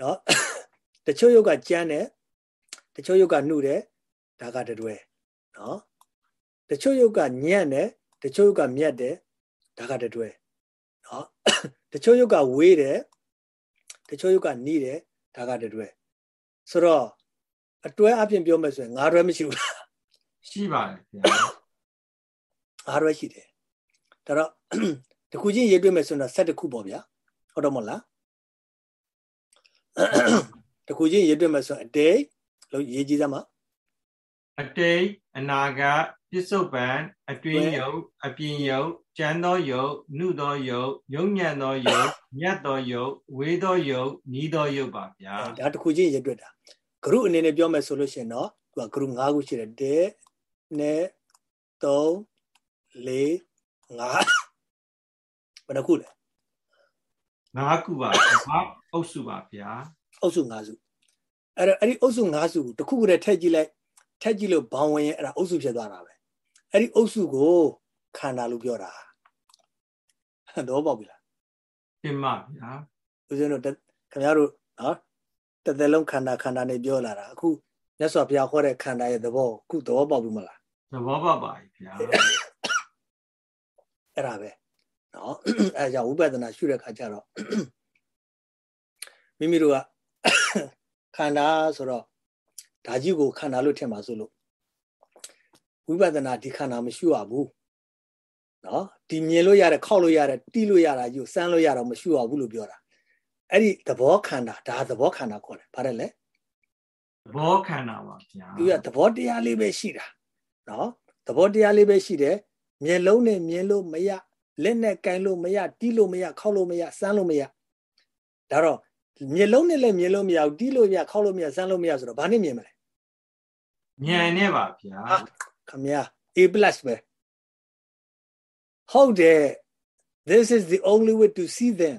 နော်တချို့ယုတ်ကကြမ်းတယ်တချို့ယုတ်ကနှုတယ်ဒါကတွဲ နော်တချို့ယုတ်ကညံ့တယ်တချို့ယုတ်ကမြတ်တယ်ဒါကတွဲနော်တချို့ယုတ်ကဝေးတယ်တချို့ယုတ်ကနီးတယ်ဒါကတွဲဆိုတော့အတွဲအပြင်ပြောမယ်ဆိုရင်ငါးတွဲမရှိဘူးလားရှိပါတယ်ဗျာငါးတွဲရှိတယ်ဒါတော့တခုချင်းရေးတွေ့မယ်ဆိုတော့ဆက်တစ်ခုပေါ့ဗျာဟုတ်တော့မဟုတ်လားတခုချင်းရေးတွေ့မယ်ဆိုအတေးလို့ရေးကြည့်စမ်းပါ အတိတ်အနာဂတ်ပစ္စုပန်အတွင်းယုတ်အပြင်ယုတ်ကျမ်းသောယုတ်နှုသောယုတ်ယုံညံ့သောယုတ်မြတ်သောယုတ်ဝေသောယုတ်နီးသောယုတ်ပါဗျာဒါတခုချင်းရတွေ့တာဂရုအနေနဲ့ပြောမယ်ဆိုလို့ရှိရင်တော့သူကဂရု၅ခုရှိတယ်တဲ့နဲ့3 4 5ဘယ်နှခုလဲ၅ခုပါဘာအုပ်စုပါဗျာအုပ်စု၅စုအဲ့တော့အဲ့ဒီအုပ်စု၅စုကိုတခုခုတည်းထည့်ကြည့်လိုက် ထက်ကြည့်လို့ဘောင်ဝင်ရင်အဲ့ဒါအုပ်စုဖြစ်သွားတာပဲအဲ့ဒီအုပ်စုကိုခန္ဓာလို့ပြောတာတော့ပေါ့ပြီလားပြင်ပါဗျာဦးဇင်းတို့ခင်ဗျားတို့နော်တစ်သက်လုံးခန္ဓာခန္ဓာနေပြောလာတာအခုမြတ်စွာဘုရားဟောတဲ့ခန္ဓာရဲ့သဘောခုသဘောပေါက်ပြီမလားသဘောပေါက်ပါပြီဗျာအဲ့ဒါပဲနော်အဲကြောင့်ဝိပဿနာရှုတဲ့ခါကျတော့မိမိတို့ကခန္ဓာဆိုတော့ ဓာကြီးကိုခန္ဓာလို့ထင်ပါစို့လို့ဝိပဿနာဒီခန္ဓာမရှိရဘူးနော်ဒီမြင်လို့ရတယ်ခောက်လို့ရတယ်တီးလို့ရတာယူစမ်းလို့ရတော့မရှိရဘူးလို့ပြောတာအဲ့ဒီသဘောခန္ဓာဒါသဘောခန္ဓာခေါ်တယ်ဗါတယ်လေသဘောခန္ဓာပါဗျာသူကသဘောတရားလေးပဲရှိတာနော်သဘောတရားလေးပဲရှိတယ်မျက်လုံးနဲ့မြင်လို့မရလက်နဲ့ကင်လို့မရတီးလို့မရခောက်လို့မရစမ်းလို့မရဒါတော့မျက်လုံးနဲ့လည်းမြင်လို့မရဘူးတီးလို့မရခောက်လို့မရစမ်းလို့မရဆိုတော့ဘာနဲ့မြင်မလဲ ဉာဏ်နဲ့ပါဗျာခမရ A+ ပဲဟုတ်တယ် this is the only way to see them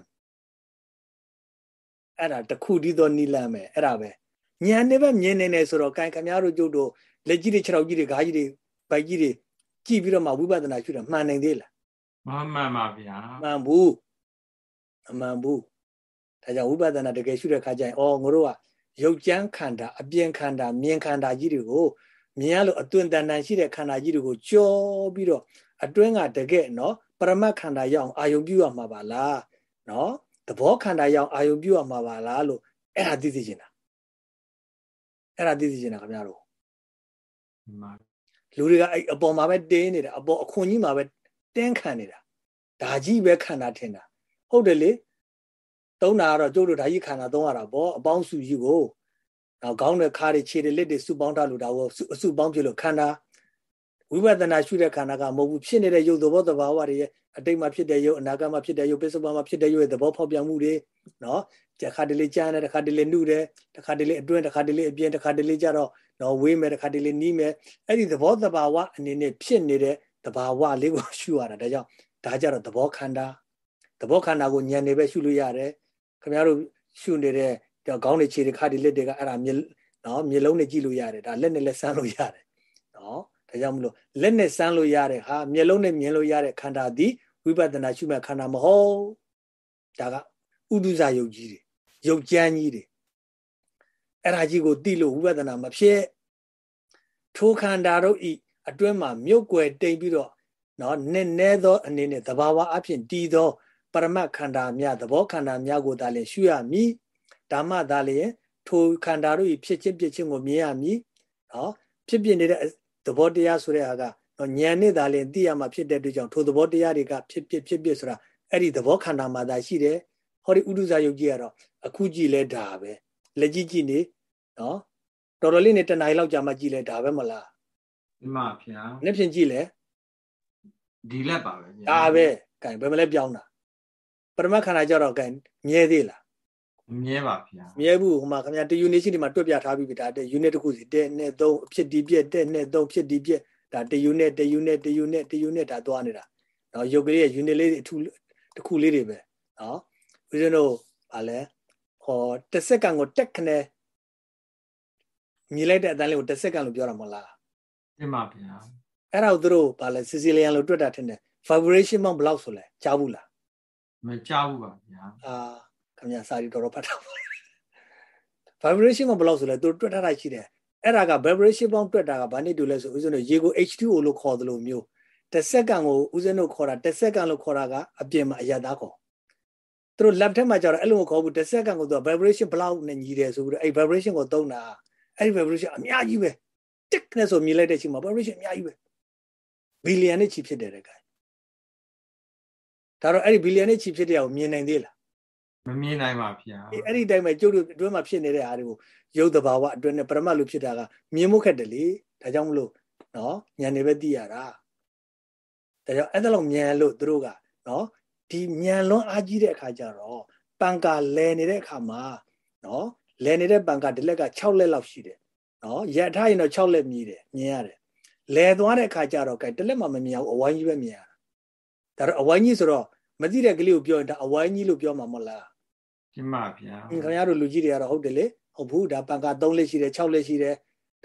အဲ့ဒါတခုတည်းသောနိလမ်းပဲအဲ့ဒါပဲဉာဏ်နဲ့ပဲမြင်နေတယ်ဆိုတော့ကံခမရတို့ကျုပ်တို့လက်ကြီးတွေခြေထောက်ကြီးတွေခါးကြီးတွေဗိုက်ကြီးတွေကြည့်ပြီးတော့မှဝိပဿနာရှုတာမှန်နိုင်သေးလားမှန်မှန်ပါဗျာမှန်ဘူးအမှန်ဘူးဒါကြောင့်ဝိပဿနာတကယ်ရှုတဲ့ခါကျရင်အော်ငါတို့က ရုပ်ကြမ်းခန္ဓာအပြင်ခန္ဓာမြင်ခန္ဓာကြီးတွေကိုမြင်ရလို့အတွင်တန်တန်ရှိတဲ့ခန္ဓာကြီးတွေကိုကြောပြီးတော့အတွင်းကတကယ်နော်ပရမတ်ခန္ဓာရောက်အာယုံပြုရမှာပါလားနော်သဘောခန္ဓာရောက်အာယုံပြုရမှာပါလားလို့အဲ့ဒါသိသိချင်တာအဲ့ဒါသိသိချင်တာခင်ဗျားတို့လူတွေကအဲ့အပေါ်မှာပဲတင်းနေတာအပေါ်အခွန်ကြီးမှာပဲတင်းခံနေတာဒါကြီးပဲခန္ဓာထင်တာဟုတ်တယ်လေ သုံးတာကတော့ကျုပ်တို့ဓာကြီးခန္ဓာသုံးရတာပေါ့အပေါင်းစုကြီးကိုနောက်ခေါင်းနဲ့ခါးတွေခြေတွေလက်တွေစုပေါင်းထားလို့ဒါကိုအစုပေါင်းဖြစ်လို့ခန္ဓာဝိပဿနာရှုတဲ့ခန္ဓာကမဟုတ်ဘူးဖြစ်နေတဲ့ရုပ်သဘောသဘာဝတွေရဲ့အတိတ်မှာဖြစ်တဲ့ရုပ်အနာဂတ်မှာဖြစ်တဲ့ရုပ်ပစ္စုပန်မှာဖြစ်တဲ့ရုပ်ရဲ့သဘောဖောက်ပြန်မှုတွေနော်တခါတလေကြားတယ်တခါတလေနှုတယ်တခါတလေအတွင်းတခါတလေအပြင်တခါတလေကြတော့နော်ဝေးမယ်တခါတလေနီးမယ်အဲ့ဒီသဘောသဘာဝအနေနဲ့ဖြစ်နေတဲ့သဘာဝလေးကိုရှုရတာဒါကြောင့်ဒါကြတော့သဘောခန္ဓာသဘောခန္ဓာကိုဉာဏ်နေပဲရှုလို့ရတယ် ခင်ဗျားတို့ရှုနေတဲ့ခေါင်းတွေခြေတွေခါတွေလက်တွေကအဲ့ဒါမြေနော်မြေလုံးနဲ့ကြည့်လို့ရတယ်ဒါလက်နဲ့လက်ဆန်းလို့ရတယ်နော်ဒါကြောင့်မလို့လက်နဲ့ဆန်းလို့ရတဲ့ဟာမျက်လုံးနဲ့မြင်လို့ရတဲ့ခန္ဓာသည်ဝိပဿနာရှုမှတ်ခန္ဓာမဟုတ်ဒါကဥဒုဇယုတ်ကြီးတွေယုတ်ကြမ်းကြီးတွေအဲ့ဒါကြီးကိုသိလို့ဝိပဿနာမဖြစ်ထိုခန္ဓာတို့ဤအတွင်းမှာမြုပ်ွယ်တိမ်ပြီးတော့နော်နည်းနည်းသောအနေနဲ့သဘာဝအဖြစ်တည်သော ပရမတ်ခန္ဓာများသဘောခန္ဓာများကိုသာလျှင်ရှုရမည်ဓမ္မသာလျှင်ထိုခန္ဓာတို့ဤဖြစ်ချင်းပြချင်းကိုမြင်ရမည်နော်ဖြစ်ပြနေတဲ့သဘောတရားဆိုတဲ့ဟာကနော်ဉာဏ်နဲ့သာလျှင်သိရမှာဖြစ်တဲ့အတွက်ကြောင့်ထိုသဘောတရားတွေကဖြစ်ဖြစ်ဖြစ်ဖြစ်ဆိုတာအဲ့ဒီသဘောခန္ဓာမှာသာရှိတယ်ဟောဒီဥဒုဇယုတ်ကြီးကတော့အခုကြည့်လဲဒါပဲလက်ကြည့်ကြည့်နေနော်တော်တော်လေးနဲ့တဏှာလောက်ကြာမှကြည့်လဲဒါပဲမလားဒီမှာဗျာနေ့ဖြင့်ကြည့်လဲဒီလက်ပါပဲဗျာဒါပဲကဲဘယ်မလဲပြောင်းတာ ပရမခန္ဓာကြတော့ကဲမြဲသေးလားမြဲပါဗျာမြဲဘူးဟိုမှာခင်ဗျာတ unit ရှိဒီမှာတွက်ပြထားပြီးပြီဒါတဲ့ unit တစ်ခုစီတဲ့နဲ့3ဖြစ်ဒီပြက်တဲ့နဲ့3ဖြစ်ဒီပြက်ဒါတ unit တ unit တ unit တ unit ဒါသွားနေတာနော်ရုပ်ကလေးရဲ့ unit လေးအထူးတစ်ခုလေးတွေပဲနော်ဦးဇင်းတို့ဗာလဲဟောတစ်စက္ကန့်ကိုတက်ခနဲ့မြည်လိုက်တဲ့အတန်းလေးကိုတစ်စက္ကန့်လို့ပြောတာမဟုတ်လားတင်ပါဗျာအဲ့ဒါကိုသူတို့ဗာလဲ Sicilian လို့တွက်တာထင်တယ် vibration မောင်ဘယ်လောက်ဆိုလဲကြားဘူးလား မကြားဘူးပါဗျာအာခင်ဗျာစာရီတော်တော်ဖတ်တာ vibration မောင်ဘယ်လောက်ဆိုလဲသူတို့တွက်ထားတာရှိတယ်အဲ့ဒါက vibration ပေါင်းတွက်တာကဘာနဲ့တူလဲဆိုဦးဇင်းတို့ရေကို H2O လို့ခေါ်တယ်လို့မျိုးတစ်စက္ကန့်ကိုဦးဇင်းတို့ခေါ်တာတစ်စက္ကန့်လို့ခေါ်တာကအပြင်မှာအရသာခေါ်သူတို့ lab ထဲမှာကျတော့အဲ့လိုမခေါ်ဘူးတစ်စက္ကန့်ကိုသူက vibration ဘလောက်နဲ့ညီတယ်ဆိုပြီးတော့အဲ့ vibration ကိုသုံးတာအဲ့ဒီ vibration အများကြီးပဲတစ်နဲ့ဆိုမြည်လိုက်တဲ့အချိန်မှာ vibration အများကြီးပဲဘီလီယံနဲ့ချီဖြစ်တယ်တဲ့ကဲ ဒါတော့အဲ့ဒီဘီလီယံနဲ့ချီဖြစ်တဲ့အောင်မြင်နိုင်သေးလားမမြင်နိုင်ပါဗျာအဲ့ဒီတိုင်းမှာကျုပ်တို့အတွင်းမှာဖြစ်နေတဲ့အားတွေကိုရုပ်တဘာဝအတွင်းနဲ့ပရမတ်လို့ဖြစ်တာကမြင်မှုခက်တယ်လေဒါကြောင့်မလို့နော်ဉာဏ်နေပဲသိရတာဒါကြောင့်အဲ့ဒါလောက်ဉာဏ်လို့သူတို့ကနော်ဒီဉာဏ်လွန်အားကြီးတဲ့အခါကျတော့ပန်ကာလဲနေတဲ့အခါမှာနော်လဲနေတဲ့ပန်ကာဒီလက်က6လက်လောက်ရှိတယ်နော်ရထားရင်တော့6လက်မြည်တယ်မြင်ရတယ်လဲသွားတဲ့အခါကျတော့ကဲတလက်မှမမြင်အောင်အဝိုင်းကြီးပဲမြင်ရတာဒါတော့အဝိုင်းကြီးဆိုတော့ မသိတဲ့ကလေးကိုပြောရင်ဒါအဝိုင်းကြီးလို့ပြောမှာမဟုတ်လားဒီမှာဗျာခင်ဗျားတို့လူကြီးတွေကတော့ဟုတ်တယ်လေဟုတ်ဘူးဒါပန်ကာ3လက်ရှိတယ်6လက်ရှိတယ်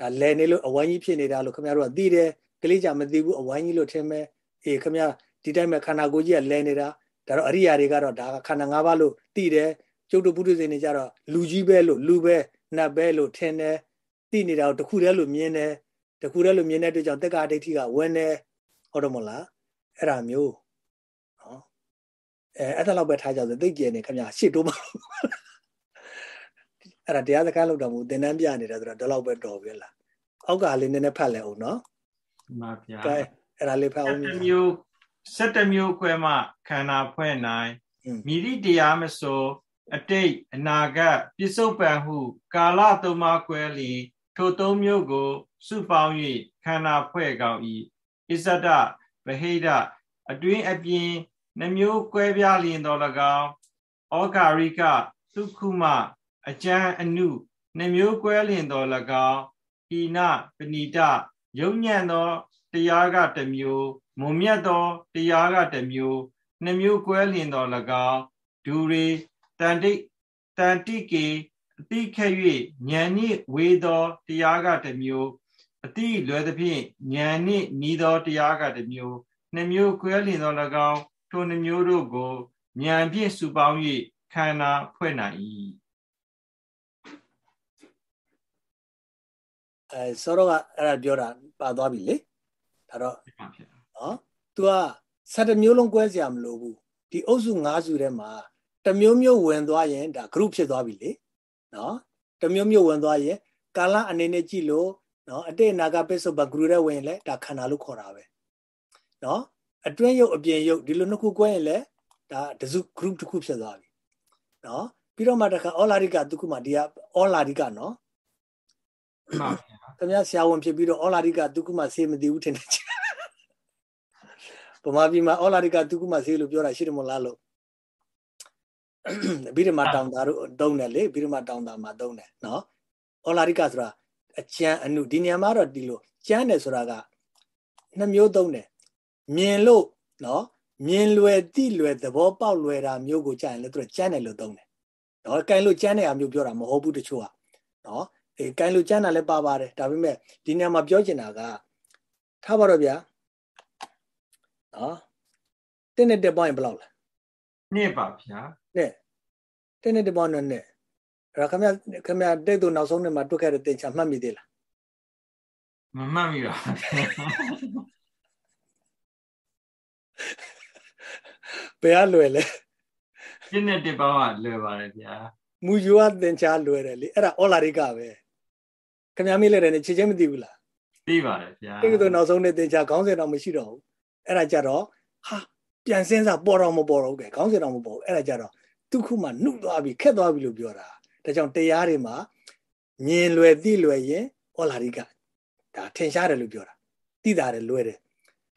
ဒါလဲနေလို့အဝိုင်းကြီးဖြစ်နေတာလို့ခင်ဗျားတို့ကသိတယ်ကလေးကြမသိဘူးအဝိုင်းကြီးလို့ထင်မဲ့အေးခင်ဗျားဒီတိုင်းမှာခန္ဓာကိုယ်ကြီးကလဲနေတာဒါတော့အရိယာတွေကတော့ဒါကခန္ဓာ၅ပါးလို့သိတယ်ကျုပ်တို့ပုထုဇဉ်တွေကြတော့လူကြီးပဲလို့လူပဲနတ်ပဲလို့ထင်တယ်သိနေတာကိုတခုတည်းလို့မြင်တယ်တခုတည်းလို့မြင်တဲ့အတွက်ကြောင့်တက္ကဒိဋ္ဌိကဝင်တယ်ဟုတ်တယ်မဟုတ်လားအဲ့ဒါမျိုးနော် အဲအဲ့ဒါလောက်ပဲထားကြဆိုသိကြနေခင်ဗျာရှစ်တိုးမအဲ့ဒါတရားစကားလောက်တော့မဟုတ်သင်တန်းပြနေတာဆိုတော့ဒီလောက်ပဲတော်ပြီလားအောက်ကလေးနည်းနည်းဖတ်လဲအောင်နော်မှန်ဗျာကဲအဲ့ဒါလေးဖတ်အောင်7မျိုး7မျိုးခွဲမှခန္ဓာဖွဲ့နိုင်မိရိတရားမဆိုအတိတ်အနာဂတ်ပြစ္ဆုတ်ပံဟု ကာလသုံးပါးကွဲလျင်ထိုသုံးမျိုးကိုစုပေါင်း၍ခန္ဓာဖွဲ့ကောင်း၏အစ္ဆဒဗဟိဒအတွင်းအပြင် နှမျိုးကွဲပြားလျင်တော်၎င်းဩကာရိကသုခုမအကျမ်းအနုနှမျိုးကွဲလျင်တော်၎င်းဟိနပဏိတယုံညံ့သောတရားကတစ်မျိုးမုံမြတ်သောတရားကတစ်မျိုးနှမျိုးကွဲလျင်တော်၎င်းဒူရီတန်တိတန်တိကေအတိခက်၍ဉာဏ်နှင့်ဝေသောတရားကတစ်မျိုးအတိလွယ်သဖြင့်ဉာဏ်နှင့်နီးသောတရားကတစ်မျိုးနှမျိုးကွဲလျင်သော၎င်း ထိုနှမျိုးတို့ကိုဉာဏ်ဖြင့်စုပေါင်း၍ခန္ဓာဖွဲ့နိုင်၏အဲစောတော့ကအဲ့ဒါပြောတာပါသွားပြီလေဒါတော့နော် तू က7မျိုးလုံး꿰စရာမလိုဘူးဒီအုပ်စု5စုထဲမှာတမျိုးမျိုးဝင်သွားရင်ဒါ group ဖြစ်သွားပြီလေနော်တမျိုးမျိုးဝင်သွားရင်ကာလအနေနဲ့ကြည့်လို့နော်အတိတ်အနာဂတ်ပစ္စုပ္ပ group ထဲဝင်ရင်လည်းဒါခန္ဓာလို့ခေါ်တာပဲနော် အတွင်းရုပ်အပြင်ရုပ်ဒီလိုနှစ်ခု꿰ရင်လည်းဒါတစု group တစ်ခုဖြစ်သွားပြီနော်ပြီးတော့မှတခါဩလာရိကတုခုမှဒီကဩလာရိကနော်မှန်ပါခင်ဗျာဆရာဝန်ဖြစ်ပြီးတော့ဩလာရိကတုခုမှဆေးမသိဘူးထင်တယ်ဗမာပြည်မှာဩလာရိကတုခုမှဆေးလို့ပြောတာရှိတယ်မလားလို့ပြီးတော့မှတောင်တာတို့တုံးတယ်လေပြီးတော့မှတောင်တာမှာတုံးတယ်နော်ဩလာရိကဆိုတာအကျန်းအနုဒီနေရာမှာတော့ဒီလိုကျန်းတယ်ဆိုတာကနှစ်မျိုးသုံးတယ် မြင်လို့နော်မြင်လွယ်တိလွယ်သဘောပေါက်လွယ်တာမျိုးကိုကြာရင်လည်းသူကကျန်းတယ်လို့သုံးတယ်နော်ကန်လို့ကျန်းတဲ့အမျိုးပြောတာမဟုတ်ဘူးတချို့ကနော်အေးကန်လို့ကျန်းတာလည်းပါပါတယ်ဒါပေမဲ့ဒီနေရာမှာပြောချင်တာကထားပါတော့ဗျာနော်တင်းနဲ့တက်ပေါင်းရင်ဘယ်လောက်လဲနှစ်ပါဗျာနှစ်တင်းနဲ့တက်ပေါင်းနဲ့နှစ်အဲ့ဒါခမခမတိတ်သူနောက်ဆုံးနေ့မှာတွတ်ခဲ့တဲ့တင်ချာမှတ်မိသေးလားမမှတ်မိပါ ဘယ်ကလွယ်လဲတင်းနဲ့တက်ပေါင်းကလွယ်ပါတယ်ဗျာမူယူကတင်ချာလွယ်တယ်လေအဲ့ဒါအော်လာရိကပဲခင်ဗျားမေးလိုက်တယ်ချစ်ချင်းမသိဘူးလားသိပါတယ်ဗျာတိတ်သူနောက်ဆုံးနေ့တင်ချာခေါင်းစဉ်တော့မရှိတော့ဘူးအဲ့ဒါကြတော့ဟာပြန်စင်းစားပေါ်တော့မပေါ်တော့ဘူးကဲခေါင်းစဉ်တော့မပေါ်ဘူးအဲ့ဒါကြတော့သူခုမှနှုတ်သွားပြီခက်သွားပြီလို့ပြောတာဒါကြောင့်တရားတွေမှာမြင်လွယ်သိလွယ်ရင်ဩလာရိကဒါထင်ရှားတယ်လို့ပြောတာသိတာတယ်လွယ်တယ်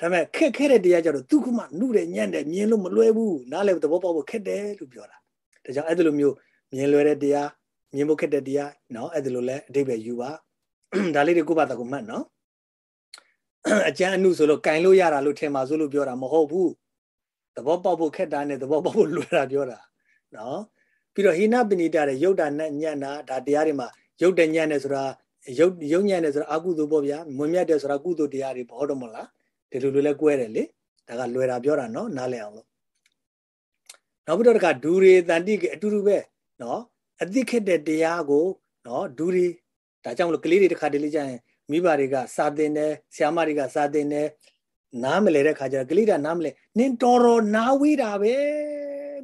ဒါပေမဲ့ခက်ခဲတဲ့တရားကြတော့သူကမှနှုတယ်ညံ့တယ်မြင်လို့မလွဲဘူးနားလည်းသဘောပေါက်ဖို့ခက်တယ်လို့ပြောတာဒါကြောင့်အဲ့ဒီလိုမျိုးမြင်လွယ်တဲ့တရားမြင်ဖို့ခက်တဲ့တရားနော်အဲ့ဒီလိုလဲအတိတ်ပဲယူပါဒါလေးတွေကိုပါတကူမှတ်နော်အကျမ်းအမှုဆိုလို့ကင်လို့ရတာလို့ထင်ပါဆိုလို့ပြောတာမဟုတ်ဘူးသဘောပေါက်ဖို့ခက်တာနဲ့သဘောပေါက်ဖို့လွယ်တာပြောတာနော်ပြီးတော့ဟိနပဏိတတဲ့ယုတ်တာနဲ့ညံ့တာဒါတရားတွေမှာယုတ်တဲ့ညံ့တယ်ဆိုတာယုတ်ယုတ်ညံ့တယ်ဆိုတာအကုသိုလ်ပေါ့ဗျာမွန်မြတ်တယ်ဆိုတာကုသိုလ်တရားတွေဘောတော့မလား ဒီလိုလိုလဲကွဲတယ်လေဒါကလွယ်တာပြောတာနော်နားလည်အောင်လို့နောက်ပြီးတော့တခါဒူရီတန်တိကအတူတူပဲနော်အသိခက်တဲ့တရားကိုနော်ဒူရီဒါကြောင့်မလို့ကလေးတွေတခါတလေကြာရင်မိဘတွေကစာသင်တယ်ဆရာမတွေကစာသင်တယ်နားမလဲတဲ့ခါကျတော့ကလေးကနားမလဲနင်တော်တော်နားဝေးတာပဲ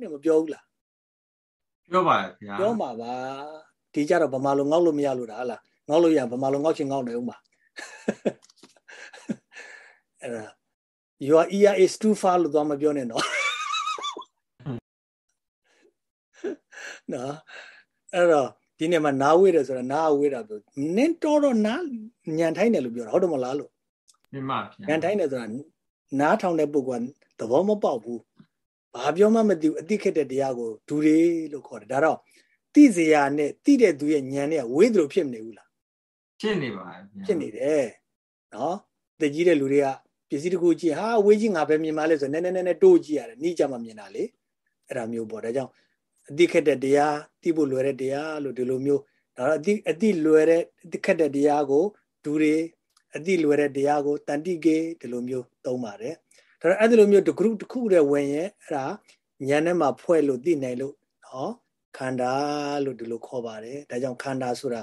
တဲ့မပြောဘူးလားပြောပါရဲ့ဗျာပြောပါပါဒီကြတော့ဗမာလိုငေါက်လို့မရလို့တာဟလားငေါက်လို့ရဗမာလိုငေါက်ချင်ငေါက်တယ်ဦးမှာ အဲ့ဒါ your ear is too far လို့တော့မပြောနဲ့နော်နော်အဲ့တော့ဒီနေ့မှာနားဝေးတယ်ဆိုတာနားဝေးတာပြောနင်းတော်တော့နားညံထိုင်းတယ်လို့ပြောတာဟုတ်တယ်မလားလို့မှန်ပါဗျာညံထိုင်းတယ်ဆိုတာနားထောင်တဲ့ပုဂ္ဂိုလ်ကသဘောမပေါက်ဘူးဘာပြောမှမသိဘူးအတိခက်တဲ့တရားကိုဒူတွေလို့ခေါ်တယ်ဒါတော့တိစရာနဲ့တိတဲ့သူရဲ့ညံနဲ့ဝေးသလိုဖြစ်မနေဘူးလားဖြစ်နေပါဖြစ်နေတယ်နော်တကြီးတဲ့လူတွေက ပစ္စည်းတစ်ခုကြည့်ဟာဝေးကြီးငါပဲမြင်ပါလဲဆိုနည်းနည်းနည်းနည်းတိုးကြည့်ရတယ်နှိကြမှမြင်တာလေအဲ့ဒါမျိုးပေါ့ဒါကြောင့်အတိခက်တဲ့တရားသိဖို့လွယ်တဲ့တရားလို့ဒီလိုမျိုးဒါတော့အတိအတိလွယ်တဲ့အတိခက်တဲ့တရားကိုဒူတွေအတိလွယ်တဲ့တရားကိုတန်တိကေဒီလိုမျိုးသုံးပါတယ်ဒါတော့အဲ့ဒီလိုမျိုးတ group တစ်ခုတည်းဝင်ရင်အဲ့ဒါဉာဏ်ထဲမှာဖွဲ့လို့သိနိုင်လို့နော်ခန္ဓာလို့ဒီလိုခေါ်ပါတယ်ဒါကြောင့်ခန္ဓာဆိုတာ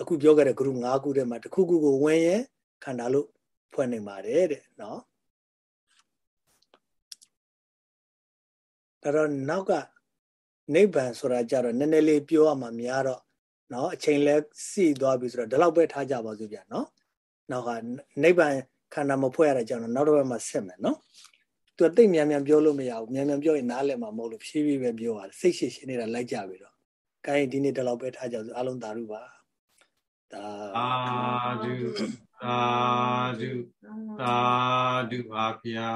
အခုပြောခဲ့တဲ့ group ၅ခုထဲမှာတစ်ခုခုကိုဝင်ရင်ခန္ဓာလို့ ဖွဲ့နိုင်ပါတယ်တဲ့နော်ဒါတော့နောက်ကနိဗ္ဗာန်ဆိုတာကြတော့နည်းနည်းလေးပြောရမှာများတော့နော်အချိန်လဲစီသွားပြီဆိုတော့ဒီလောက်ပဲထားကြပါစို့ဗျာနော်နောက်ကနိဗ္ဗာန်ခန္ဓာမဖွဲ့ရတဲ့ကြောင့်တော့နောက်တစ်ပတ်မှာဆက်မယ်နော်သူကတိတ်မြန်မြန်ပြောလို့မရဘူးမြန်မြန်ပြောရင်နားလည်မှာမဟုတ်လို့ဖြည်းဖြည်းပဲပြောရတယ်စိတ်ရှိရှိနေတာလိုက်ကြပြီတော့ gain ဒီနေ့ဒီလောက်ပဲထားကြစို့အားလုံးသာဓုပါ သာဓုသာဓုသာဓုပါဗျာ